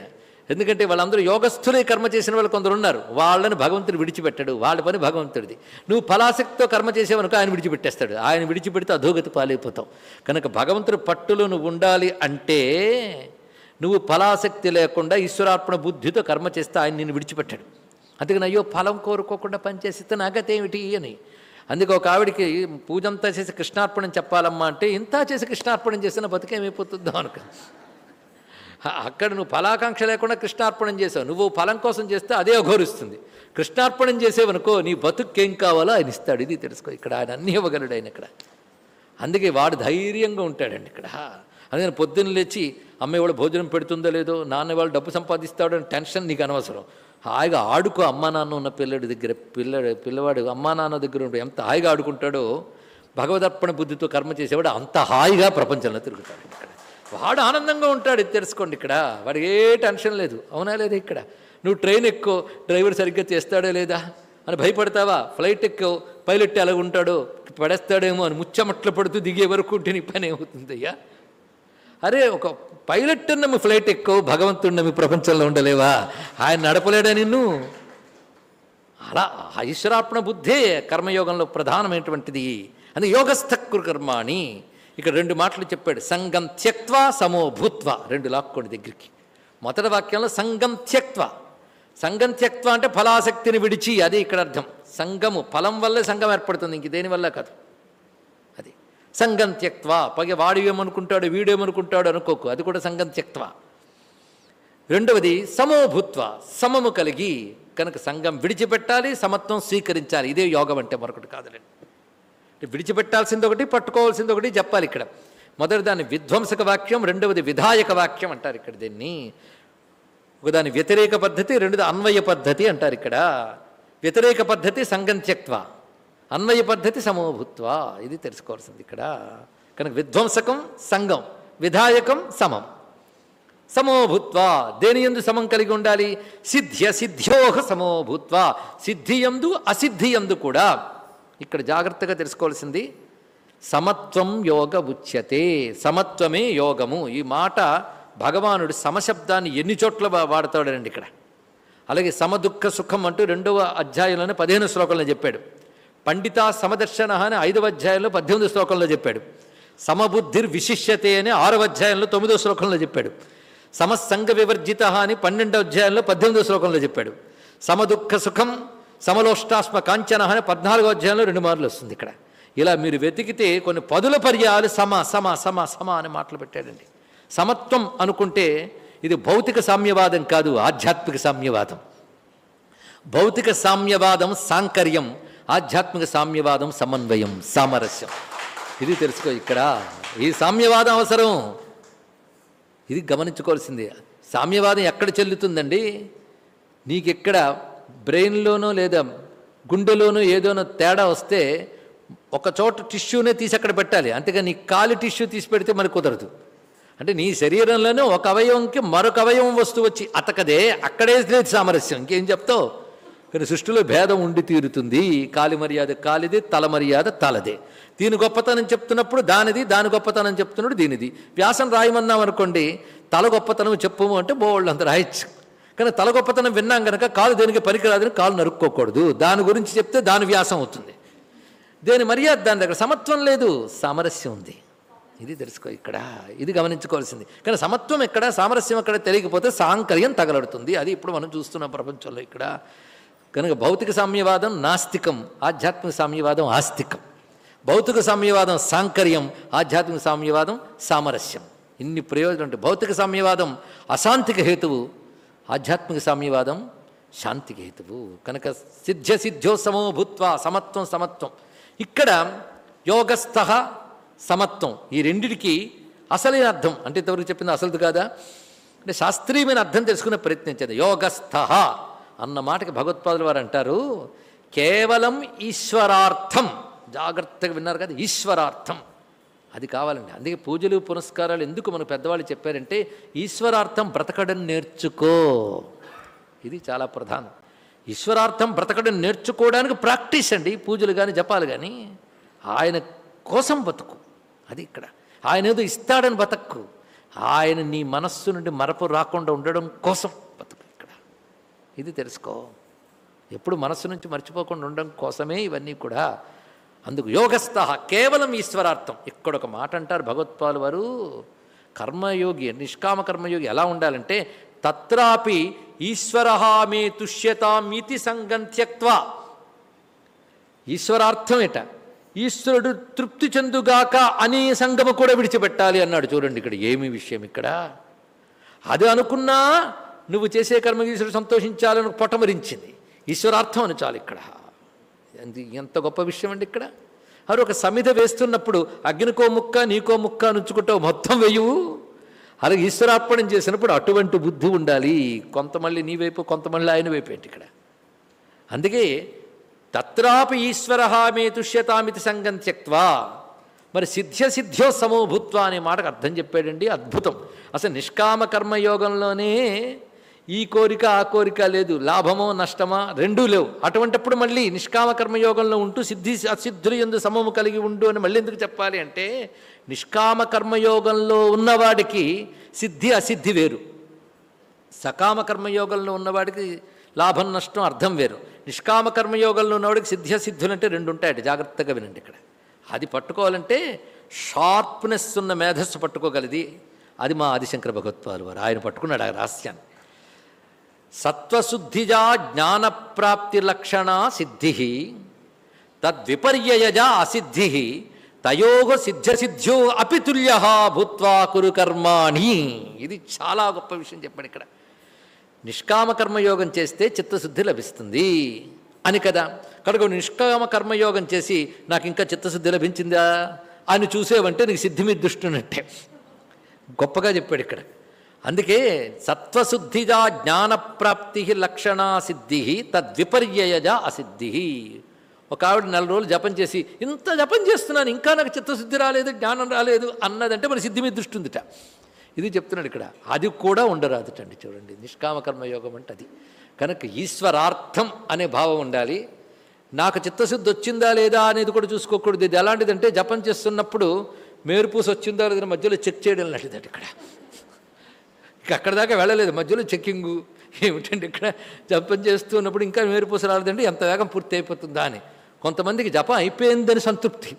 ఎందుకంటే వాళ్ళందరూ యోగస్థులై కర్మ చేసిన వాళ్ళు కొందరు ఉన్నారు. వాళ్ళని భగవంతుడు విడిచిపెట్టాడు వాళ్ళ పని భగవంతుడిది. నువ్వు ఫలాసక్తితో కర్మ చేసేవనుకో ఆయన విడిచిపెట్టేస్తాడు. ఆయన విడిచిపెడితే అధోగతి పాలైపోతావు. కనుక భగవంతుడి పట్టులో నువ్వు ఉండాలి అంటే నువ్వు ఫలాసక్తి లేకుండా ఈశ్వరార్పణ బుద్ధితో కర్మ చేస్తే ఆయన నిన్ను విడిచిపెట్టాడు. అందుకని అయ్యో ఫలం కోరుకోకుండా పనిచేస్తే నాగతేమిటి అని. అందుకే ఒక ఆవిడికి పూజంతా చేసి కృష్ణార్పణం చెప్పాలమ్మా అంటే ఇంత చేసి కృష్ణార్పణం చేసిన బతికేమైపోతుందో అనుకో. అక్కడ నువ్వు ఫలాకాంక్ష లేకుండా కృష్ణార్పణం చేసావు. నువ్వు ఫలం కోసం చేస్తే అదే అఘోరిస్తుంది. కృష్ణార్పణం చేసేవనుకో నీ బతుకేం కావాలో ఆయన ఇస్తాడు. ఇది తెలుసుకో ఇక్కడ ఆయన అన్నీ ఇవ్వగలడు ఆయన ఇక్కడ. అందుకే వాడు ధైర్యంగా ఉంటాడండి ఇక్కడ. అందుకని పొద్దున్న లేచి అమ్మాయి వాళ్ళు భోజనం పెడుతుందో లేదో నాన్న వాళ్ళు డబ్బు సంపాదిస్తాడని అని టెన్షన్ నీకు అనవసరం. హాయిగా ఆడుకో అమ్మా నాన్న ఉన్న పిల్లడి దగ్గర పిల్లడు పిల్లవాడు అమ్మా నాన్న దగ్గర ఉంటే ఎంత హాయిగా ఆడుకుంటాడో భగవదర్పణ బుద్ధితో కర్మ చేసేవాడు అంత హాయిగా ప్రపంచంలో తిరుగుతాడు ఇక్కడ. వాడు ఆనందంగా ఉంటాడు ఇది తెలుసుకోండి ఇక్కడ. వాడికి ఏ టెన్షన్ లేదు. అవునా లేదా ఇక్కడ? నువ్వు ట్రైన్ ఎక్కువ డ్రైవర్ సరిగ్గా చేస్తాడో లేదా? అని భయపడతావా? ఫ్లైట్ ఎక్కువ పైలట్ ఎలా ఉంటాడో పడేస్తాడేమో అని ముచ్చమట్ల పడుతూ దిగే వరకు ఉంటే నీ పని ఏమవుతుందయ్యా? అరే ఒక పైలట్ ఉన్న ఫ్లైట్ ఎక్కువ భగవంతుడిన నమ్మి ప్రపంచంలో ఉండలేవా? ఆయన నడపలేడా నిన్ను? అలా ఆ ఈశ్వరార్పణ బుద్ధే కర్మయోగంలో ప్రధానమైనటువంటిది అని యోగస్థక్కురు కర్మాణి ఇక్కడ రెండు మాటలు చెప్పాడు. సంగం త్యక్వా సమో భూత్వ రెండు లాక్కోండి దగ్గరికి. మొదటి వాక్యంలో సంగం త్యక్వ సంగం త్యక్వ అంటే ఫలాసక్తిని విడిచి అది ఇక్కడ అర్థం. సంగము ఫలం వల్లే సంఘం ఏర్పడుతుంది ఇంక దేనివల్ల కాదు. సంఘం త్యక్త్వ. త్యక్వా పైగా వాడు ఏమనుకుంటాడు వీడేమనుకుంటాడు అనుకోకు. అది కూడా సంఘం త్యక్త్వ. రెండవది సమోభూత్వ. సమము కలిగి కనుక సంఘం విడిచిపెట్టాలి సమత్వం స్వీకరించాలి. ఇదే యోగం అంటే మరొకటి కాదులేండి విడిచిపెట్టాల్సింది ఒకటి పట్టుకోవాల్సింది ఒకటి చెప్పాలి ఇక్కడ. మొదటి దాన్ని విధ్వంసక వాక్యం రెండవది విధాయక వాక్యం అంటారు ఇక్కడ దీన్ని. ఒకదాని వ్యతిరేక పద్ధతి రెండోది అన్వయ పద్ధతి అంటారు ఇక్కడ. వ్యతిరేక పద్ధతి సంఘం త్యక్వ అన్వయ పద్ధతి సమోభూత్వ. ఇది తెలుసుకోవాల్సింది ఇక్కడ. కనుక విధ్వంసకం సంగం విధాయకం సమం. సమోభూత్వ. దేని ఎందు సమం కలిగి ఉండాలి? సిద్ధ్య సిద్ధ్యోహ సమోభూత్వ. సిద్ధి అసిద్ధియందు అసిద్ధి కూడా. ఇక్కడ జాగ్రత్తగా తెలుసుకోవాల్సింది సమత్వం యోగ ఉచ్యతే. సమత్వమే యోగము. ఈ మాట భగవానుడు సమశబ్దాన్ని ఎన్ని చోట్ల వాడతాడండి ఇక్కడ. అలాగే సమదుఃఖ సుఖం అంటూ రెండవ అధ్యాయంలోనే పదిహేను శ్లోకంలో చెప్పాడు. పండిత సమదర్శన అని ఐదవ అధ్యాయంలో పద్దెనిమిది శ్లోకంలో చెప్పాడు. సమబుద్ధిర్ విశిష్యతే అని ఆరవ అధ్యాయంలో తొమ్మిదో శ్లోకంలో చెప్పాడు. సమసంగ వివర్జిత అని పన్నెండో అధ్యాయంలో పద్దెనిమిదో శ్లోకంలో చెప్పాడు. సమదుఃఖ సుఖం సమలోష్టాస్మ కాంచన అని పద్నాలుగో అధ్యాయంలో రెండు మార్లు వస్తుంది ఇక్కడ. ఇలా మీరు వెతికితే కొన్ని పదుల పర్యాలు సమ సమ సమ సమ అని మాటలు పెట్టాడండి. సమత్వం అనుకుంటే ఇది భౌతిక సామ్యవాదం కాదు ఆధ్యాత్మిక సామ్యవాదం. భౌతిక సామ్యవాదం సాంకర్యం ఆధ్యాత్మిక సామ్యవాదం సమన్వయం సామరస్యం. ఇది తెలుసుకో ఇక్కడ. ఈ సామ్యవాదం అవసరం. ఇది గమనించుకోవాల్సింది. సామ్యవాదం ఎక్కడ చెల్లుతుందండి? నీకెక్కడ బ్రెయిన్లోనో లేదా గుండెలోనో ఏదోనో తేడా వస్తే ఒక చోట టిష్యూనే తీసి అక్కడ పెట్టాలి. అంతేగాని నీ కాలి టిష్యూ తీసి పెడితే మరి కుదరదు. అంటే నీ శరీరంలోనే ఒక అవయవంకి మరొక అవయవం వస్తువు వచ్చి అతకదే. అక్కడే లేదు సామరస్యం. ఇంకేం చెప్తావు? కానీ సృష్టిలో భేదం ఉండి తీరుతుంది. కాలి మర్యాద కాలిది తల మర్యాద తలదే. దీని గొప్పతనం చెప్తున్నప్పుడు దానిది దాని గొప్పతనం చెప్తున్నప్పుడు దీనిది. వ్యాసం రాయమన్నాం అనుకోండి తల గొప్పతనం చెప్పము అంటే బోళ్ళంత అంత రాయొచ్చు. కానీ తల గొప్పతనం విన్నాం కనుక కాలు దేనికి పనికిరాదని కాలు నరుక్కోకూడదు. దాని గురించి చెప్తే దాని వ్యాసం అవుతుంది. దేని మర్యాద దాని దగ్గర? సమత్వం లేదు సామరస్యం ఉంది. ఇది తెలుసుకో ఇక్కడ. ఇది గమనించుకోవాల్సింది. కానీ సమత్వం ఎక్కడ? సామరస్యం ఎక్కడ తెలియకపోతే సాంకర్యం తగలడుతుంది. అది ఇప్పుడు మనం చూస్తున్నాం ప్రపంచంలో ఇక్కడ. కనుక భౌతిక సామ్యవాదం నాస్తికం ఆధ్యాత్మిక సామ్యవాదం ఆస్తికం. భౌతిక సామ్యవాదం సాంకర్యం ఆధ్యాత్మిక సామ్యవాదం సామరస్యం. ఇన్ని ప్రయోజనం ఉంటాయి భౌతిక సామ్యవాదం అశాంతిక హేతువు ఆధ్యాత్మిక సామ్యవాదం శాంతికి హేతువు. కనుక సిద్ధ్య సిద్ధ్యో సమో సమత్వం సమత్వం. ఇక్కడ యోగస్థ సమత్వం. ఈ రెండిటికి అసలైన అర్థం. అంటే ఇంతవరకు చెప్పింది అసలుది కాదా? అంటే శాస్త్రీయమైన అర్థం తెలుసుకునే ప్రయత్నించేది యోగస్థ అన్న మాటకి భగవత్పాదులు వారు అంటారు కేవలం ఈశ్వరార్థం. జాగ్రత్తగా విన్నారు కదా ఈశ్వరార్థం. అది కావాలండి. అందుకే పూజలు పునస్కారాలు ఎందుకు మన పెద్దవాళ్ళు చెప్పారంటే ఈశ్వరార్థం బ్రతకడం నేర్చుకో. ఇది చాలా ప్రధానం. ఈశ్వరార్థం బ్రతకడం నేర్చుకోవడానికి ప్రాక్టీస్ అండి పూజలు కానీ జపాలు కానీ ఆయన కోసం బతుకు. అది ఇక్కడ. ఆయన ఏదో ఇస్తాడని బతక్కు. ఆయన నీ మనస్సు నుండి మరపు రాకుండా ఉండడం కోసం. ఇది తెలుసుకో. ఎప్పుడు మనస్సు నుంచి మర్చిపోకుండా ఉండడం కోసమే ఇవన్నీ కూడా. అందుకు యోగస్థ కేవలం ఈశ్వరార్థం. ఇక్కడ ఒక మాట అంటారు భగవత్పాలు వారు. కర్మయోగి నిష్కామ కర్మయోగి ఎలా ఉండాలంటే తత్రాపి ఈశ్వర మే తుష్యతామితి సంగం త్యక్వా ఈశ్వరార్థం ఏట? ఈశ్వరుడు తృప్తి చెందుగాక అనే సంగమ కూడా విడిచిపెట్టాలి అన్నాడు. చూడండి ఇక్కడ ఏమి విషయం ఇక్కడ. అది అనుకున్నా నువ్వు చేసే కర్మ ఈశ్వరుడు సంతోషించాలని పొటమరించింది ఈశ్వరార్థం అని చాలు ఇక్కడ. ఎంత ఎంత గొప్ప విషయం అండి ఇక్కడ. అరు ఒక సమిధ వేస్తున్నప్పుడు అగ్నికో ముక్క నీకో ముక్క నుంచుకుంటావు మొత్తం వేయువు అలాగే ఈశ్వరార్పణం చేసినప్పుడు అటువంటి బుద్ధి ఉండాలి. కొంతమంది నీ వైపు కొంతమంది ఆయన వైపు ఏంటి ఇక్కడ? అందుకే తత్రాపి ఈశ్వర మే తుష్యతామితి సంగం త్యక్వా మరి సిద్ధ్య సిద్ధ్యో సమోభుత్వా అనే మాటకు అర్థం చెప్పాడండి. అద్భుతం. అసలు నిష్కామ కర్మయోగంలోనే ఈ కోరిక ఆ కోరిక లేదు. లాభమో నష్టమా? రెండూ లేవు. అటువంటప్పుడు మళ్ళీ నిష్కామ కర్మయోగంలో ఉంటూ సిద్ధి అసిద్ధులు ఎందు సమము కలిగి ఉండు అని మళ్ళీ ఎందుకు చెప్పాలి అంటే నిష్కామ కర్మయోగంలో ఉన్నవాడికి సిద్ధి అసిద్ధి వేరు. సకామ కర్మయోగంలో ఉన్నవాడికి లాభం నష్టం అర్థం వేరు. నిష్కామ కర్మయోగంలో ఉన్నవాడికి సిద్ధి అసిద్ధులు అంటే రెండు ఉంటాయట. జాగ్రత్తగా వినండి ఇక్కడ. అది పట్టుకోవాలంటే షార్ప్నెస్ ఉన్న మేధస్సు పట్టుకోగలది. అది మా ఆదిశంకర భగవత్పాలు వారు ఆయన పట్టుకున్నాడు ఆ రహస్యాన్ని. సత్వశుద్ధిజా జ్ఞానప్రాప్తి లక్షణ సిద్ధి తద్విపర్యజా అసిద్ధి తయోగ సిద్ధ్యసిద్ధ్యో అపితుల్య అపి తుల్య భూత్వా కురు కర్మాణి. ఇది చాలా గొప్ప విషయం చెప్పాడు ఇక్కడ. నిష్కామ కర్మయోగం చేస్తే చిత్తశుద్ధి లభిస్తుంది అని కదా. కనుక నిష్కామ కర్మయోగం చేసి నాకు ఇంకా చిత్తశుద్ధి లభించిందా అని చూసేవంటే నీకు సిద్ధి మీద దృష్టి ఉన్నట్టే. గొప్పగా చెప్పాడు ఇక్కడ. అందుకే సత్వశుద్ధిజా జ్ఞానప్రాప్తి లక్షణ సిద్ధి తద్విపర్యయజ అసిద్ధి. ఒక ఆవిడ నెల రోజులు జపం చేసి ఇంత జపం చేస్తున్నాను ఇంకా నాకు చిత్తశుద్ధి రాలేదు జ్ఞానం రాలేదు అన్నదంటే మన సిద్ధి మీద దృష్టి ఉందిట. ఇది చెప్తున్నాడు ఇక్కడ. అది కూడా ఉండరాదుటండి చూడండి. నిష్కామకర్మ యోగం అంటే అది. కనుక ఈశ్వరార్థం అనే భావం ఉండాలి. నాకు చిత్తశుద్ధి వచ్చిందా లేదా అనేది కూడా చూసుకోకూడదు. ఇది ఎలాంటిదంటే జపం చేస్తున్నప్పుడు మేరుపూస వచ్చిందా లేదా మధ్యలో చెక్ చేయడం లాంటిదండి ఇక్కడ. అక్కడ దాకా వెళ్ళలేదు. మధ్యలో చెక్కింగు. ఏమిటంటే ఇక్కడ జపం చేస్తున్నప్పుడు ఇంకా మేరుపూస రాలేదండి? ఎంత వేగం పూర్తి అయిపోతుందా అని. కొంతమందికి జపం అయిపోయిందని సంతృప్తి.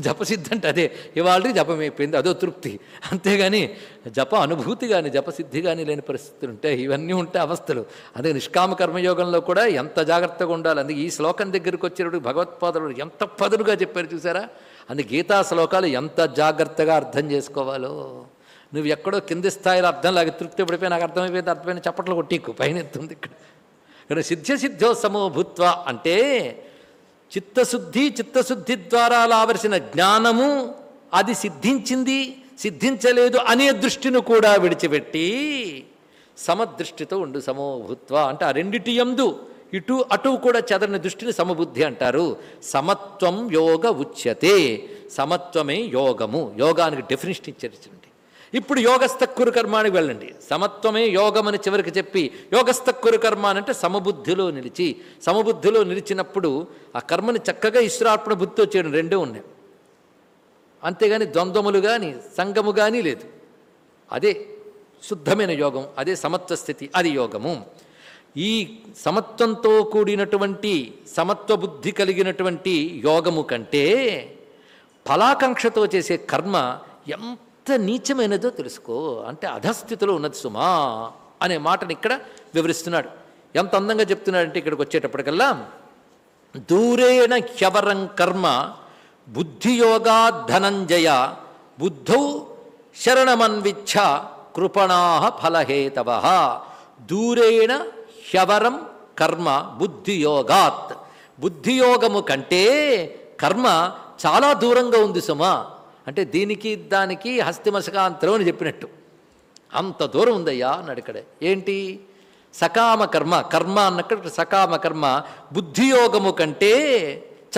జపసిద్ధి అంటే అదే. ఇవాళకి జపం అయిపోయింది అదో తృప్తి. అంతేగాని జప అనుభూతి కానీ జపసిద్ధి కానీ లేని పరిస్థితులు ఉంటాయి ఇవన్నీ ఉంటే అవస్థలు. అదే నిష్కామ కర్మయోగంలో కూడా ఎంత జాగ్రత్తగా ఉండాలి? అందుకే ఈ శ్లోకం దగ్గరికి వచ్చేటప్పుడు భగవత్పాదులు ఎంత పదునుగా చెప్పారు చూసారా? అందుకే గీతా శ్లోకాలు ఎంత జాగ్రత్తగా అర్థం చేసుకోవాలో? నువ్వు ఎక్కడో కింది స్థాయిలో అర్థం లాగా తృప్తి పడిపోయి నాకు అర్థమైపోయింది అర్థమైన చప్పట్లు కొట్టిక్కు పైన ఎత్తుంది ఇక్కడ. ఇక్కడ సిద్ధ్య సిద్ధ్యోత్సమో భూత్వ అంటే చిత్తశుద్ధి చిత్తశుద్ధి ద్వారా లావలసిన జ్ఞానము అది సిద్ధించింది సిద్ధించలేదు అనే దృష్టిని కూడా విడిచిపెట్టి సమదృష్టితో ఉండు సమోభూత్వ అంటే ఆ రెండిటి ఎందు ఇటు అటు కూడా చెదరని దృష్టిని సమబుద్ధి అంటారు. సమత్వం యోగ ఉచ్యతే. సమత్వమే యోగము. యోగానికి డెఫినేషన్ ఇచ్చారు. ఇప్పుడు యోగస్థక్కురు కర్మానికి వెళ్ళండి. సమత్వమే యోగం అని చివరికి చెప్పి యోగస్థక్కురు కర్మ అని అంటే సమబుద్ధిలో నిలిచి సమబుద్ధిలో నిలిచినప్పుడు ఆ కర్మని చక్కగా ఈశ్వరార్పణ బుద్ధితో చేయడం రెండే ఉన్నాయి. అంతేగాని ద్వంద్వములు కానీ సంగము కానీ లేదు. అదే శుద్ధమైన యోగం అదే సమత్వ స్థితి అది యోగము. ఈ సమత్వంతో కూడినటువంటి సమత్వ బుద్ధి కలిగినటువంటి యోగము కంటే ఫలాకాంక్షతో చేసే కర్మ ఎంత నీచమైనదో తెలుసుకో. అంటే అధస్థితిలో ఉన్నది సుమా అనే మాటని ఇక్కడ వివరిస్తున్నాడు. ఎంత అందంగా చెప్తున్నాడంటే ఇక్కడికి వచ్చేటప్పటికల్లా దూరేణ హ్యవరం కర్మ బుద్ధియోగా ధనంజయ బుద్ధౌ శరణమన్విచ్ఛ కృపణా ఫలహేతవ. దూరేణ హ్యవరం కర్మ బుద్ధియోగాత్. బుద్ధియోగము కంటే కర్మ చాలా దూరంగా ఉంది సుమా. అంటే దీనికి దానికి హస్తిమసకాంతరం అని చెప్పినట్టు. అంత దూరం ఉందయ్యా అన్నాడు ఏంటి? సకామ కర్మ కర్మ అన్నక్కడ సకామ కర్మ బుద్ధియోగము కంటే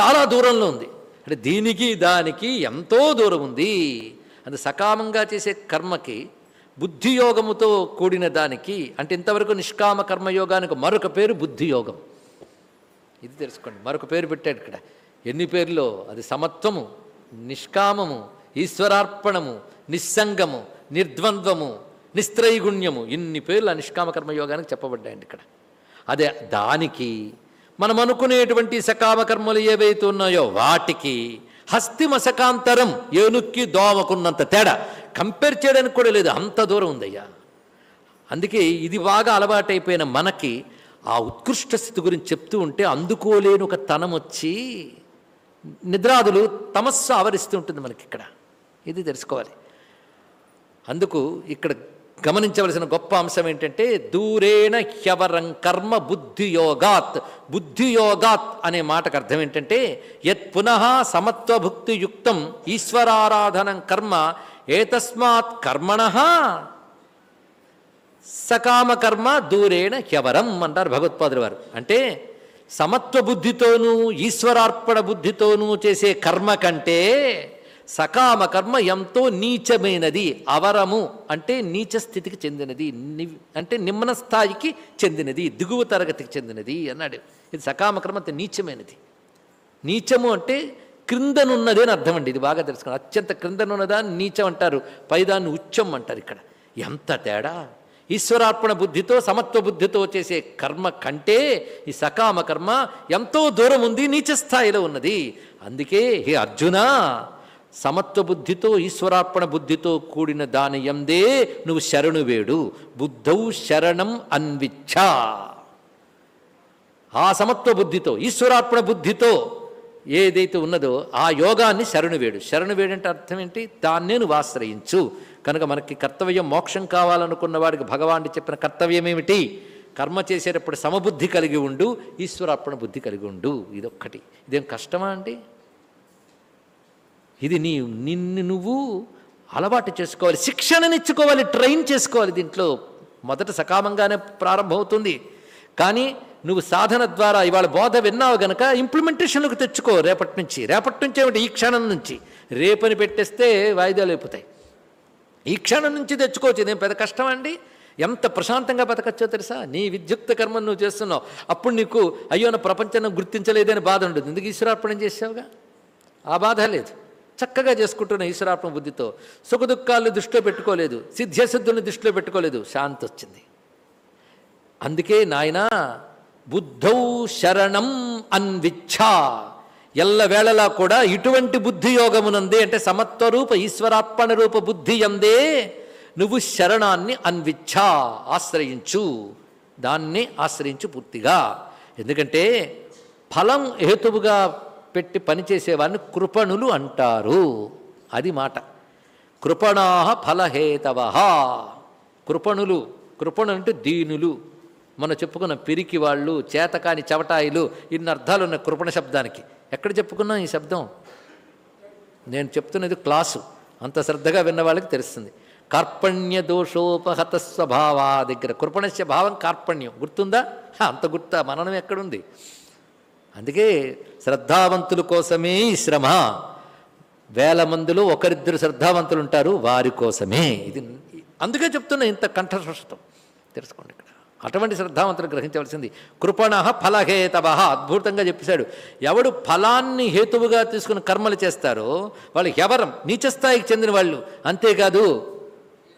చాలా దూరంలో ఉంది. అంటే దీనికి దానికి ఎంతో దూరం ఉంది. అది సకామంగా చేసే కర్మకి బుద్ధియోగముతో కూడిన దానికి అంటే ఇంతవరకు నిష్కామ కర్మయోగానికి మరొక పేరు బుద్ధియోగం. ఇది తెలుసుకోండి. మరొక పేరు పెట్టాడు ఇక్కడ. ఎన్ని పేర్లో? అది సమత్వము నిష్కామము ఈశ్వరార్పణము నిస్సంగము నిర్ద్వంద్వము నిస్త్రైగుణ్యము ఇన్ని పేర్లు ఆ నిష్కామ కర్మయోగానికి చెప్పబడ్డాయండి ఇక్కడ. అదే దానికి మనం అనుకునేటువంటి సకామ కర్మలు ఏవైతే ఉన్నాయో వాటికి హస్తిమసకాంతరం ఏనుక్కి దోమకున్నంత తేడా. కంపేర్ చేయడానికి కూడా లేదు అంత దూరం ఉందయ్యా. అందుకే ఇది బాగా అలవాటైపోయిన మనకి ఆ ఉత్కృష్ట స్థితి గురించి చెప్తూ ఉంటే అందుకోలేని ఒక తనం వచ్చి నిద్రాదులు తమస్సు ఆవరిస్తూ ఉంటుంది మనకి ఇక్కడ. ఇది తెలుసుకోవాలి. అందుకు ఇక్కడ గమనించవలసిన గొప్ప అంశం ఏంటంటే దూరేణ హ్యవరం కర్మ బుద్ధియోగాత్. బుద్ధియోగాత్ అనే మాటకు అర్థం ఏంటంటే యత్ పునః సమత్వభుక్తియుక్తం ఈశ్వరారాధనం కర్మ ఏతస్మాత్ కర్మణ సకామకర్మ దూరేణ హ్యవరం అంటారు భగవత్పాదులు వారు. అంటే సమత్వ బుద్ధితోనూ ఈశ్వరార్పణ బుద్ధితోనూ చేసే కర్మ కంటే సకామ కర్మ ఎంతో నీచమైనది. అవరము అంటే నీచ స్థితికి చెందినది. ని అంటే నిమ్న స్థాయికి చెందినది. దిగువ తరగతికి చెందినది అన్నాడు. ఇది సకామ కర్మ అంత నీచమైనది. నీచము అంటే క్రిందనున్నది అని అర్థం అండి. ఇది బాగా తెలుసుకోండి అత్యంత క్రిందనున్నదాన్ని నీచం అంటారు. పైదాన్ని ఉచ్చం అంటారు ఇక్కడ. ఎంత తేడా? ఈశ్వరార్పణ బుద్ధితో సమత్వ బుద్ధితో చేసే కర్మ కంటే ఈ సకామ కర్మ ఎంతో దూరం ఉంది నీచ స్థాయిలో ఉన్నది. అందుకే హే అర్జునా సమత్వ బుద్ధితో ఈశ్వరార్పణ బుద్ధితో కూడిన దాని ఎందే నువ్వు శరణు వేడు. బుద్ధౌ శరణం అన్విచ్ఛ. ఆ సమత్వ బుద్ధితో ఈశ్వరార్పణ బుద్ధితో ఏదైతే ఉన్నదో ఆ యోగాన్ని శరణు వేడు. శరణు వేడు అంటే అర్థం ఏంటి? దాన్నే నువ్వు ఆశ్రయించు. కనుక మనకి కర్తవ్యం మోక్షం కావాలనుకున్న వాడికి భగవానుడు చెప్పిన కర్తవ్యం ఏమిటి? కర్మ చేసేటప్పుడు సమబుద్ధి కలిగి ఉండు ఈశ్వరార్పణ బుద్ధి కలిగి ఉండు. ఇదొక్కటి. ఇదేం కష్టమా అండి? ఇది నీ నిన్ను నువ్వు అలవాటు చేసుకోవాలి శిక్షణనిచ్చుకోవాలి ట్రైన్ చేసుకోవాలి. దీంట్లో మొదట సకామంగానే ప్రారంభమవుతుంది. కానీ నువ్వు సాధన ద్వారా ఇవాళ బోధ విన్నావు గనక ఇంప్లిమెంటేషన్లకు తెచ్చుకో రేపటి నుంచి. రేపటి నుంచి ఏమిటి? ఈ క్షణం నుంచి. రేపని పెట్టేస్తే వాయిదాలు అయిపోతాయి. ఈ క్షణం నుంచి తెచ్చుకోవచ్చు. ఇదేం పెద్ద కష్టం అండి? ఎంత ప్రశాంతంగా బతకచ్చో తెలుసా? నీ విద్యుక్త కర్మను నువ్వు చేస్తున్నావు. అప్పుడు నీకు అయ్యో నా ప్రపంచాన్ని గుర్తించలేదని బాధ ఉండదు. ఎందుకు ఈశ్వరార్పణం చేసావుగా ఆ బాధ లేదు. చక్కగా చేసుకుంటున్న ఈశ్వరాత్మ బుద్ధితో సుఖదుఖాలు దృష్టిలో పెట్టుకోలేదు సిద్ధ్యసిద్ధుల్ని దృష్టిలో పెట్టుకోలేదు శాంతి వచ్చింది అందుకే నాయన బుద్ధౌ శరణం అన్విచ్ఛా. ఎల్లవేళలా కూడా ఇటువంటి బుద్ధి యోగమునందే అంటే సమత్వరూప ఈశ్వరార్పణ రూప బుద్ధి అందే నువ్వు శరణాన్ని అన్విచ్ఛా ఆశ్రయించు. దాన్ని ఆశ్రయించు పూర్తిగా. ఎందుకంటే ఫలం హేతువుగా పెట్టి పనిచేసేవాడిని కృపణులు అంటారు. అది మాట. కృపణా ఫలహేతవ. కృపణులు కృపణులు అంటే దీనులు. మనం చెప్పుకున్న పిరికి వాళ్ళు చేతకాని చవటాయిలు ఇన్ని అర్థాలు ఉన్న కృపణ శబ్దానికి. ఎక్కడ చెప్పుకున్నాం ఈ శబ్దం? నేను చెప్తున్నది క్లాసు. అంత శ్రద్ధగా విన్న వాళ్ళకి తెలుస్తుంది. కార్పణ్య దోషోపహత స్వభావా దగ్గర. కృపణస్య భావం కార్పణ్యం. గుర్తుందా? హా, అంత గుర్తా. మననం ఎక్కడుంది? అందుకే శ్రద్ధావంతుల కోసమే శ్రమ. వేల మందిలో ఒకరిద్దరు శ్రద్ధావంతులు ఉంటారు వారి కోసమే. ఇది అందుకే చెప్తున్నా ఇంత కంఠస్పష్టం తెలుసుకోండి ఇక్కడ. అటువంటి శ్రద్ధావంతులు గ్రహించవలసింది. కృపణ ఫలహేతవ అద్భుతంగా చెప్పేశాడు. ఎవడు ఫలాన్ని హేతువుగా తీసుకుని కర్మలు చేస్తారో వాళ్ళు ఎవరం నీచస్థాయికి చెందిన వాళ్ళు అంతేకాదు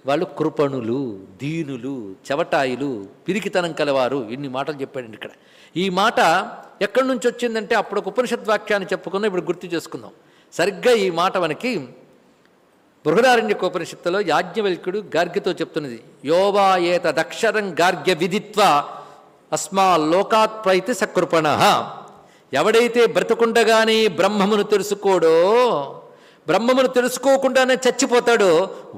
వాళ్ళు కృపణులు దీనులు చెవటాయిలు పిరికితనం కలవారు. ఇన్ని మాటలు చెప్పాడండి ఇక్కడ. ఈ మాట ఎక్కడి నుంచి వచ్చిందంటే అప్పుడు ఒక ఉపనిషత్ వాక్యాన్ని చెప్పుకున్నాం ఇప్పుడు గుర్తు చేసుకుందాం. సరిగ్గా ఈ మాట మనకి బృహదారణ్యకోపనిషత్తులో యాజ్ఞవల్క్యుడు గార్గ్యతో చెప్తున్నది. యోవా ఏత దక్షరం గార్గ్య విధిత్వ అస్మా లోకాత్ ప్రైతి సకృపణ. ఎవడైతే బ్రతకుండగానే బ్రహ్మమును తెలుసుకోడో బ్రహ్మమును తెలుసుకోకుండానే చచ్చిపోతాడో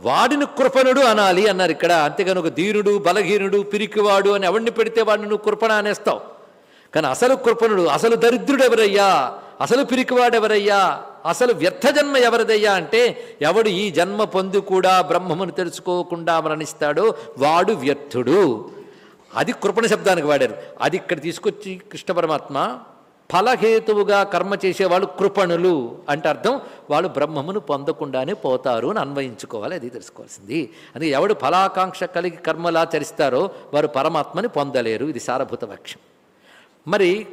వాడిని కృపణుడు అనాలి అన్నారు ఇక్కడ. అంతేగాని ఒక దీనుడు బలహీనుడు పిరికివాడు అని ఎవడిని పెడితే వాడిని నువ్వు కృపణ అనేస్తావు? కానీ అసలు కృపణుడు అసలు దరిద్రుడు ఎవరయ్యా అసలు పిరికివాడెవరయ్యా? అసలు వ్యర్థ జన్మ ఎవరిదయ్యా అంటే ఎవడు ఈ జన్మ పొంది కూడా బ్రహ్మమును తెలుసుకోకుండా మరణిస్తాడో వాడు వ్యర్థుడు. అది కృపణ శబ్దానికి వాడారు. అది ఇక్కడ తీసుకొచ్చి కృష్ణ పరమాత్మ ఫలహేతువుగా కర్మ చేసేవాళ్ళు కృపణులు అంటే అర్థం వాళ్ళు బ్రహ్మమును పొందకుండానే పోతారు అని అన్వయించుకోవాలి అది తెలుసుకోవాల్సింది. అందుకే ఎవడు ఫలాకాంక్ష కలిగి కర్మలాచరిస్తారో వారు పరమాత్మని పొందలేరు. ఇది సారభూత పక్షం మరి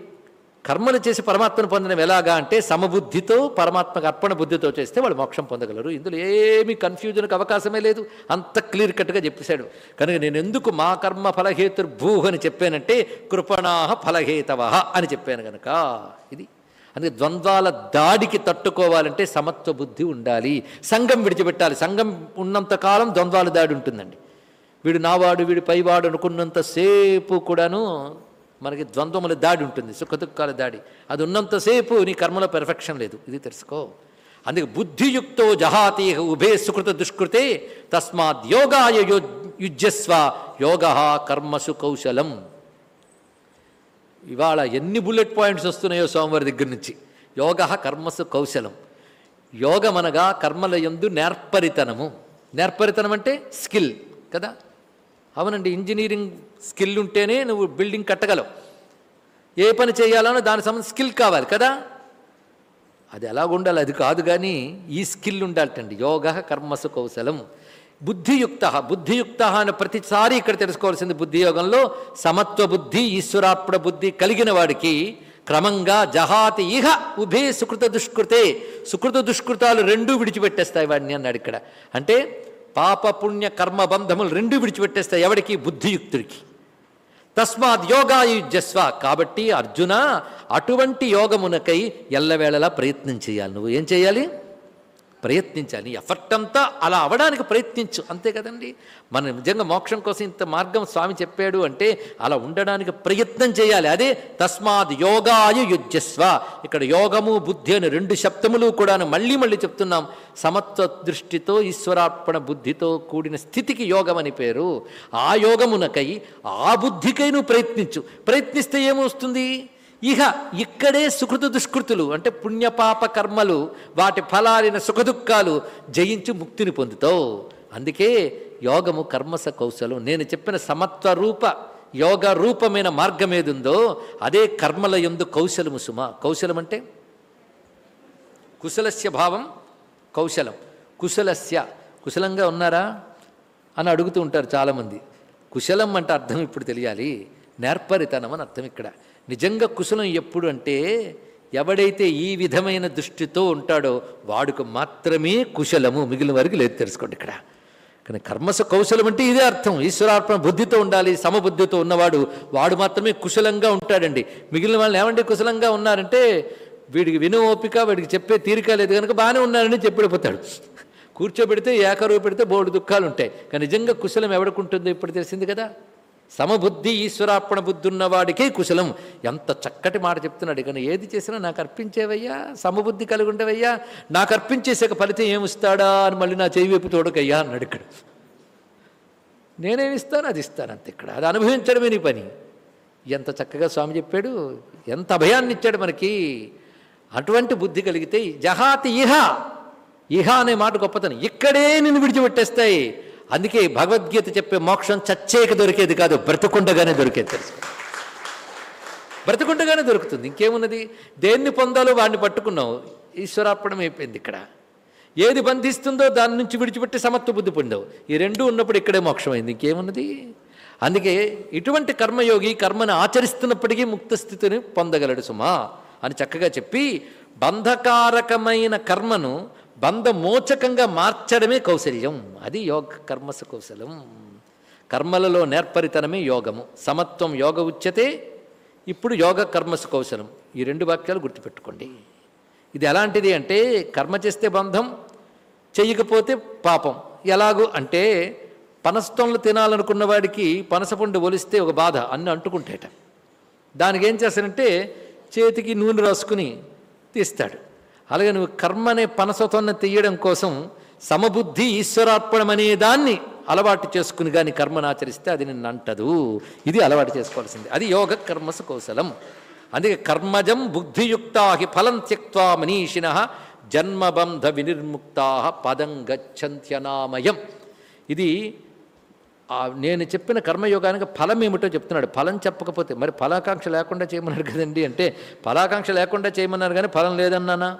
కర్మలు చేసి పరమాత్మను పొందడం ఎలాగా అంటే సమబుద్ధితో పరమాత్మకు అర్పణ బుద్ధితో చేస్తే వాళ్ళు మోక్షం పొందగలరు. ఇందులో ఏమీ కన్ఫ్యూజన్కి అవకాశమే లేదు. అంత క్లియర్ కట్గా చెప్పేశాడు. కనుక నేను ఎందుకు మా కర్మ ఫలహేతుర్భూ అని చెప్పానంటే కృపణాహ ఫలహేతవ అని చెప్పాను కనుక ఇది. అందుకే ద్వంద్వాల దాడికి తట్టుకోవాలంటే సమత్వ బుద్ధి ఉండాలి. సంఘం విడిచిపెట్టాలి. సంఘం ఉన్నంతకాలం ద్వంద్వాల దాడి ఉంటుందండి. వీడు నావాడు వీడు పైవాడు అనుకున్నంతసేపు కూడాను మనకి ద్వంద్వముల దాడి ఉంటుంది సుఖదుఖాల దాడి. అది ఉన్నంతసేపు నీ కర్మలో పెర్ఫెక్షన్ లేదు. ఇది తెలుసుకో. అందుకే బుద్ధియుక్తో జహాతి ఉభే సుకృత దుష్కృతే తస్మాత్ యోగాయ యో యుజ్యస్వ యోగ కర్మసు కౌశలం ఇవాళ ఎన్ని బుల్లెట్ పాయింట్స్ వస్తున్నాయో సోమవారి దగ్గర నుంచి. యోగ కర్మసు కౌశలం యోగమనగా కర్మల యందు నేర్పరితనము. నేర్పరితనం అంటే స్కిల్ కదా? అవునండి ఇంజనీరింగ్ స్కిల్ ఉంటేనే నువ్వు బిల్డింగ్ కట్టగలవు. ఏ పని చేయాలనో దానికి సంబంధించి స్కిల్ కావాలి కదా? అది ఎలా ఉండాలి? అది కాదు కానీ ఈ స్కిల్ ఉండాలటండి. యోగ కర్మసు కౌశలం. బుద్ధియుక్త బుద్ధియుక్త అని ప్రతిసారి ఇక్కడ తెలుసుకోవాల్సింది బుద్ధి యోగంలో. సమత్వ బుద్ధి ఈశ్వరార్పణ బుద్ధి కలిగిన వాడికి క్రమంగా జహాతి ఇహ ఉభే సుకృత దుష్కృతే. సుకృత దుష్కృతాలు రెండూ విడిచిపెట్టేస్తాయి వాడిని అన్నాడు ఇక్కడ. అంటే పాప కర్మబంధములు రెండు బంధములు విడిచిపెట్టేస్తాయి ఎవడికి? బుద్ధియుక్తుడికి. తస్మాత్ యోగాయుజస్వ కాబట్టి అర్జున అటువంటి యోగమునకై ఎల్లవేళలా ప్రయత్నం చేయాలి. నువ్వు ఏం చేయాలి? ప్రయత్నించాలి. నీ ఎఫర్ట్ అంతా అలా అవడానికి ప్రయత్నించు. అంతే కదండి? మన నిజంగా మోక్షం కోసం ఇంత మార్గం స్వామి చెప్పాడు అంటే అలా ఉండడానికి ప్రయత్నం చేయాలి. అదే తస్మాత్ యోగాయ యుజ్యస్వ. ఇక్కడ యోగము బుద్ధి అని రెండు శబ్దములు కూడా మళ్ళీ మళ్ళీ చెప్తున్నాం. సమత్వ దృష్టితో ఈశ్వరార్పణ బుద్ధితో కూడిన స్థితికి యోగం అని పేరు. ఆ యోగమునకై ఆ బుద్ధికై నువ్వు ప్రయత్నించు. ప్రయత్నిస్తే ఏమొస్తుంది? ఇహ ఇక్కడే సుకృత దుష్కృతులు అంటే పుణ్యపాప కర్మలు వాటి ఫలాలైన సుఖదుఖాలు జయించి ముక్తిని పొందుతావు. అందుకే యోగము కర్మస కౌశలం. నేను చెప్పిన సమత్వ రూప యోగ రూపమైన మార్గం ఏదుందో అదే కర్మల ఎందు కౌశలము సుమ. కౌశలం అంటే? కుశలస్య భావం కౌశలం. కుశలస్య. కుశలంగా ఉన్నారా? అని అడుగుతూ ఉంటారు చాలామంది. కుశలం అంటే అర్థం ఇప్పుడు తెలియాలి. నేర్పరితనం అని అర్థం ఇక్కడ. నిజంగా కుశలం ఎప్పుడు అంటే ఎవడైతే ఈ విధమైన దృష్టితో ఉంటాడో వాడుకు మాత్రమే కుశలము. మిగిలిన వారికి లేదు తెలుసుకోండి ఇక్కడ. కానీ కర్మస కౌశలం అంటే ఇదే అర్థం. ఈశ్వరార్పణ బుద్ధితో ఉండాలి సమబుద్ధితో ఉన్నవాడు వాడు మాత్రమే కుశలంగా ఉంటాడండి. మిగిలిన వాళ్ళు ఏమంటే కుశలంగా ఉన్నారంటే వీడికి విను ఓపిక వీడికి చెప్పే తీరిక లేదు కనుక బాగానే ఉన్నారని చెప్పి కూర్చోబెడితే ఏకరువు పెడితే బోర్డు దుఃఖాలు ఉంటాయి కానీ నిజంగా కుశలం ఎవడుకుంటుందో ఇప్పుడు తెలిసింది కదా? సమబుద్ధి ఈశ్వరార్పణ బుద్ధి ఉన్నవాడికే కుశలం. ఎంత చక్కటి మాట చెప్తున్నాడు. కానీ ఏది చేసినా నాకు అర్పించేవయ్యా. సమబుద్ధి కలిగి ఉండవయ్యా నాకు అర్పించేసాక ఫలితం ఏమిస్తాడా అని మళ్ళీ నా చేయి వైపు తోడకయ్యా అన్నాడు ఇక్కడ. నేనేమిస్తాను అది ఇస్తాను అంత ఇక్కడ. అది అనుభవించడమే నీ పని. ఎంత చక్కగా స్వామి చెప్పాడు. ఎంత అభయాన్ని ఇచ్చాడు మనకి. అటువంటి బుద్ధి కలిగితే జహాతి ఇహ. ఇహ అనే మాట గొప్పతనం. ఇక్కడే నిన్ను విడిచిపెట్టేస్తాయి. అందుకే భగవద్గీత చెప్పే మోక్షం చచ్చేక దొరికేది కాదు బ్రతుకుండగానే దొరికేది తెలుసు? బ్రతుకుండగానే దొరుకుతుంది. ఇంకేమున్నది? దేన్ని పొందాలో వాడిని పట్టుకున్నావు? ఈశ్వరార్పణం అయిపోయింది ఇక్కడ. ఏది బంధిస్తుందో దాని నుంచి విడిచిపెట్టి సమత్వ బుద్ధి పొందావు. ఈ రెండు ఉన్నప్పుడు ఇక్కడే మోక్షమైంది. ఇంకేమున్నది? అందుకే ఇటువంటి కర్మయోగి కర్మను ఆచరిస్తున్నప్పటికీ ముక్త స్థితిని పొందగలడు సుమా అని చక్కగా చెప్పి బంధకారకమైన కర్మను బంధమోచకంగా మార్చడమే కౌశల్యం. అది యోగ కర్మస కౌశలం. కర్మలలో నేర్పరితనమే యోగము. సమత్వం యోగ ఉచ్యతే ఇప్పుడు యోగ కర్మసు కౌశలం. ఈ రెండు వాక్యాలు గుర్తుపెట్టుకోండి. ఇది ఎలాంటిది అంటే కర్మ చేస్తే బంధం చెయ్యకపోతే పాపం. ఎలాగూ అంటే పనస్తంలు తినాలనుకున్న వాడికి పనసపండు ఒలిస్తే ఒక బాధ అన్ని అంటుకుంటేట. దానికి ఏం చేస్తానంటే చేతికి నూనె రాసుకుని తీస్తాడు. అలాగే నువ్వు కర్మ అనే పనసతోన్న తీయడం కోసం సమబుద్ధి ఈశ్వరార్పణం అనే దాన్ని అలవాటు చేసుకుని కానీ కర్మను ఆచరిస్తే అది నిన్ను అంటదు. ఇది అలవాటు చేసుకోవాల్సింది. అది యోగ కర్మసు కౌశలం. అందుకే కర్మజం బుద్ధియుక్తా ఫలం త్యక్వా మనీషిణ జన్మబంధ వినిర్ముక్తా పదం గచ్చంత్యనామయం. ఇది నేను చెప్పిన కర్మయోగానికి ఫలం ఏమిటో చెప్తున్నాడు. ఫలం చెప్పకపోతే మరి ఫలాకాంక్ష లేకుండా చేయమన్నారు కదండి అంటే ఫలాకాంక్ష లేకుండా చేయమన్నారు కానీ ఫలం లేదన్నానా?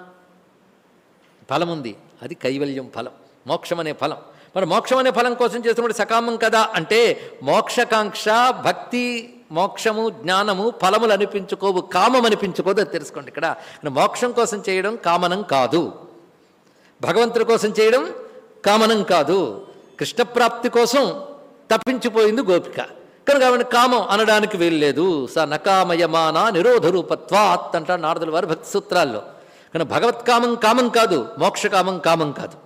ఫలం ఉంది అది కైవల్యం ఫలం. మోక్షం అనే ఫలం. మరి మోక్షం అనే ఫలం కోసం చేస్తున్నప్పుడు సకామం కదా? అంటే మోక్షకాంక్ష భక్తి మోక్షము జ్ఞానము ఫలములు అనిపించుకోవు కామం అనిపించుకోదు అది తెలుసుకోండి ఇక్కడ. మోక్షం కోసం చేయడం కామనం కాదు. భగవంతుడి కోసం చేయడం కామనం కాదు. కృష్ణప్రాప్తి కోసం తప్పించిపోయింది గోపిక. కనుక ఆవిడ కామం అనడానికి వీల్లేదు. స నకామయమాన నిరోధ రూపత్వాత్ అంటారు నారదుల వారి భక్తి సూత్రాల్లో. కానీ భగవత్కామం కామం కాదు మోక్షకామం కామం కాదు.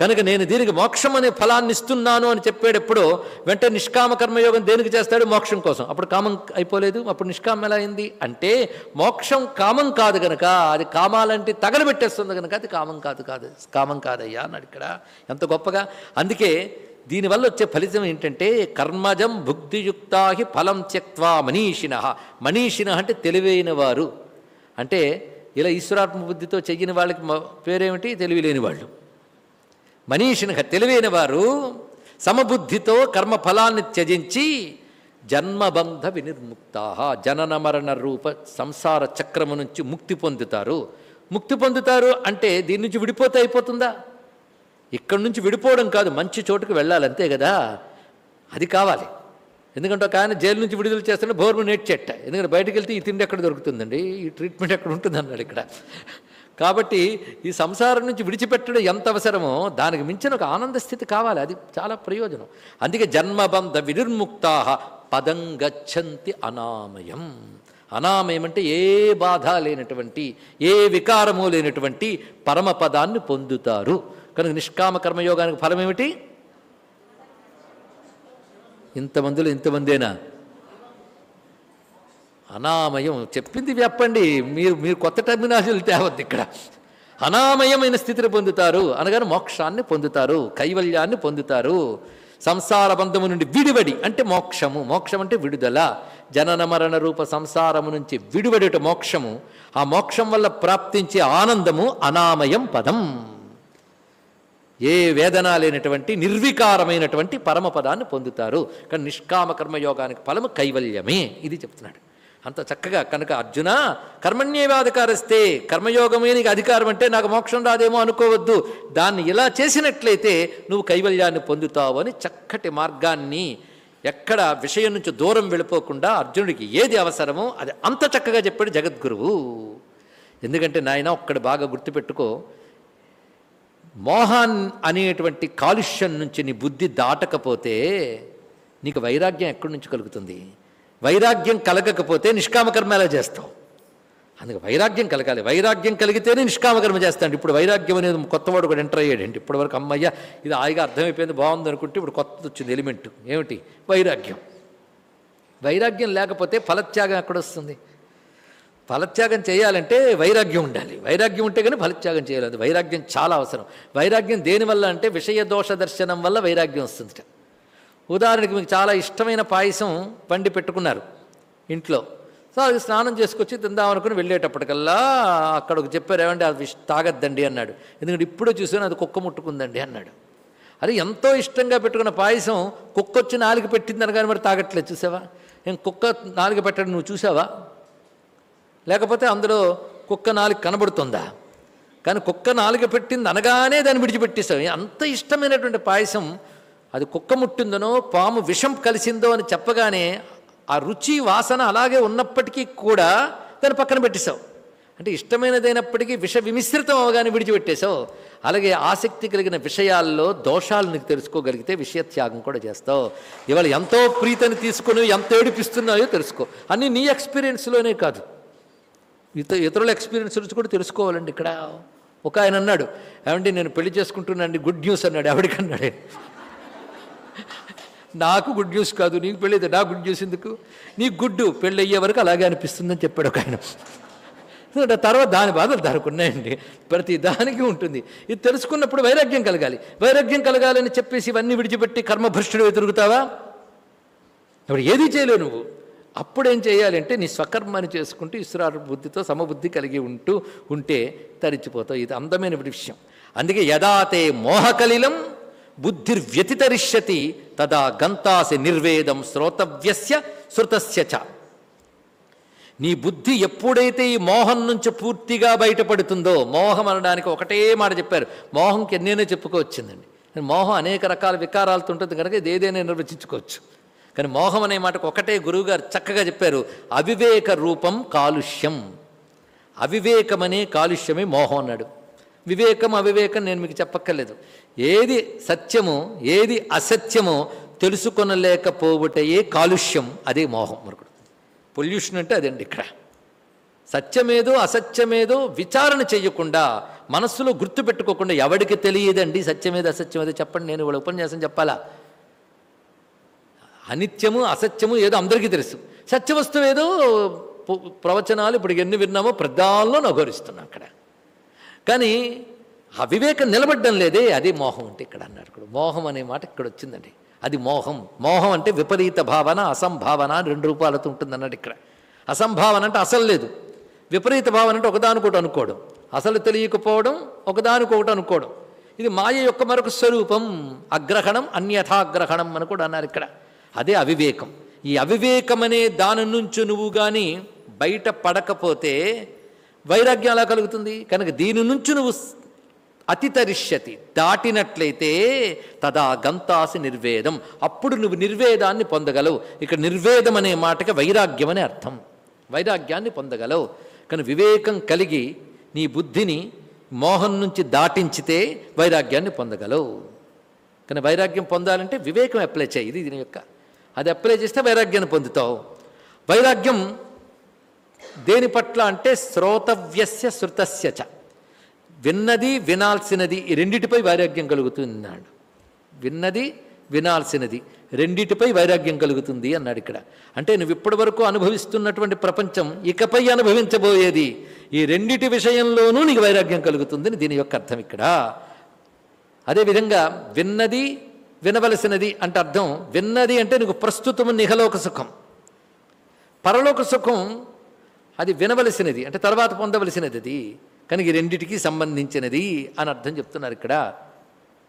కనుక నేను దీనికి మోక్షం అనే ఫలాన్ని ఇస్తున్నాను అని చెప్పేటప్పుడు వెంటనే నిష్కామ కర్మయోగం దేనికి చేస్తాడు? మోక్షం కోసం. అప్పుడు కామం అయిపోలేదు. అప్పుడు నిష్కామం ఎలా అయింది? అంటే మోక్షం కామం కాదు కనుక అది కామాలంటే తగలబెట్టేస్తుంది కనుక అది కామం కాదు కాదు కామం కాదయ్యా అన్నాడు ఇక్కడ. ఎంత గొప్పగా. అందుకే దీనివల్ల వచ్చే ఫలితం ఏంటంటే కర్మజం భుక్తియుక్తాహి ఫలం త్యక్వా మనీషిణ మనీషిణ అంటే తెలివైన వారు. అంటే ఇలా ఈశ్వరాత్మ బుద్ధితో చెయ్యని వాళ్ళకి పేరేమిటి? తెలివి లేని వాళ్ళు. మనీషిని తెలివైన వారు సమబుద్ధితో కర్మ ఫలాన్ని త్యజించి జన్మబంధ వినిర్ముక్తా జనన మరణ రూప సంసార చక్రము నుంచి ముక్తి పొందుతారు. ముక్తి పొందుతారు అంటే దీని నుంచి విడిపోతే అయిపోతుందా? ఇక్కడి నుంచి విడిపోవడం కాదు మంచి చోటుకు వెళ్ళాలి అంతే కదా? అది కావాలి. ఎందుకంటే ఒక ఆయన జైలు నుంచి విడుదల చేస్తే బోర్ము నేర్చెట్ట ఎందుకంటే బయటకు వెళ్తే ఈ తిండి ఎక్కడ దొరుకుతుందండి? ఈ ట్రీట్మెంట్ ఎక్కడ ఉంటుంది అన్నాడు ఇక్కడ. కాబట్టి ఈ సంసారం నుంచి విడిచిపెట్టడం ఎంత అవసరమో దానికి మించిన ఒక ఆనంద స్థితి కావాలి. అది చాలా ప్రయోజనం. అందుకే జన్మబంధ వినిర్ముక్తా పదం గచ్చంతి అనామయం. అనామయం అంటే ఏ బాధ లేనటువంటి ఏ వికారము లేనటువంటి పరమపదాన్ని పొందుతారు. కనుక నిష్కామ కర్మయోగానికి ఫలం ఏమిటి ఇంతమందిలో ఇంతమందేనా? అనామయం చెప్పింది చెప్పండి మీరు మీరు కొత్త టర్మినాలజీలు తేవద్దు ఇక్కడ. అనామయమైన స్థితిని పొందుతారు. అనగానే మోక్షాన్ని పొందుతారు కైవల్యాన్ని పొందుతారు. సంసార బంధము నుండి విడివడి అంటే మోక్షము. మోక్షం అంటే విడుదల. జనన మరణ రూప సంసారము నుంచి విడివడిట మోక్షము. ఆ మోక్షం వల్ల ప్రాప్తించే ఆనందము అనామయం పదం. ఏ వేదన లేనటువంటి నిర్వికారమైనటువంటి పరమపదాన్ని పొందుతారు. కానీ నిష్కామ కర్మయోగానికి ఫలము కైవల్యమే ఇది చెప్తున్నాడు. అంత చక్కగా కనుక అర్జున కర్మణ్యేవాధికారిస్తే కర్మయోగమే నీకు అధికారం అంటే నాకు మోక్షం రాదేమో అనుకోవద్దు. దాన్ని ఇలా చేసినట్లయితే నువ్వు కైవల్యాన్ని పొందుతావు అని చక్కటి మార్గాన్ని ఎక్కడ విషయం నుంచి దూరం వెళ్ళిపోకుండా అర్జునుడికి ఏది అవసరమో అది అంత చక్కగా చెప్పాడు జగద్గురువు. ఎందుకంటే నాయన ఒక్కడ బాగా గుర్తుపెట్టుకో మోహాన్ అనేటువంటి కాలుష్యం నుంచి నీ బుద్ధి దాటకపోతే నీకు వైరాగ్యం ఎక్కడి నుంచి కలుగుతుంది? వైరాగ్యం కలగకపోతే నిష్కామకర్మ ఎలా చేస్తావు? అందుకే వైరాగ్యం కలగాలి. వైరాగ్యం కలిగితేనే నిష్కామకర్మ చేస్తాడు. ఇప్పుడు వైరాగ్యం అనేది కొత్తవాడు కూడా ఎంటర్ అయ్యాడండి. ఇప్పటివరకు అమ్మయ్య ఇది హాయిగా అర్థమైపోయింది బాగుంది అనుకుంటే ఇప్పుడు కొత్తది వచ్చింది ఎలిమెంట్. ఏమిటి? వైరాగ్యం. వైరాగ్యం లేకపోతే ఫలత్యాగం ఎక్కడొస్తుంది ఫలత్యాగం చేయాలంటే వైరాగ్యం ఉండాలి. వైరాగ్యం ఉంటే కానీ ఫలత్యాగం చేయాలి. వైరాగ్యం చాలా అవసరం. వైరాగ్యం దేనివల్ల అంటే విషయ దోష దర్శనం వల్ల వైరాగ్యం వస్తుంది ఉదాహరణకి మీకు చాలా ఇష్టమైన పాయసం వండి పెట్టుకున్నారు ఇంట్లో. సో అది స్నానం చేసుకొచ్చి తిందాం అనుకుని వెళ్ళేటప్పటికల్లా అక్కడికి చెప్పారు ఏమంటే అది తాగద్దండి అన్నాడు. ఎందుకంటే ఇప్పుడు చూసాను అది కుక్క ముట్టుకుందండి అన్నాడు. అది ఎంతో ఇష్టంగా పెట్టుకున్న పాయసం కుక్క వచ్చి నాలుగు పెట్టిందని కానీ మరి తాగట్లేదు చూసావా? ఏం కుక్క నాలుగు పెట్టడం నువ్వు చూసావా? లేకపోతే అందులో కుక్క నాలుగు కనబడుతుందా? కానీ కుక్క నాలుక పెట్టింది అనగానే దాన్ని విడిచిపెట్టేస్తాం అంత ఇష్టమైనటువంటి పాయసం అది కుక్క ముట్టిందనో పాము విషం కలిసిందో అని చెప్పగానే ఆ రుచి వాసన అలాగే ఉన్నప్పటికీ కూడా దాన్ని పక్కన పెట్టేశావు. అంటే ఇష్టమైనదైనప్పటికీ విష విమిశ్రితం అవగానే విడిచిపెట్టేశావు. అలాగే ఆసక్తి కలిగిన విషయాల్లో దోషాలు నీకు తెలుసుకోగలిగితే విషయత్యాగం కూడా చేస్తావు. ఇవాళ ఎంతో ప్రీతిని తీసుకుని ఎంత ఏడిపిస్తున్నాయో తెలుసుకో. అన్నీ నీ ఎక్స్పీరియన్స్లోనే కాదు. ఇత ఇతరుల ఎక్స్పీరియన్స్ గురించి కూడా తెలుసుకోవాలండి ఇక్కడ. ఒక ఆయన అన్నాడు ఏమండి నేను పెళ్ళి చేసుకుంటున్నాండి గుడ్ న్యూస్ అన్నాడు. ఎవడికన్నాడే? నాకు గుడ్ న్యూస్ కాదు నీకు పెళ్ళి నా గుడ్ న్యూస్ ఎందుకు? నీకు గుడ్డు పెళ్ళి అయ్యే వరకు అలాగే అనిపిస్తుందని చెప్పాడు ఒక ఆయన. తర్వాత దాని బాధలు ఉన్నాయండి. ప్రతి దానికి ఉంటుంది. ఇది తెలుసుకున్నప్పుడు వైరాగ్యం కలగాలి. వైరాగ్యం కలగాలని చెప్పేసి ఇవన్నీ విడిచిపెట్టి కర్మభ్రష్టుడు తిరుగుతావా? ఇప్పుడు ఏది చేయలేవు నువ్వు. అప్పుడేం చేయాలంటే నీ స్వకర్మని చేసుకుంటూ ఇస్రారు బుద్ధితో సమబుద్ధి కలిగి ఉంటూ ఉంటే తరిచిపోతావు. ఇది అందమైన విషయం. అందుకే యదాతే మోహకలిలం బుద్ధిర్వ్యతితరిష్యతి తదా గంతాసి నిర్వేదం శ్రోతవ్యస్య శృతస్య చ. నీ బుద్ధి ఎప్పుడైతే ఈ మోహం నుంచి పూర్తిగా బయటపడుతుందో మోహం అనడానికి ఒకటే మాట చెప్పారు. మోహంకి ఎన్నైనా చెప్పుకోవచ్చిందండి మోహం అనేక రకాల వికారాలతో ఉంటుంది కనుక ఇది ఏదైనా నిర్వచించుకోవచ్చు. కానీ మోహం అనే మాటకు ఒకటే గురువుగారు చక్కగా చెప్పారు అవివేక రూపం కాలుష్యం. అవివేకమనే కాలుష్యమే మోహం అన్నాడు. వివేకం అవివేకం నేను మీకు చెప్పక్కర్లేదు. ఏది సత్యమో ఏది అసత్యమో తెలుసుకొనలేకపోవటయే కాలుష్యం అదే మోహం మరొకడు పొల్యూషన్ అంటే అదండి ఇక్కడ. సత్యమేదో అసత్యమేదో విచారణ చేయకుండా మనస్సులో గుర్తుపెట్టుకోకుండా ఎవడికి తెలియదండి సత్యమేదో అసత్యమేదో చెప్పండి నేను ఇవాళ ఉపన్యాసం చెప్పాలా? అనిత్యము అసత్యము ఏదో అందరికీ తెలుసు. సత్య వస్తువు ఏదో ప్రవచనాలు ఇప్పుడు ఎన్ని విన్నామో ప్రధానంలో నగోరిస్తున్నాం అక్కడ. కానీ ఆ వివేకం నిలబడ్డం లేదే అదే మోహం అంటే ఇక్కడ అన్నాడు ఇక్కడ మోహం అనే మాట ఇక్కడ వచ్చిందండి. అది మోహం. మోహం అంటే విపరీత భావన అసంభావన రెండు రూపాలతో ఉంటుంది అన్నాడు ఇక్కడ. అసంభావన అంటే అసలు లేదు. విపరీత భావన అంటే ఒకదానికొకటి అనుకోవడం. అసలు తెలియకపోవడం ఒకదానికొకటి అనుకోవడం. ఇది మాయ యొక్క మరొక స్వరూపం. అగ్రహణం అన్యథాగ్రహణం అని కూడా అన్నారు ఇక్కడ. అదే అవివేకం. ఈ అవివేకం అనే దాని నుంచి నువ్వు కానీ బయట పడకపోతే వైరాగ్యం ఎలా కలుగుతుంది? కనుక దీని నుంచి నువ్వు అతితరిష్యతి. దాటినట్లయితే తదా గంతాసి నిర్వేదం. అప్పుడు నువ్వు నిర్వేదాన్ని పొందగలవు. ఇక్కడ నిర్వేదం అనే మాటకి వైరాగ్యం అనే అర్థం. వైరాగ్యాన్ని పొందగలవు. కానీ వివేకం కలిగి నీ బుద్ధిని మోహం నుంచి దాటించితే వైరాగ్యాన్ని పొందగలవు. కానీ వైరాగ్యం పొందాలంటే వివేకం అప్లై చేయి. ఇది దీని యొక్క అది అప్లై చేస్తే వైరాగ్యాన్ని పొందుతావు. వైరాగ్యం దేని పట్ల అంటే శ్రోతవ్యస్య శృతస్య చ. విన్నది వినాల్సినది ఈ రెండిటిపై వైరాగ్యం కలుగుతుంది అన్నాడు విన్నది వినాల్సినది రెండిటిపై వైరాగ్యం కలుగుతుంది అన్నాడు ఇక్కడ. అంటే నువ్వు ఇప్పటి వరకు అనుభవిస్తున్నటువంటి ప్రపంచం ఇకపై అనుభవించబోయేది. ఈ రెండిటి విషయంలోనూ నీకు వైరాగ్యం కలుగుతుందని దీని యొక్క అర్థం ఇక్కడ. అదేవిధంగా విన్నది వినవలసినది అంటే అర్థం విన్నది అంటే నీకు ప్రస్తుతము నిహలోక సుఖం. పరలోక సుఖం అది వినవలసినది అంటే తర్వాత పొందవలసినది అది కనుక ఈ రెండిటికి సంబంధించినది అని అర్థం చెప్తున్నారు ఇక్కడ.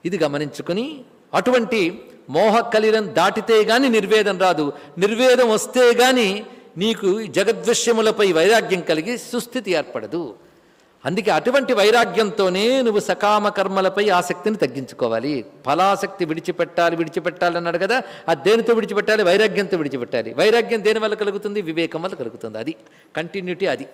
ఇది గమనించుకుని అటువంటి మోహకలిరం దాటితే గాని నిర్వేదం రాదు. నిర్వేదం వస్తే గాని నీకు జగద్విషయములపై వైరాగ్యం కలిగి సుస్థితి ఏర్పడదు. అందుకే అటువంటి వైరాగ్యంతోనే నువ్వు సకామ కర్మలపై ఆసక్తిని తగ్గించుకోవాలి. ఫలాసక్తి విడిచిపెట్టాలి విడిచిపెట్టాలి అన్నాడు కదా అది దేనితో విడిచిపెట్టాలి? వైరాగ్యంతో విడిచిపెట్టాలి. వైరాగ్యం దేని వల్ల కలుగుతుంది? వివేకం వల్ల కలుగుతుంది. అది కంటిన్యూటీ అది.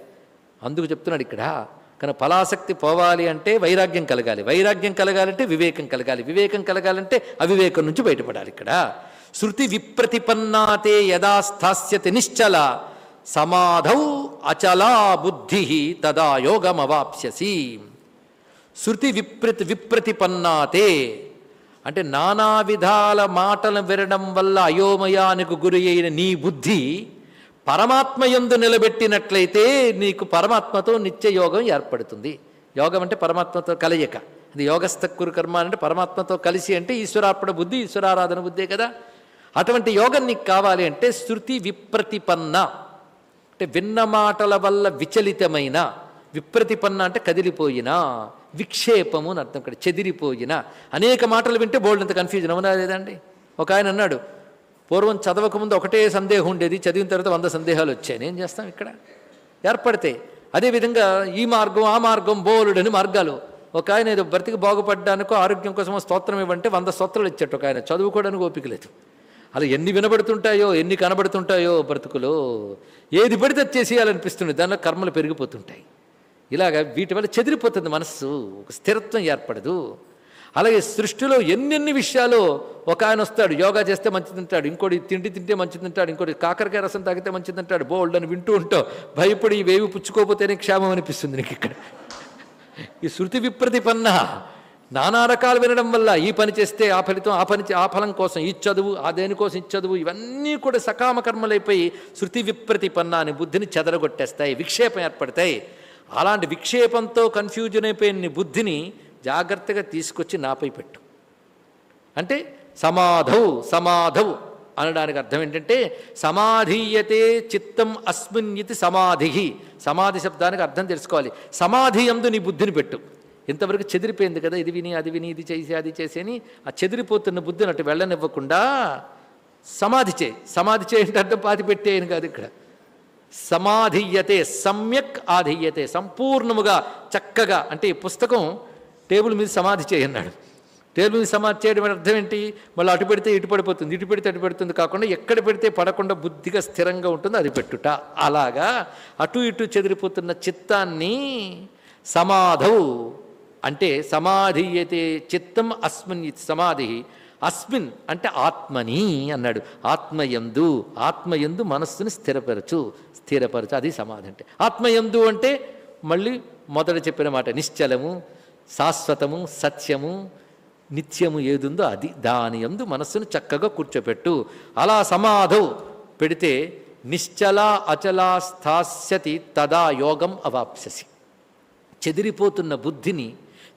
అందుకు చెప్తున్నాడు ఇక్కడ. కానీ ఫలాసక్తి పోవాలి అంటే వైరాగ్యం కలగాలి. వైరాగ్యం కలగాలంటే వివేకం కలగాలి. వివేకం కలగాలంటే అవివేకం నుంచి బయటపడాలి ఇక్కడ. శృతి విప్రతిపన్నాతే యదా స్థాస్యతి నిశ్చల. సమాధౌ అచలా బుద్ధి తదా యోగమవాప్స్యసి. శృతి విప్రతి విప్రతిపన్నాతే. అంటే నానా విధాల మాటలు వినడం వల్ల అయోమయానికి గురి అయిన నీ బుద్ధి పరమాత్మయందు నిలబెట్టినట్లయితే నీకు పరమాత్మతో నిత్య యోగం ఏర్పడుతుంది. యోగం అంటే పరమాత్మతో కలయిక. అది యోగస్థక్కురు కర్మ అంటే పరమాత్మతో కలిసి అంటే ఈశ్వరార్పణ బుద్ధి ఈశ్వరారాధన బుద్ధే కదా. అటువంటి యోగం నీకు కావాలి అంటే శృతి విప్రతిపన్న. అంటే విన్న మాటల వల్ల విచలితమైన విప్రతిపన్న అంటే కదిలిపోయిన విక్షేపము అని అర్థం ఇక్కడ చెదిరిపోయిన. అనేక మాటలు వింటే బోల్డ్ కన్ఫ్యూజన్ అవునా లేదండి ఒక ఆయన అన్నాడు పూర్వం చదవకముందు ఒకటే సందేహం ఉండేది చదివిన తర్వాత వంద సందేహాలు వచ్చాయి. ఏం చేస్తాం ఇక్కడ. ఏర్పడతాయి అదేవిధంగా ఈ మార్గం ఆ మార్గం బోలుడని మార్గాలు. ఒక ఆయన ఏదో బ్రతికి బాగుపడ్డానికో ఆరోగ్యం కోసం స్తోత్రం ఇవ్వంటే వంద స్తోత్రాలు ఇచ్చాడు ఒక ఆయన. చదువుకోవడానికి ఓపిక లేదు. అలా ఎన్ని వినబడుతుంటాయో ఎన్ని కనబడుతుంటాయో బ్రతుకులో ఏది పడితే అది చేసేయాలనిపిస్తుంది. దానిలో కర్మలు పెరిగిపోతుంటాయి. ఇలాగ వీటి వల్ల చెదిరిపోతుంది మనస్సు ఒక స్థిరత్వం ఏర్పడదు. అలాగే సృష్టిలో ఎన్నెన్ని విషయాలు ఒక ఆయన వస్తాడు యోగా చేస్తే మంచిది తింటాడు ఇంకోటి తిండి తింటే మంచిది తింటాడు ఇంకోటి కాకరకాయ రసం తాగితే మంచిది తింటాడు బోల్డ్ అని వింటూ ఉంటావు. భయపడి వేవి పుచ్చుకోపోతేనే క్షేమం అనిపిస్తుంది నీకు ఇక్కడ. ఈ శృతి విప్రతిపన్న నానా రకాలు వినడం వల్ల ఈ పని చేస్తే ఆ ఫలితం ఆ పని ఆ ఫలం కోసం ఈ చదువు ఆ దేనికోసం ఈ చదువు ఇవన్నీ కూడా సకామకర్మలైపోయి శృతి విప్రతిపన్న అని బుద్ధిని చెదరగొట్టేస్తాయి విక్షేపం ఏర్పడతాయి. అలాంటి విక్షేపంతో కన్ఫ్యూజన్ అయిపోయిన నీ బుద్ధిని జాగ్రత్తగా తీసుకొచ్చి నాపై పెట్టు. అంటే సమాధౌ సమాధౌ అనడానికి అర్థం ఏంటంటే సమాధీయతే చిత్తం అస్మిన్ ఇది సమాధి సమాధి శబ్దానికి అర్థం తెలుసుకోవాలి. సమాధి ఎందు నీ బుద్ధిని పెట్టు. ఇంతవరకు చెదిరిపోయింది కదా ఇది విని అది విని ఇది చేసి అది చేసి అని ఆ చెదిరిపోతున్న బుద్ధిని అటు వెళ్ళనివ్వకుండా సమాధి చేయి. సమాధి చేయంటే అర్థం పాతి పెట్టేయను కాదు ఇక్కడ. సమాధీయతే సమ్యక్ ఆధీయతే సంపూర్ణముగా చక్కగా అంటే ఈ పుస్తకం టేబుల్ మీద సమాధి చేయన్నాడు టేబుల్ మీద సమాధి చేయడం అర్థం ఏంటి? మళ్ళీ అటు పెడితే ఇటు పడిపోతుంది ఇటు పెడితే అటు పెడుతుంది కాకుండా ఎక్కడ పెడితే పడకుండా బుద్ధిగా స్థిరంగా ఉంటుందో అది పెట్టుట. అలాగా అటు ఇటు చెదిరిపోతున్న చిత్తాన్ని సమాధౌ అంటే సమాధీయతే చిత్తం అస్మిన్ సమాధి. అస్మిన్ అంటే ఆత్మని అన్నాడు. ఆత్మయందు ఆత్మయందు మనస్సుని స్థిరపరచు స్థిరపరచు అది సమాధి అంటే. ఆత్మయందు అంటే మళ్ళీ మొదట చెప్పిన మాట నిశ్చలము శాశ్వతము సత్యము నిత్యము ఏదుందో అది. దాని యందు మనస్సును చక్కగా కూర్చోపెట్టు. అలా సమాధౌ పెడితే నిశ్చల అచలా స్థాస్యతి తదా యోగం అవాప్స్యసి. చెదిరిపోతున్న బుద్ధిని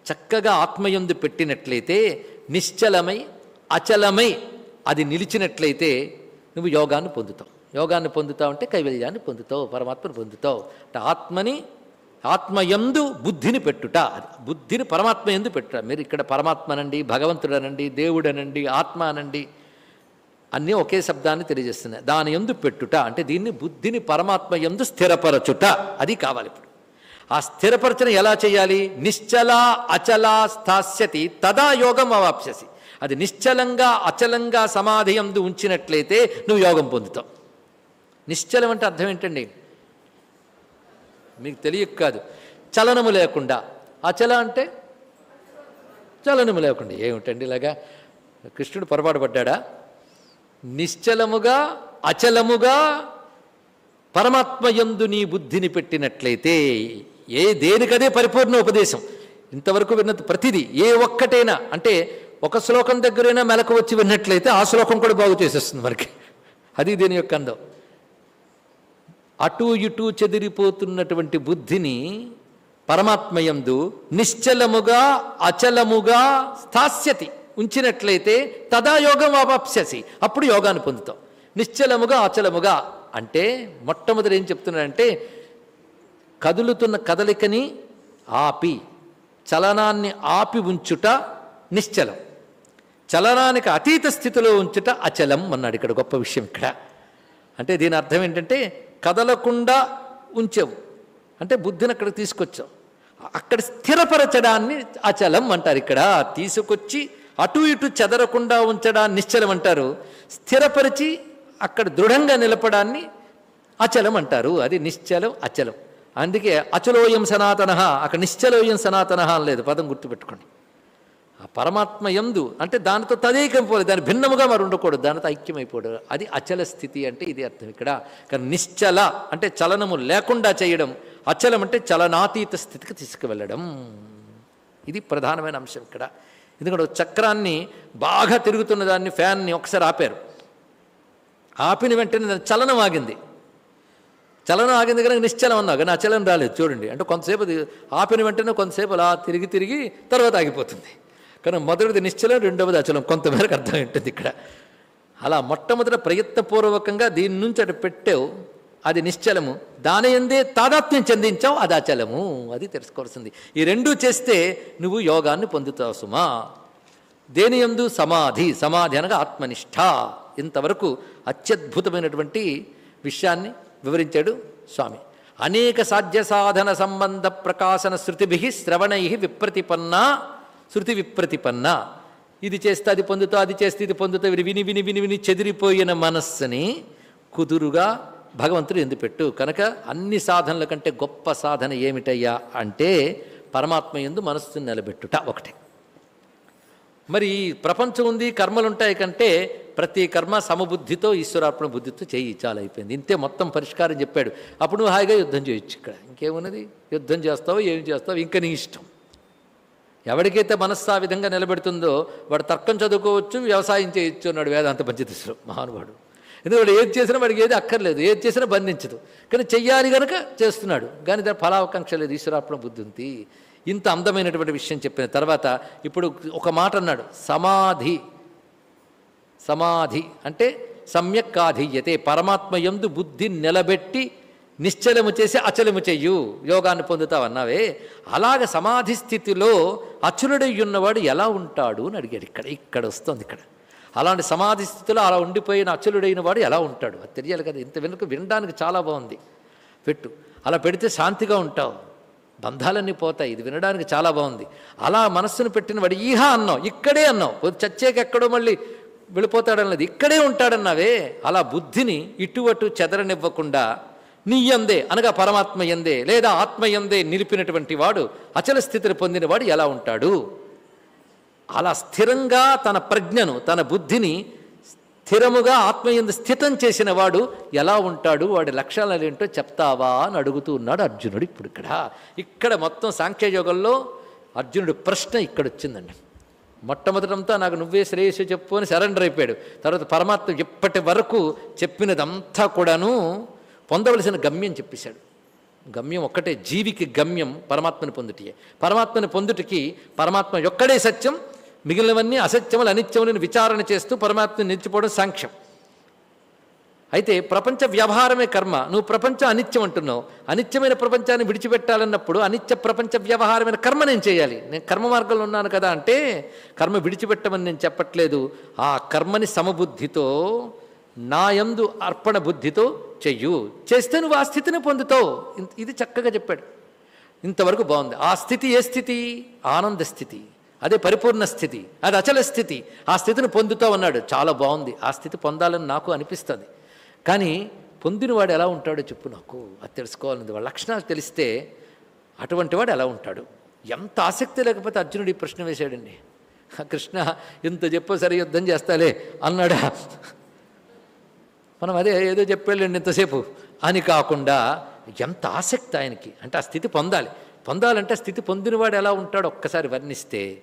చక్కగా ఆత్మయందు పెట్టినట్లయితే నిశ్చలమై అచలమై అది నిలిచినట్లయితే నువ్వు యోగాన్ని పొందుతావు. యోగాన్ని పొందుతావు అంటే కైవల్యాన్ని పొందుతావు పరమాత్మను పొందుతావు. అంటే ఆత్మని ఆత్మయందు బుద్ధిని పెట్టుట బుద్ధిని పరమాత్మ ఎందు పెట్టుట. మీరు ఇక్కడ పరమాత్మనండి భగవంతుడనండి దేవుడనండి ఆత్మ అనండి అన్నీ ఒకే శబ్దాన్ని తెలియజేస్తున్నాయి. దాని ఎందు పెట్టుట అంటే దీన్ని బుద్ధిని పరమాత్మ ఎందు స్థిరపరచుట. అది కావాలి ఇప్పుడు. ఆ స్థిరపరచన ఎలా చేయాలి? నిశ్చల అచల స్థాస్యతి తదా యోగం అవాప్స్యసి. అది నిశ్చలంగా అచలంగా సమాధి అందు ఉంచినట్లయితే నువ్వు యోగం పొందుతావు. నిశ్చలం అంటే అర్థం ఏంటండి? మీకు తెలియక కాదు. చలనము లేకుండా. అచల అంటే? చలనము లేకుండా. ఏమిటండి ఇలాగా? కృష్ణుడు పొరపాటు పడ్డాడా? నిశ్చలముగా అచలముగా పరమాత్మయందు నీ బుద్ధిని పెట్టినట్లయితే ఏ దేనికదే పరిపూర్ణ ఉపదేశం. ఇంతవరకు విన్నది ప్రతిదీ ఏ ఒక్కటైనా అంటే ఒక శ్లోకం దగ్గరైనా మెలకు వచ్చి విన్నట్లయితే ఆ శ్లోకం కూడా బాగు చేసేస్తుంది మనకి. అది దీని యొక్క అందం. అటు ఇటు చెదిరిపోతున్నటువంటి బుద్ధిని పరమాత్మయందు నిశ్చలముగా అచలముగా స్థాస్యతి. ఉంచినట్లయితే తదా యోగం అవాప్స్యసి అప్పుడు యోగాన్ని పొందుతాం. నిశ్చలముగా అచలముగా అంటే మొట్టమొదటి ఏం చెప్తున్నాడంటే కదులుతున్న కదలికని ఆపి చలనాన్ని ఆపి ఉంచుట నిశ్చలం. చలనానికి అతీత స్థితిలో ఉంచుట అచలం అన్నాడు ఇక్కడ గొప్ప విషయం ఇక్కడ. అంటే దీని అర్థం ఏంటంటే కదలకుండా ఉంచావు. అంటే బుద్ధిని అక్కడ తీసుకొచ్చావు. అక్కడ స్థిరపరచడాన్ని అచలం అంటారు ఇక్కడ. తీసుకొచ్చి అటు ఇటు చెదరకుండా ఉంచడాన్ని నిశ్చలం అంటారు. స్థిరపరిచి అక్కడ దృఢంగా నిలపడాన్ని అచలం అంటారు. అది నిశ్చలం అచలం. అందుకే అచలోయం సనాతన అక్కడ నిశ్చలోయం సనాతన అనలేదు పదం గుర్తుపెట్టుకోండి. ఆ పరమాత్మ ఎందు అంటే దానితో తదేకం పోలేదు. దాని భిన్నముగా మరి ఉండకూడదు. దానితో ఐక్యమైపోవడం అది అచల స్థితి అంటే ఇది అర్థం ఇక్కడ. కానీ నిశ్చల అంటే చలనము లేకుండా చేయడం అచలం అంటే చలనాతీత స్థితికి తీసుకువెళ్ళడం. ఇది ప్రధానమైన అంశం ఇక్కడ. ఎందుకంటే ఒక చక్రాన్ని బాగా తిరుగుతున్న దాన్ని ఫ్యాన్ని ఒకసారి ఆపారు. ఆపిన వెంటనే దాని చలనం ఆగింది. చలనం ఆగింది కనుక నిశ్చలం అన్నా కానీ అచలం రాలేదు. చూడండి. అంటే కొంతసేపు ఆపిన వెంటనే కొంతసేపు అలా తిరిగి తిరిగి తర్వాత ఆగిపోతుంది. కానీ మొదటిది నిశ్చలం రెండవది అచలం. కొంతమేరకు అర్థం ఉంటుంది ఇక్కడ? అలా మొట్టమొదట ప్రయత్నపూర్వకంగా దీని నుంచి అటు పెట్టావు. అది నిశ్చలము. దాని ఎందే తాదాత్మ్యం చెందించావు అది అచలము. అది తెలుసుకోవాల్సింది. ఈ రెండూ చేస్తే నువ్వు యోగాన్ని పొందుతావు సుమా. దేని ఎందు? సమాధి. సమాధి అనగా ఆత్మనిష్ట. ఇంతవరకు అత్యద్భుతమైనటువంటి విషయాన్ని వివరించాడు స్వామి. అనేక సాధ్య సాధన సంబంధ ప్రకాశన శృతిభి శ్రవణై విప్రతిపన్న శృతి విప్రతిపన్న. ఇది చేస్తే అది పొందుతా అది చేస్తే ఇది పొందుతా ఇది విని విని విని విని చెదిరిపోయిన మనస్సుని కుదురుగా భగవంతుడు ఎందు పెట్టు కనుక అన్ని సాధనల కంటే గొప్ప సాధన ఏమిటయ్యా అంటే పరమాత్మ ఎందు మనస్సుని నిలబెట్టుట ఒకటే. మరి ప్రపంచం ఉంది కర్మలు ఉంటాయి కంటే ప్రతి కర్మ సమబుద్ధితో ఈశ్వరార్పణ బుద్ధితో చేయి చాలా అయిపోయింది. ఇంతే మొత్తం పరిష్కారం చెప్పాడు. అప్పుడు నువ్వు హాయిగా యుద్ధం చేయొచ్చు ఇక్కడ. ఇంకేమున్నది? యుద్ధం చేస్తావు ఏం చేస్తావు? ఇంకా నీ ఇష్టం. ఎవరికైతే మనస్సు ఆ విధంగా నిలబెడుతుందో వాడు తర్కం చదువుకోవచ్చు వ్యవసాయం చేయొచ్చు అన్నాడు వేదాంత పంచదశలో మహానుభావుడు. ఎందుకంటే ఏది చేసినా వాడికి ఏది అక్కర్లేదు ఏది చేసినా బంధించదు. కానీ చెయ్యాలి కనుక చేస్తున్నాడు. కానీ దాని ఫలావకాంక్ష లేదు ఈశ్వరార్పణ బుద్ధి ఉంది. ఇంత అందమైనటువంటి విషయం చెప్పిన తర్వాత ఇప్పుడు ఒక మాట అన్నాడు సమాధి. సమాధి అంటే సమ్యక్ పరమాత్మయందు పరమాత్మ బుద్ధి నిలబెట్టి నిశ్చలము చేసి అచలము చెయ్యు యోగాన్ని పొందుతావన్నావే అలాగ సమాధి స్థితిలో అచులుడై ఉన్నవాడు ఎలా ఉంటాడు అని అడిగాడు. ఇక్కడ ఇక్కడ వస్తుంది ఇక్కడ. అలాంటి సమాధి స్థితిలో అలా ఉండిపోయిన అచలుడైన వాడు ఎలా ఉంటాడు? అది తెలియాలి కదా ఇంత వెనుక వినడానికి చాలా బాగుంది. పెట్టు. అలా పెడితే శాంతిగా ఉంటావు. బంధాలన్నీ పోతాయి. ఇది వినడానికి చాలా బాగుంది. అలా మనస్సును పెట్టిన వాడు ఈహా అన్నావు ఇక్కడే అన్నావు. పోతే చచ్చేకి ఎక్కడో మళ్ళీ వెళ్ళిపోతాడన్నది ఇక్కడే ఉంటాడన్నావే. అలా బుద్ధిని ఇటువటు చెదరనివ్వకుండా నీ ఎందే అనగా పరమాత్మ ఎందే లేదా ఆత్మ ఎందే నిలిపినటువంటి వాడు అచల స్థితిని పొందినవాడు ఎలా ఉంటాడు? అలా స్థిరంగా తన ప్రజ్ఞను తన బుద్ధిని స్థిరముగా ఆత్మయందు స్థితం చేసిన వాడు ఎలా ఉంటాడు? వాడి లక్షణాలు ఏంటో చెప్తావా అని అడుగుతూ ఉన్నాడు అర్జునుడు ఇప్పుడు ఇక్కడ. ఇక్కడ మొత్తం సాంఖ్యయోగంలో అర్జునుడి ప్రశ్న ఇక్కడ వచ్చిందండి. మొట్టమొదటంతా నాకు నువ్వే శ్రేయస్సు చెప్పు అని సరెండర్ అయిపోయాడు. తర్వాత పరమాత్మ ఇప్పటి వరకు చెప్పినదంతా కూడాను పొందవలసిన గమ్యం చెప్పేశాడు. గమ్యం ఒక్కటే జీవికి గమ్యం పరమాత్మని పొందుటియే. పరమాత్మని పొందుటికి పరమాత్మ ఒక్కడే సత్యం మిగిలినవన్నీ అసత్యములు అనిత్యములను విచారణ చేస్తూ పరమాత్మని నిలిచిపోవడం సాంఖ్యం. అయితే ప్రపంచ వ్యవహారమే కర్మ. నువ్వు ప్రపంచం అనిత్యం అంటున్నావు. అనిత్యమైన ప్రపంచాన్ని విడిచిపెట్టాలన్నప్పుడు అనిత్య ప్రపంచ వ్యవహారమైన కర్మ నేను చేయాలి. నేను కర్మ మార్గంలో ఉన్నాను కదా అంటే కర్మ విడిచిపెట్టమని నేను చెప్పట్లేదు. ఆ కర్మని సమబుద్ధితో నాయందు అర్పణ బుద్ధితో చెయ్యు. చేస్తే నువ్వు ఆ స్థితిని పొందుతావు. ఇది చక్కగా చెప్పాడు. ఇంతవరకు బాగుంది. ఆ స్థితి ఏ స్థితి? ఆనంద స్థితి. అదే పరిపూర్ణ స్థితి అది అచల స్థితి. ఆ స్థితిని పొందుతూ ఉన్నాడు చాలా బాగుంది. ఆ స్థితి పొందాలని నాకు అనిపిస్తుంది. కానీ పొందినవాడు ఎలా ఉంటాడో చెప్పు నాకు. అది తెలుసుకోవాలని వాళ్ళ లక్షణాలు తెలిస్తే అటువంటి వాడు ఎలా ఉంటాడు? ఎంత ఆసక్తి లేకపోతే అర్జునుడు ఈ ప్రశ్న వేశాడండి. కృష్ణ ఇంత చెప్పో సరే యుద్ధం చేస్తాలే అన్నాడా. మనం అదే ఏదో చెప్పేళ్ళండి ఇంతసేపు. అని కాకుండా ఎంత ఆసక్తి ఆయనకి. అంటే ఆ స్థితి పొందాలి. పొందాలంటే ఆ స్థితి పొందినవాడు ఎలా ఉంటాడో ఒక్కసారి వర్ణిస్తే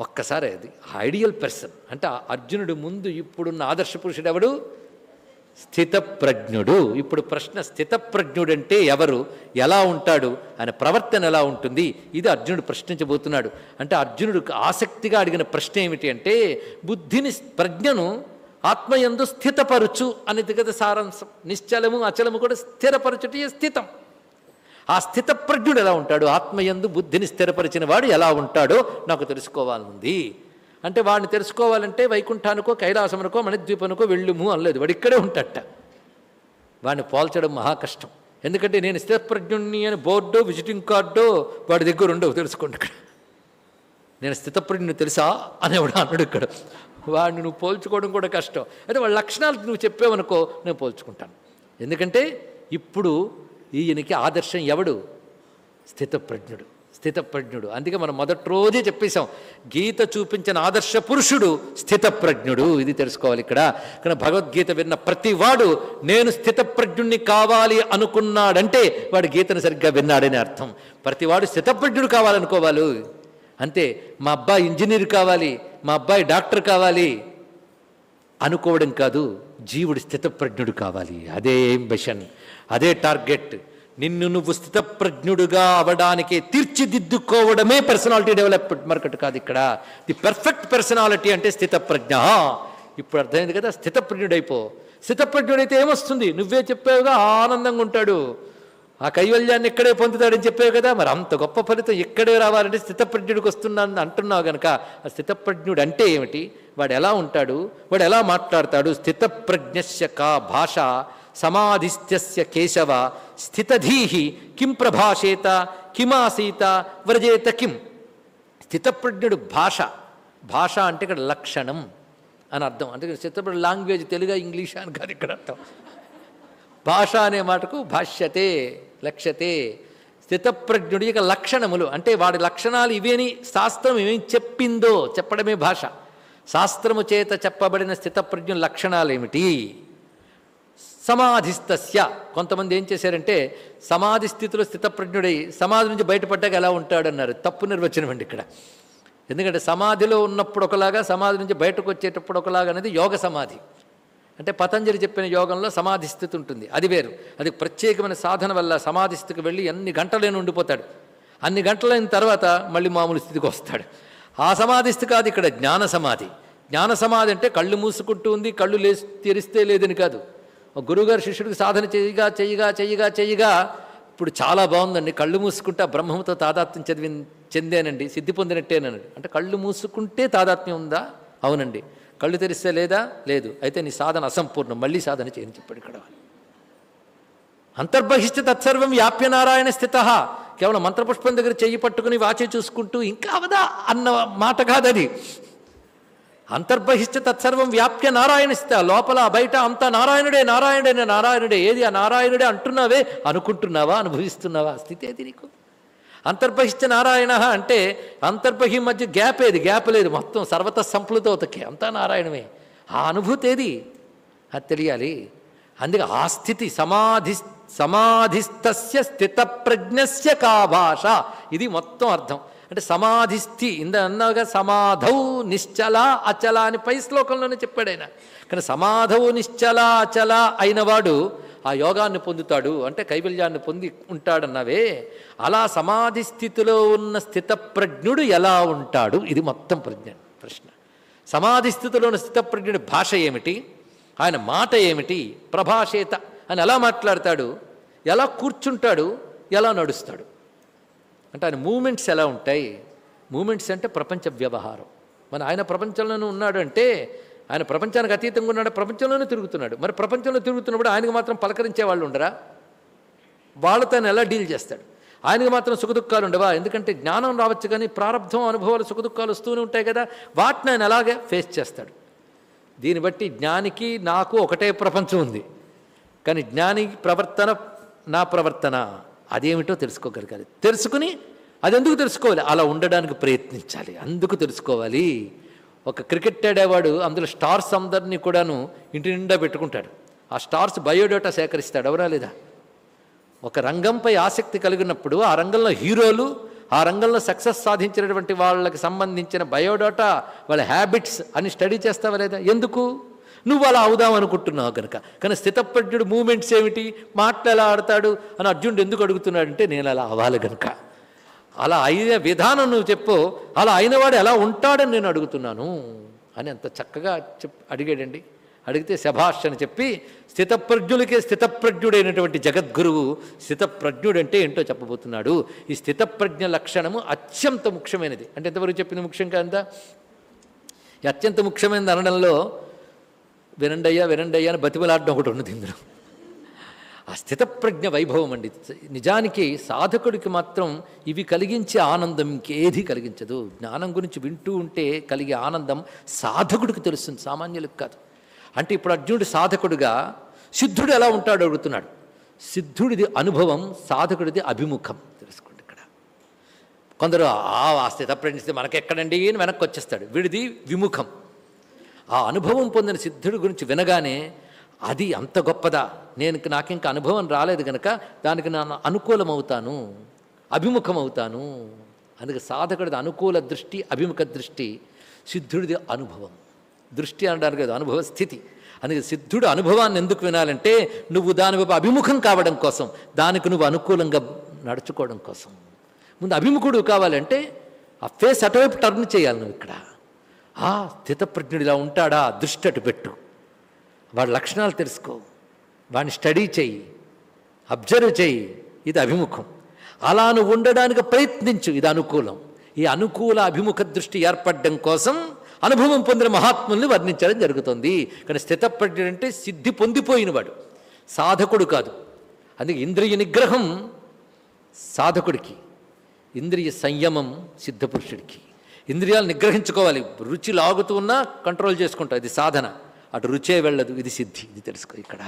ఒక్కసారి అది ఐడియల్ పర్సన్. అంటే అర్జునుడు ముందు ఇప్పుడున్న ఆదర్శ పురుషుడు ఎవడు? స్థితప్రజ్ఞుడు. ఇప్పుడు ప్రశ్న స్థితప్రజ్ఞుడంటే ఎవరు? ఎలా ఉంటాడు? ఆయన ప్రవర్తన ఎలా ఉంటుంది? ఇది అర్జునుడు ప్రశ్నించబోతున్నాడు. అంటే అర్జునుడు ఆసక్తిగా అడిగిన ప్రశ్న ఏమిటి అంటే బుద్ధిని ప్రజ్ఞను ఆత్మయందు స్థితపరుచు అనేది కదా సారాంశం. నిశ్చలము అచలము కూడా స్థిరపరచుటే స్థితం. ఆ స్థితప్రజ్ఞుడు ఎలా ఉంటాడు? ఆత్మయందు బుద్ధిని స్థిరపరిచిన వాడు ఎలా ఉంటాడో నాకు తెలుసుకోవాలనుంది. అంటే వాడిని తెలుసుకోవాలంటే వైకుంఠానికో కైలాసమునకో మణిద్వీపనుకో వెళ్ళుము అనలేదు. వాడు ఇక్కడే ఉంటాడట. వాడిని పోల్చడం మహా కష్టం. ఎందుకంటే నేను స్థితప్రజ్ఞుణ్ణి అని బోర్డో విజిటింగ్ కార్డో వాడి దగ్గర ఉండవు తెలుసుకోండి ఇక్కడ నేను స్థితప్రజ్ఞుని తెలుసా అనేవాడు అన్నాడు ఇక్కడ. వాడిని నువ్వు పోల్చుకోవడం కూడా కష్టం. అయితే వాళ్ళ లక్షణాలు నువ్వు చెప్పావనుకో నేను పోల్చుకుంటాను. ఎందుకంటే ఇప్పుడు ఈయనకి ఆదర్శం ఎవడు? స్థితప్రజ్ఞుడు. స్థితప్రజ్ఞుడు. అందుకే మనం మొదటి రోజే చెప్పేశాం గీత చూపించిన ఆదర్శ పురుషుడు స్థితప్రజ్ఞుడు. ఇది తెలుసుకోవాలి ఇక్కడ. కానీ భగవద్గీత విన్న ప్రతివాడు నేను స్థితప్రజ్ఞుణ్ణి కావాలి అనుకున్నాడంటే వాడు గీతను సరిగ్గా విన్నాడని అర్థం. ప్రతివాడు స్థితప్రజ్ఞుడు కావాలనుకోవాలి. అంతే మా అబ్బాయి ఇంజనీర్ కావాలి మా అబ్బాయి డాక్టర్ కావాలి అనుకోవడం కాదు జీవుడు స్థితప్రజ్ఞుడు కావాలి. అదే మిషన్ అదే టార్గెట్. నిన్ను నువ్వు స్థితప్రజ్ఞుడుగా అవడానికి తీర్చిదిద్దుకోవడమే పర్సనాలిటీ డెవలప్మెంట్ మార్కెట్ కాదు ఇక్కడ. ది పర్ఫెక్ట్ పర్సనాలిటీ అంటే స్థితప్రజ్ఞ. ఇప్పుడు అర్థమైంది కదా స్థితప్రజ్ఞుడైపో. స్థితప్రజ్ఞుడైతే ఏమొస్తుంది? నువ్వే చెప్పావుగా ఆనందంగా ఉంటాడు. ఆ కైవల్యాన్ని ఇక్కడే పొందుతాడని చెప్పావు కదా మరి అంత గొప్ప ఫలితం ఇక్కడే రావాలంటే స్థితప్రజ్ఞుడికి వస్తున్నాను అంటున్నావు గనక ఆ స్థితప్రజ్ఞుడు అంటే ఏమిటి? వాడు ఎలా ఉంటాడు? వాడు ఎలా మాట్లాడతాడు? స్థితప్రజ్ఞస్య కా భాష సమాధిస్థ్యస్య కేశవ స్థితధీహి కిం ప్రభాషేత కిమాసీత వ్రజేత కిం. స్థితప్రజ్ఞుడు భాష. భాష అంటే ఇక్కడ లక్షణం అని అర్థం. అంటే స్థితప్రజ్ఞ లాంగ్వేజ్ తెలుగు ఇంగ్లీష్ అని కాదు ఇక్కడ అర్థం. భాష అనే మాటకు భాష్యతే లక్ష్యతే. స్థితప్రజ్ఞుడి యొక్క లక్షణములు. అంటే వాడి లక్షణాలు ఇవేని శాస్త్రం ఏమేమి చెప్పిందో చెప్పడమే భాష. శాస్త్రము చేత చెప్పబడిన స్థితప్రజ్ఞుల లక్షణాలు ఏమిటి? సమాధిస్తస్య కొంతమంది ఏం చేశారంటే సమాధి స్థితిలో స్థితప్రజ్ఞుడై సమాధి నుంచి బయటపడ్డాక ఎలా ఉంటాడన్నారు. తప్పు నిర్వచనం అండి ఇక్కడ. ఎందుకంటే సమాధిలో ఉన్నప్పుడు ఒకలాగా సమాధి నుంచి బయటకు వచ్చేటప్పుడు ఒకలాగా అనేది యోగ సమాధి. అంటే పతంజలి చెప్పిన యోగంలో సమాధి స్థితి ఉంటుంది. అది వేరు. అది ప్రత్యేకమైన సాధన వల్ల సమాధి స్థితికి వెళ్ళి అన్ని గంటలైన ఉండిపోతాడు. అన్ని గంటలైన తర్వాత మళ్ళీ మామూలు స్థితికి వస్తాడు. ఆ సమాధి స్థితి కాదు ఇక్కడ జ్ఞాన సమాధి. జ్ఞాన సమాధి అంటే కళ్ళు మూసుకుంటూ ఉంది కళ్ళు లే తెరిస్తే లేదని కాదు. గురువుగారు శిష్యుడికి సాధన చేయగా చేయగా చేయగా చేయగా ఇప్పుడు చాలా బాగుందండి. కళ్ళు మూసుకుంటే బ్రహ్మంతో తాదాత్మ్యం చదివి చెందానండి. సిద్ధి పొందినట్టేనండి అంటే కళ్ళు మూసుకుంటే తాదాత్మ్యం ఉందా? అవునండి. కళ్ళు తెరిస్తే లేదా? లేదు. అయితే నీ సాధన అసంపూర్ణం. మళ్ళీ సాధన చేయని చెప్పాడు ఇక్కడ అంతర్బహిష్ట తత్సర్వం వ్యాప్య నారాయణ స్థిత. కేవలం మంత్రపుష్పం దగ్గర చెయ్యి పట్టుకుని వాచే చూసుకుంటూ ఇంకా అవదా అన్న మాట కాదది. అంతర్బహిష్ట తత్సర్వం వ్యాప్య నారాయణ లోపల బయట అంతా నారాయణుడే నారాయణుడే నారాయణుడే. ఏది ఆ నారాయణుడే అంటున్నావే? అనుకుంటున్నావా? అనుభవిస్తున్నావా? స్థితి ఏది నీకు? అంతర్బహిష్ట నారాయణ అంటే అంతర్బహి మధ్య గ్యాప్ ఏది? గ్యాప్ లేదు. మొత్తం సర్వత సంప్లుతోతకే. అంతా నారాయణమే. ఆ అనుభూతి ఏది? అది తెలియాలి. అందుకే ఆ స్థితి సమాధి సమాధిస్థస్య స్థితప్రజ్ఞస్య కా భాష. ఇది మొత్తం అర్థం. అంటే సమాధిస్థి ఇంద అన్నాగా సమాధౌ నిశ్చల అచల అని పై శ్లోకంలోనే చెప్పాడు ఆయన. కానీ సమాధౌ నిశ్చల అచల అయినవాడు ఆ యోగాన్ని పొందుతాడు. అంటే కైవల్యాన్ని పొంది ఉంటాడన్నవే. అలా సమాధి స్థితిలో ఉన్న స్థితప్రజ్ఞుడు ఎలా ఉంటాడు? ఇది మొత్తం ప్రజ్ఞ ప్రశ్న. సమాధి స్థితిలో ఉన్న స్థితప్రజ్ఞుడి భాష ఏమిటి? ఆయన మాట ఏమిటి? ప్రభాషేత అని ఎలా మాట్లాడతాడు? ఎలా కూర్చుంటాడు? ఎలా నడుస్తాడు? అంటే ఆయన మూమెంట్స్ ఎలా ఉంటాయి? మూమెంట్స్ అంటే ప్రపంచ వ్యవహారం. మన ఆయన ప్రపంచంలోనే ఉన్నాడు అంటే ఆయన ప్రపంచానికి అతీతంగా ఉన్నాడు ప్రపంచంలోనే తిరుగుతున్నాడు. మరి ప్రపంచంలో తిరుగుతున్నప్పుడు ఆయనకు మాత్రం పలకరించే వాళ్ళు ఉండరా? వాళ్ళతో ఆయన ఎలా డీల్ చేస్తాడు? ఆయనకు మాత్రం సుఖదుఖాలు ఉండవా? ఎందుకంటే జ్ఞానం రావచ్చు కానీ ప్రారంధం అనుభవాలు సుఖదుఖాలు వస్తూనే ఉంటాయి కదా. వాటిని ఆయన అలాగే ఫేస్ చేస్తాడు? దీన్ని బట్టి జ్ఞానికి నాకు ఒకటే ప్రపంచం ఉంది. కానీ జ్ఞాని ప్రవర్తన నా ప్రవర్తన. అదేమిటో తెలుసుకోగలగాలి. తెలుసుకుని అది ఎందుకు తెలుసుకోవాలి? అలా ఉండడానికి ప్రయత్నించాలి. అందుకు తెలుసుకోవాలి. ఒక క్రికెట్ ఆడేవాడు అందులో స్టార్స్ అందరినీ కూడాను ఇంటి నిండా పెట్టుకుంటాడు. ఆ స్టార్స్ బయోడేటా సేకరిస్తాడు. ఎవరా లేదా? ఒక రంగంపై ఆసక్తి కలిగినప్పుడు ఆ రంగంలో హీరోలు ఆ రంగంలో సక్సెస్ సాధించినటువంటి వాళ్ళకి సంబంధించిన బయోడాటా వాళ్ళ హ్యాబిట్స్ అని స్టడీ చేస్తావా లేదా? ఎందుకు? నువ్వు అలా అవుదాం అనుకుంటున్నావు కనుక. కానీ స్థితప్రజ్ఞుడు మూమెంట్స్ ఏమిటి? మాటలు ఎలా ఆడతాడు? అని అర్జునుడు ఎందుకు అడుగుతున్నాడంటే నేను అలా అవ్వాలి కనుక అలా అయిన విధానం నువ్వు చెప్పు. అలా అయినవాడు ఎలా ఉంటాడని నేను అడుగుతున్నాను. అని అంత చక్కగా చెప్ అడిగాడండి. అడిగితే శభాష్ అని చెప్పి స్థితప్రజ్ఞులకే స్థితప్రజ్ఞుడైనటువంటి జగద్గురువు స్థితప్రజ్ఞుడంటే ఏంటో చెప్పబోతున్నాడు. ఈ స్థితప్రజ్ఞ లక్షణము అత్యంత ముఖ్యమైనది. అంటే ఎంతవరకు చెప్పింది ముఖ్యం కాదా? అత్యంత ముఖ్యమైనది అనడంలో వినండయ్యా వినండయ్యా అని బతిమలాడడం ఒకటి ఉన్నది ఇందులో. ఆ స్థితప్రజ్ఞ వైభవం అండి. నిజానికి సాధకుడికి మాత్రం ఇవి కలిగించే ఆనందం ఇంకేది కలిగించదు. జ్ఞానం గురించి వింటూ ఉంటే కలిగే ఆనందం సాధకుడికి తెలుస్తుంది సామాన్యులకు కాదు. అంటే ఇప్పుడు అర్జునుడు సాధకుడిగా సిద్ధుడు ఎలా ఉంటాడో అడుగుతున్నాడు. సిద్ధుడిది అనుభవం సాధకుడిది అభిముఖం. తెలుసుకోండి ఇక్కడ. కొందరు ఆ ఆ స్థితప్రజ్ఞ మనకెక్కడండి అని వెనక్కి వచ్చేస్తాడు. వీడిది విముఖం. ఆ అనుభవం పొందిన సిద్ధుడి గురించి వినగానే అది అంత గొప్పదా? నేను నాకు ఇంకా అనుభవం రాలేదు కనుక దానికి నేను అనుకూలమవుతాను అభిముఖమవుతాను. అందుకే సాధకుడిది అనుకూల దృష్టి అభిముఖ దృష్టి సిద్ధుడిది అనుభవం. దృష్టి అనడానికి అది అనుభవ స్థితి. అందుకే సిద్ధుడు అనుభవాన్ని ఎందుకు వినాలంటే నువ్వు దాని వైపు అభిముఖం కావడం కోసం దానికి నువ్వు అనుకూలంగా నడుచుకోవడం కోసం. ముందు అభిముఖుడు కావాలంటే ఆ ఫేస్ అటువైపు టర్న్ చేయాలి నువ్వు ఇక్కడ. ఆ స్థితప్రజ్ఞుడు ఇలా ఉంటాడా? దృష్టి అటు పెట్టు. వాడి లక్షణాలు తెలుసుకో. వాడిని స్టడీ చెయ్యి. అబ్జర్వ్ చెయ్యి. ఇది అభిముఖం. అలా నువ్వు ఉండడానికి ప్రయత్నించు. ఇది అనుకూలం. ఈ అనుకూల అభిముఖ దృష్టి ఏర్పడడం కోసం అనుభవం పొందిన మహాత్ముల్ని వర్ణించడం జరుగుతుంది. కానీ స్థితప్రజ్ఞుడు అంటే సిద్ధి పొందిపోయినవాడు సాధకుడు కాదు. అందుకే ఇంద్రియ నిగ్రహం సాధకుడికి. ఇంద్రియ సంయమం సిద్ధపురుషుడికి ఇంద్రియాలు నిగ్రహించుకోవాలి. రుచి లాగుతూ ఉన్నా కంట్రోల్ చేసుకుంటా. ఇది సాధన. అటు రుచే వెళ్ళదు. ఇది సిద్ధి. ఇది తెలుసుకో ఇక్కడ.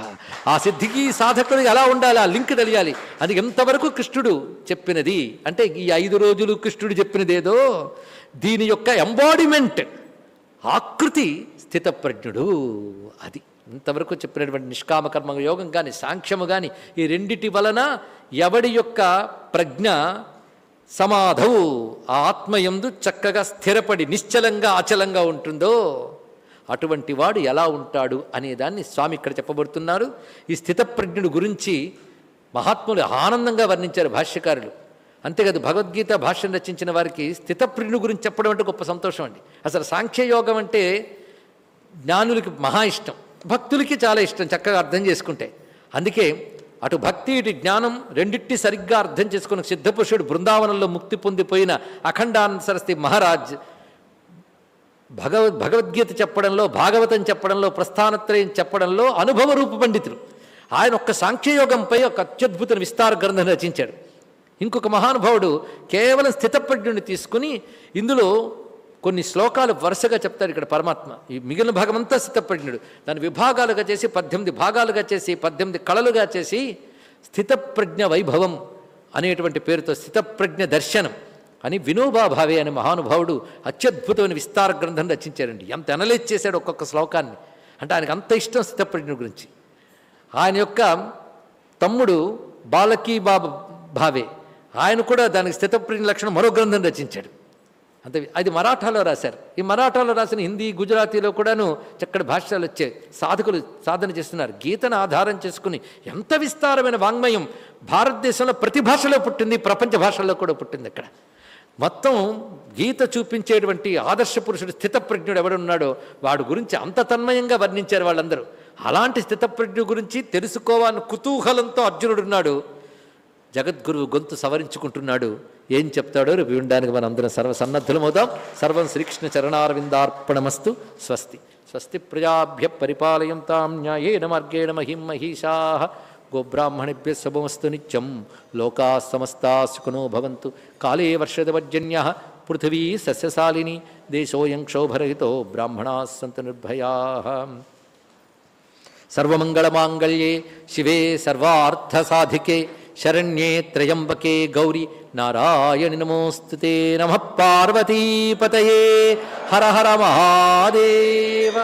ఆ సిద్ధికి సాధకుడు ఎలా ఉండాలి? ఆ లింక్ తెలియాలి. అది ఎంతవరకు కృష్ణుడు చెప్పినది అంటే ఈ ఐదు రోజులు కృష్ణుడు చెప్పినదేదో దీని యొక్క ఎంబాడిమెంట్ ఆకృతి స్థితప్రజ్ఞుడు. అది ఇంతవరకు చెప్పినటువంటి నిష్కామకర్మ యోగం కానీ సాంఖ్యము కానీ ఈ రెండిటి వలన ఎవడి యొక్క ప్రజ్ఞ సమాధవు ఆ ఆత్మయందు చక్కగా స్థిరపడి నిశ్చలంగా అచలంగా ఉంటుందో అటువంటి వాడు ఎలా ఉంటాడు అనేదాన్ని స్వామి ఇక్కడ చెప్పబడుతున్నారు. ఈ స్థితప్రజ్ఞుడు గురించి మహాత్ములు ఆనందంగా వర్ణించారు భాష్యకారులు. అంతేకాదు భగవద్గీత భాష్యం రచించిన వారికి స్థితప్రజ్ఞుడు గురించి చెప్పడం అంటే గొప్ప సంతోషం అండి. అసలు సాంఖ్యయోగం అంటే జ్ఞానులకి మహా ఇష్టం భక్తులకి చాలా ఇష్టం చక్కగా అర్థం చేసుకుంటే. అందుకే అటు భక్తి ఇటు జ్ఞానం రెండిట్టి సరిగ్గా అర్థం చేసుకున్న సిద్ధపురుషుడు బృందావనంలో ముక్తి పొందిపోయిన అఖండానంద సరస్వతి మహారాజ్ భగవ భగవద్గీత చెప్పడంలో భాగవతం చెప్పడంలో ప్రస్థానత్రయం చెప్పడంలో అనుభవ రూప పండితులు. ఆయన ఒక్క సాంఖ్యయోగంపై ఒక అత్యద్భుత విస్తార గ్రంథం రచించాడు. ఇంకొక మహానుభావుడు కేవలం స్థితప్రజ్ఞుని తీసుకుని ఇందులో కొన్ని శ్లోకాలు వరుసగా చెప్తాడు ఇక్కడ పరమాత్మ. ఈ మిగిలిన భాగమంతా స్థితప్రజ్ఞుడు దాన్ని విభాగాలుగా చేసి పద్దెనిమిది భాగాలుగా చేసి పద్దెనిమిది కళలుగా చేసి స్థితప్రజ్ఞ వైభవం అనేటువంటి పేరుతో స్థితప్రజ్ఞ దర్శనం అని వినోబా భావే అనే మహానుభావుడు అత్యద్భుతమైన విస్తార గ్రంథం రచించారండి ఎంత అనలైజ్ చేశాడు ఒక్కొక్క శ్లోకాన్ని. అంటే ఆయనకు అంత ఇష్టం స్థితప్రజ్ఞ గురించి. ఆయన యొక్క తమ్ముడు బాలకీ బాబు భావే. ఆయన కూడా దానికి స్థితప్రజ్ఞ లక్షణం మరో గ్రంథం రచించాడు. అంత. అది మరాఠాలో రాశారు. ఈ మరాఠాలో రాసిన హిందీ గుజరాతీలో కూడాను చక్కటి భాష్యాలు వచ్చాయి సాధకులు సాధన చేస్తున్నారు. గీతను ఆధారం చేసుకుని ఎంత విస్తారమైన వాంగ్మయం భారతదేశంలో ప్రతి భాషలో పుట్టింది ప్రపంచ భాషల్లో కూడా పుట్టింది అక్కడ. మొత్తం గీత చూపించేటువంటి ఆదర్శ పురుషుడు స్థితప్రజ్ఞుడు ఎవడున్నాడో వాడు గురించి అంత తన్మయంగా వర్ణించారు వాళ్ళందరూ. అలాంటి స్థితప్రజ్ఞ గురించి తెలుసుకోవాలని కుతూహలంతో అర్జునుడున్నాడు. జగద్గురువు గొంతు సవరించుకుంటున్నాడు. ఏం చెప్తాడో రేపు వినడానికి మనం అందరం సర్వ సన్నద్ధులమవుదాం. సర్వం శ్రీకృష్ణ చరణారవిందార్పణమస్తు. స్వస్తి. స్వస్తి ప్రజాభ్య పరిపాలయంతాం న్యాయేన మార్గేణ మహిం మహిషా. గోబ్రాహ్మణిభ్య శుభమస్తు నిత్యం. లోకా సమస్తా సుఖనో భవంతు. కాళే వర్షదవజన్య పృథివీ సస్యశాలిని. దేశోయం క్షోభరహితో బ్రాహ్మణా సంతు నిర్భయా. సర్వమంగళమాంగళ్యే. శివే సర్వార్థసాధికే. ಶರಣ್ಯೇ ತ್ರಯಂಬಕೆ ಗೌರಿ ನಾರಾಯಣಿ ನಮೋಸ್ತು ತೇ ನಮಃ ಪಾರ್ವತೀಪತಯೇ ಹರ ಹರ ಮಹಾದೇವ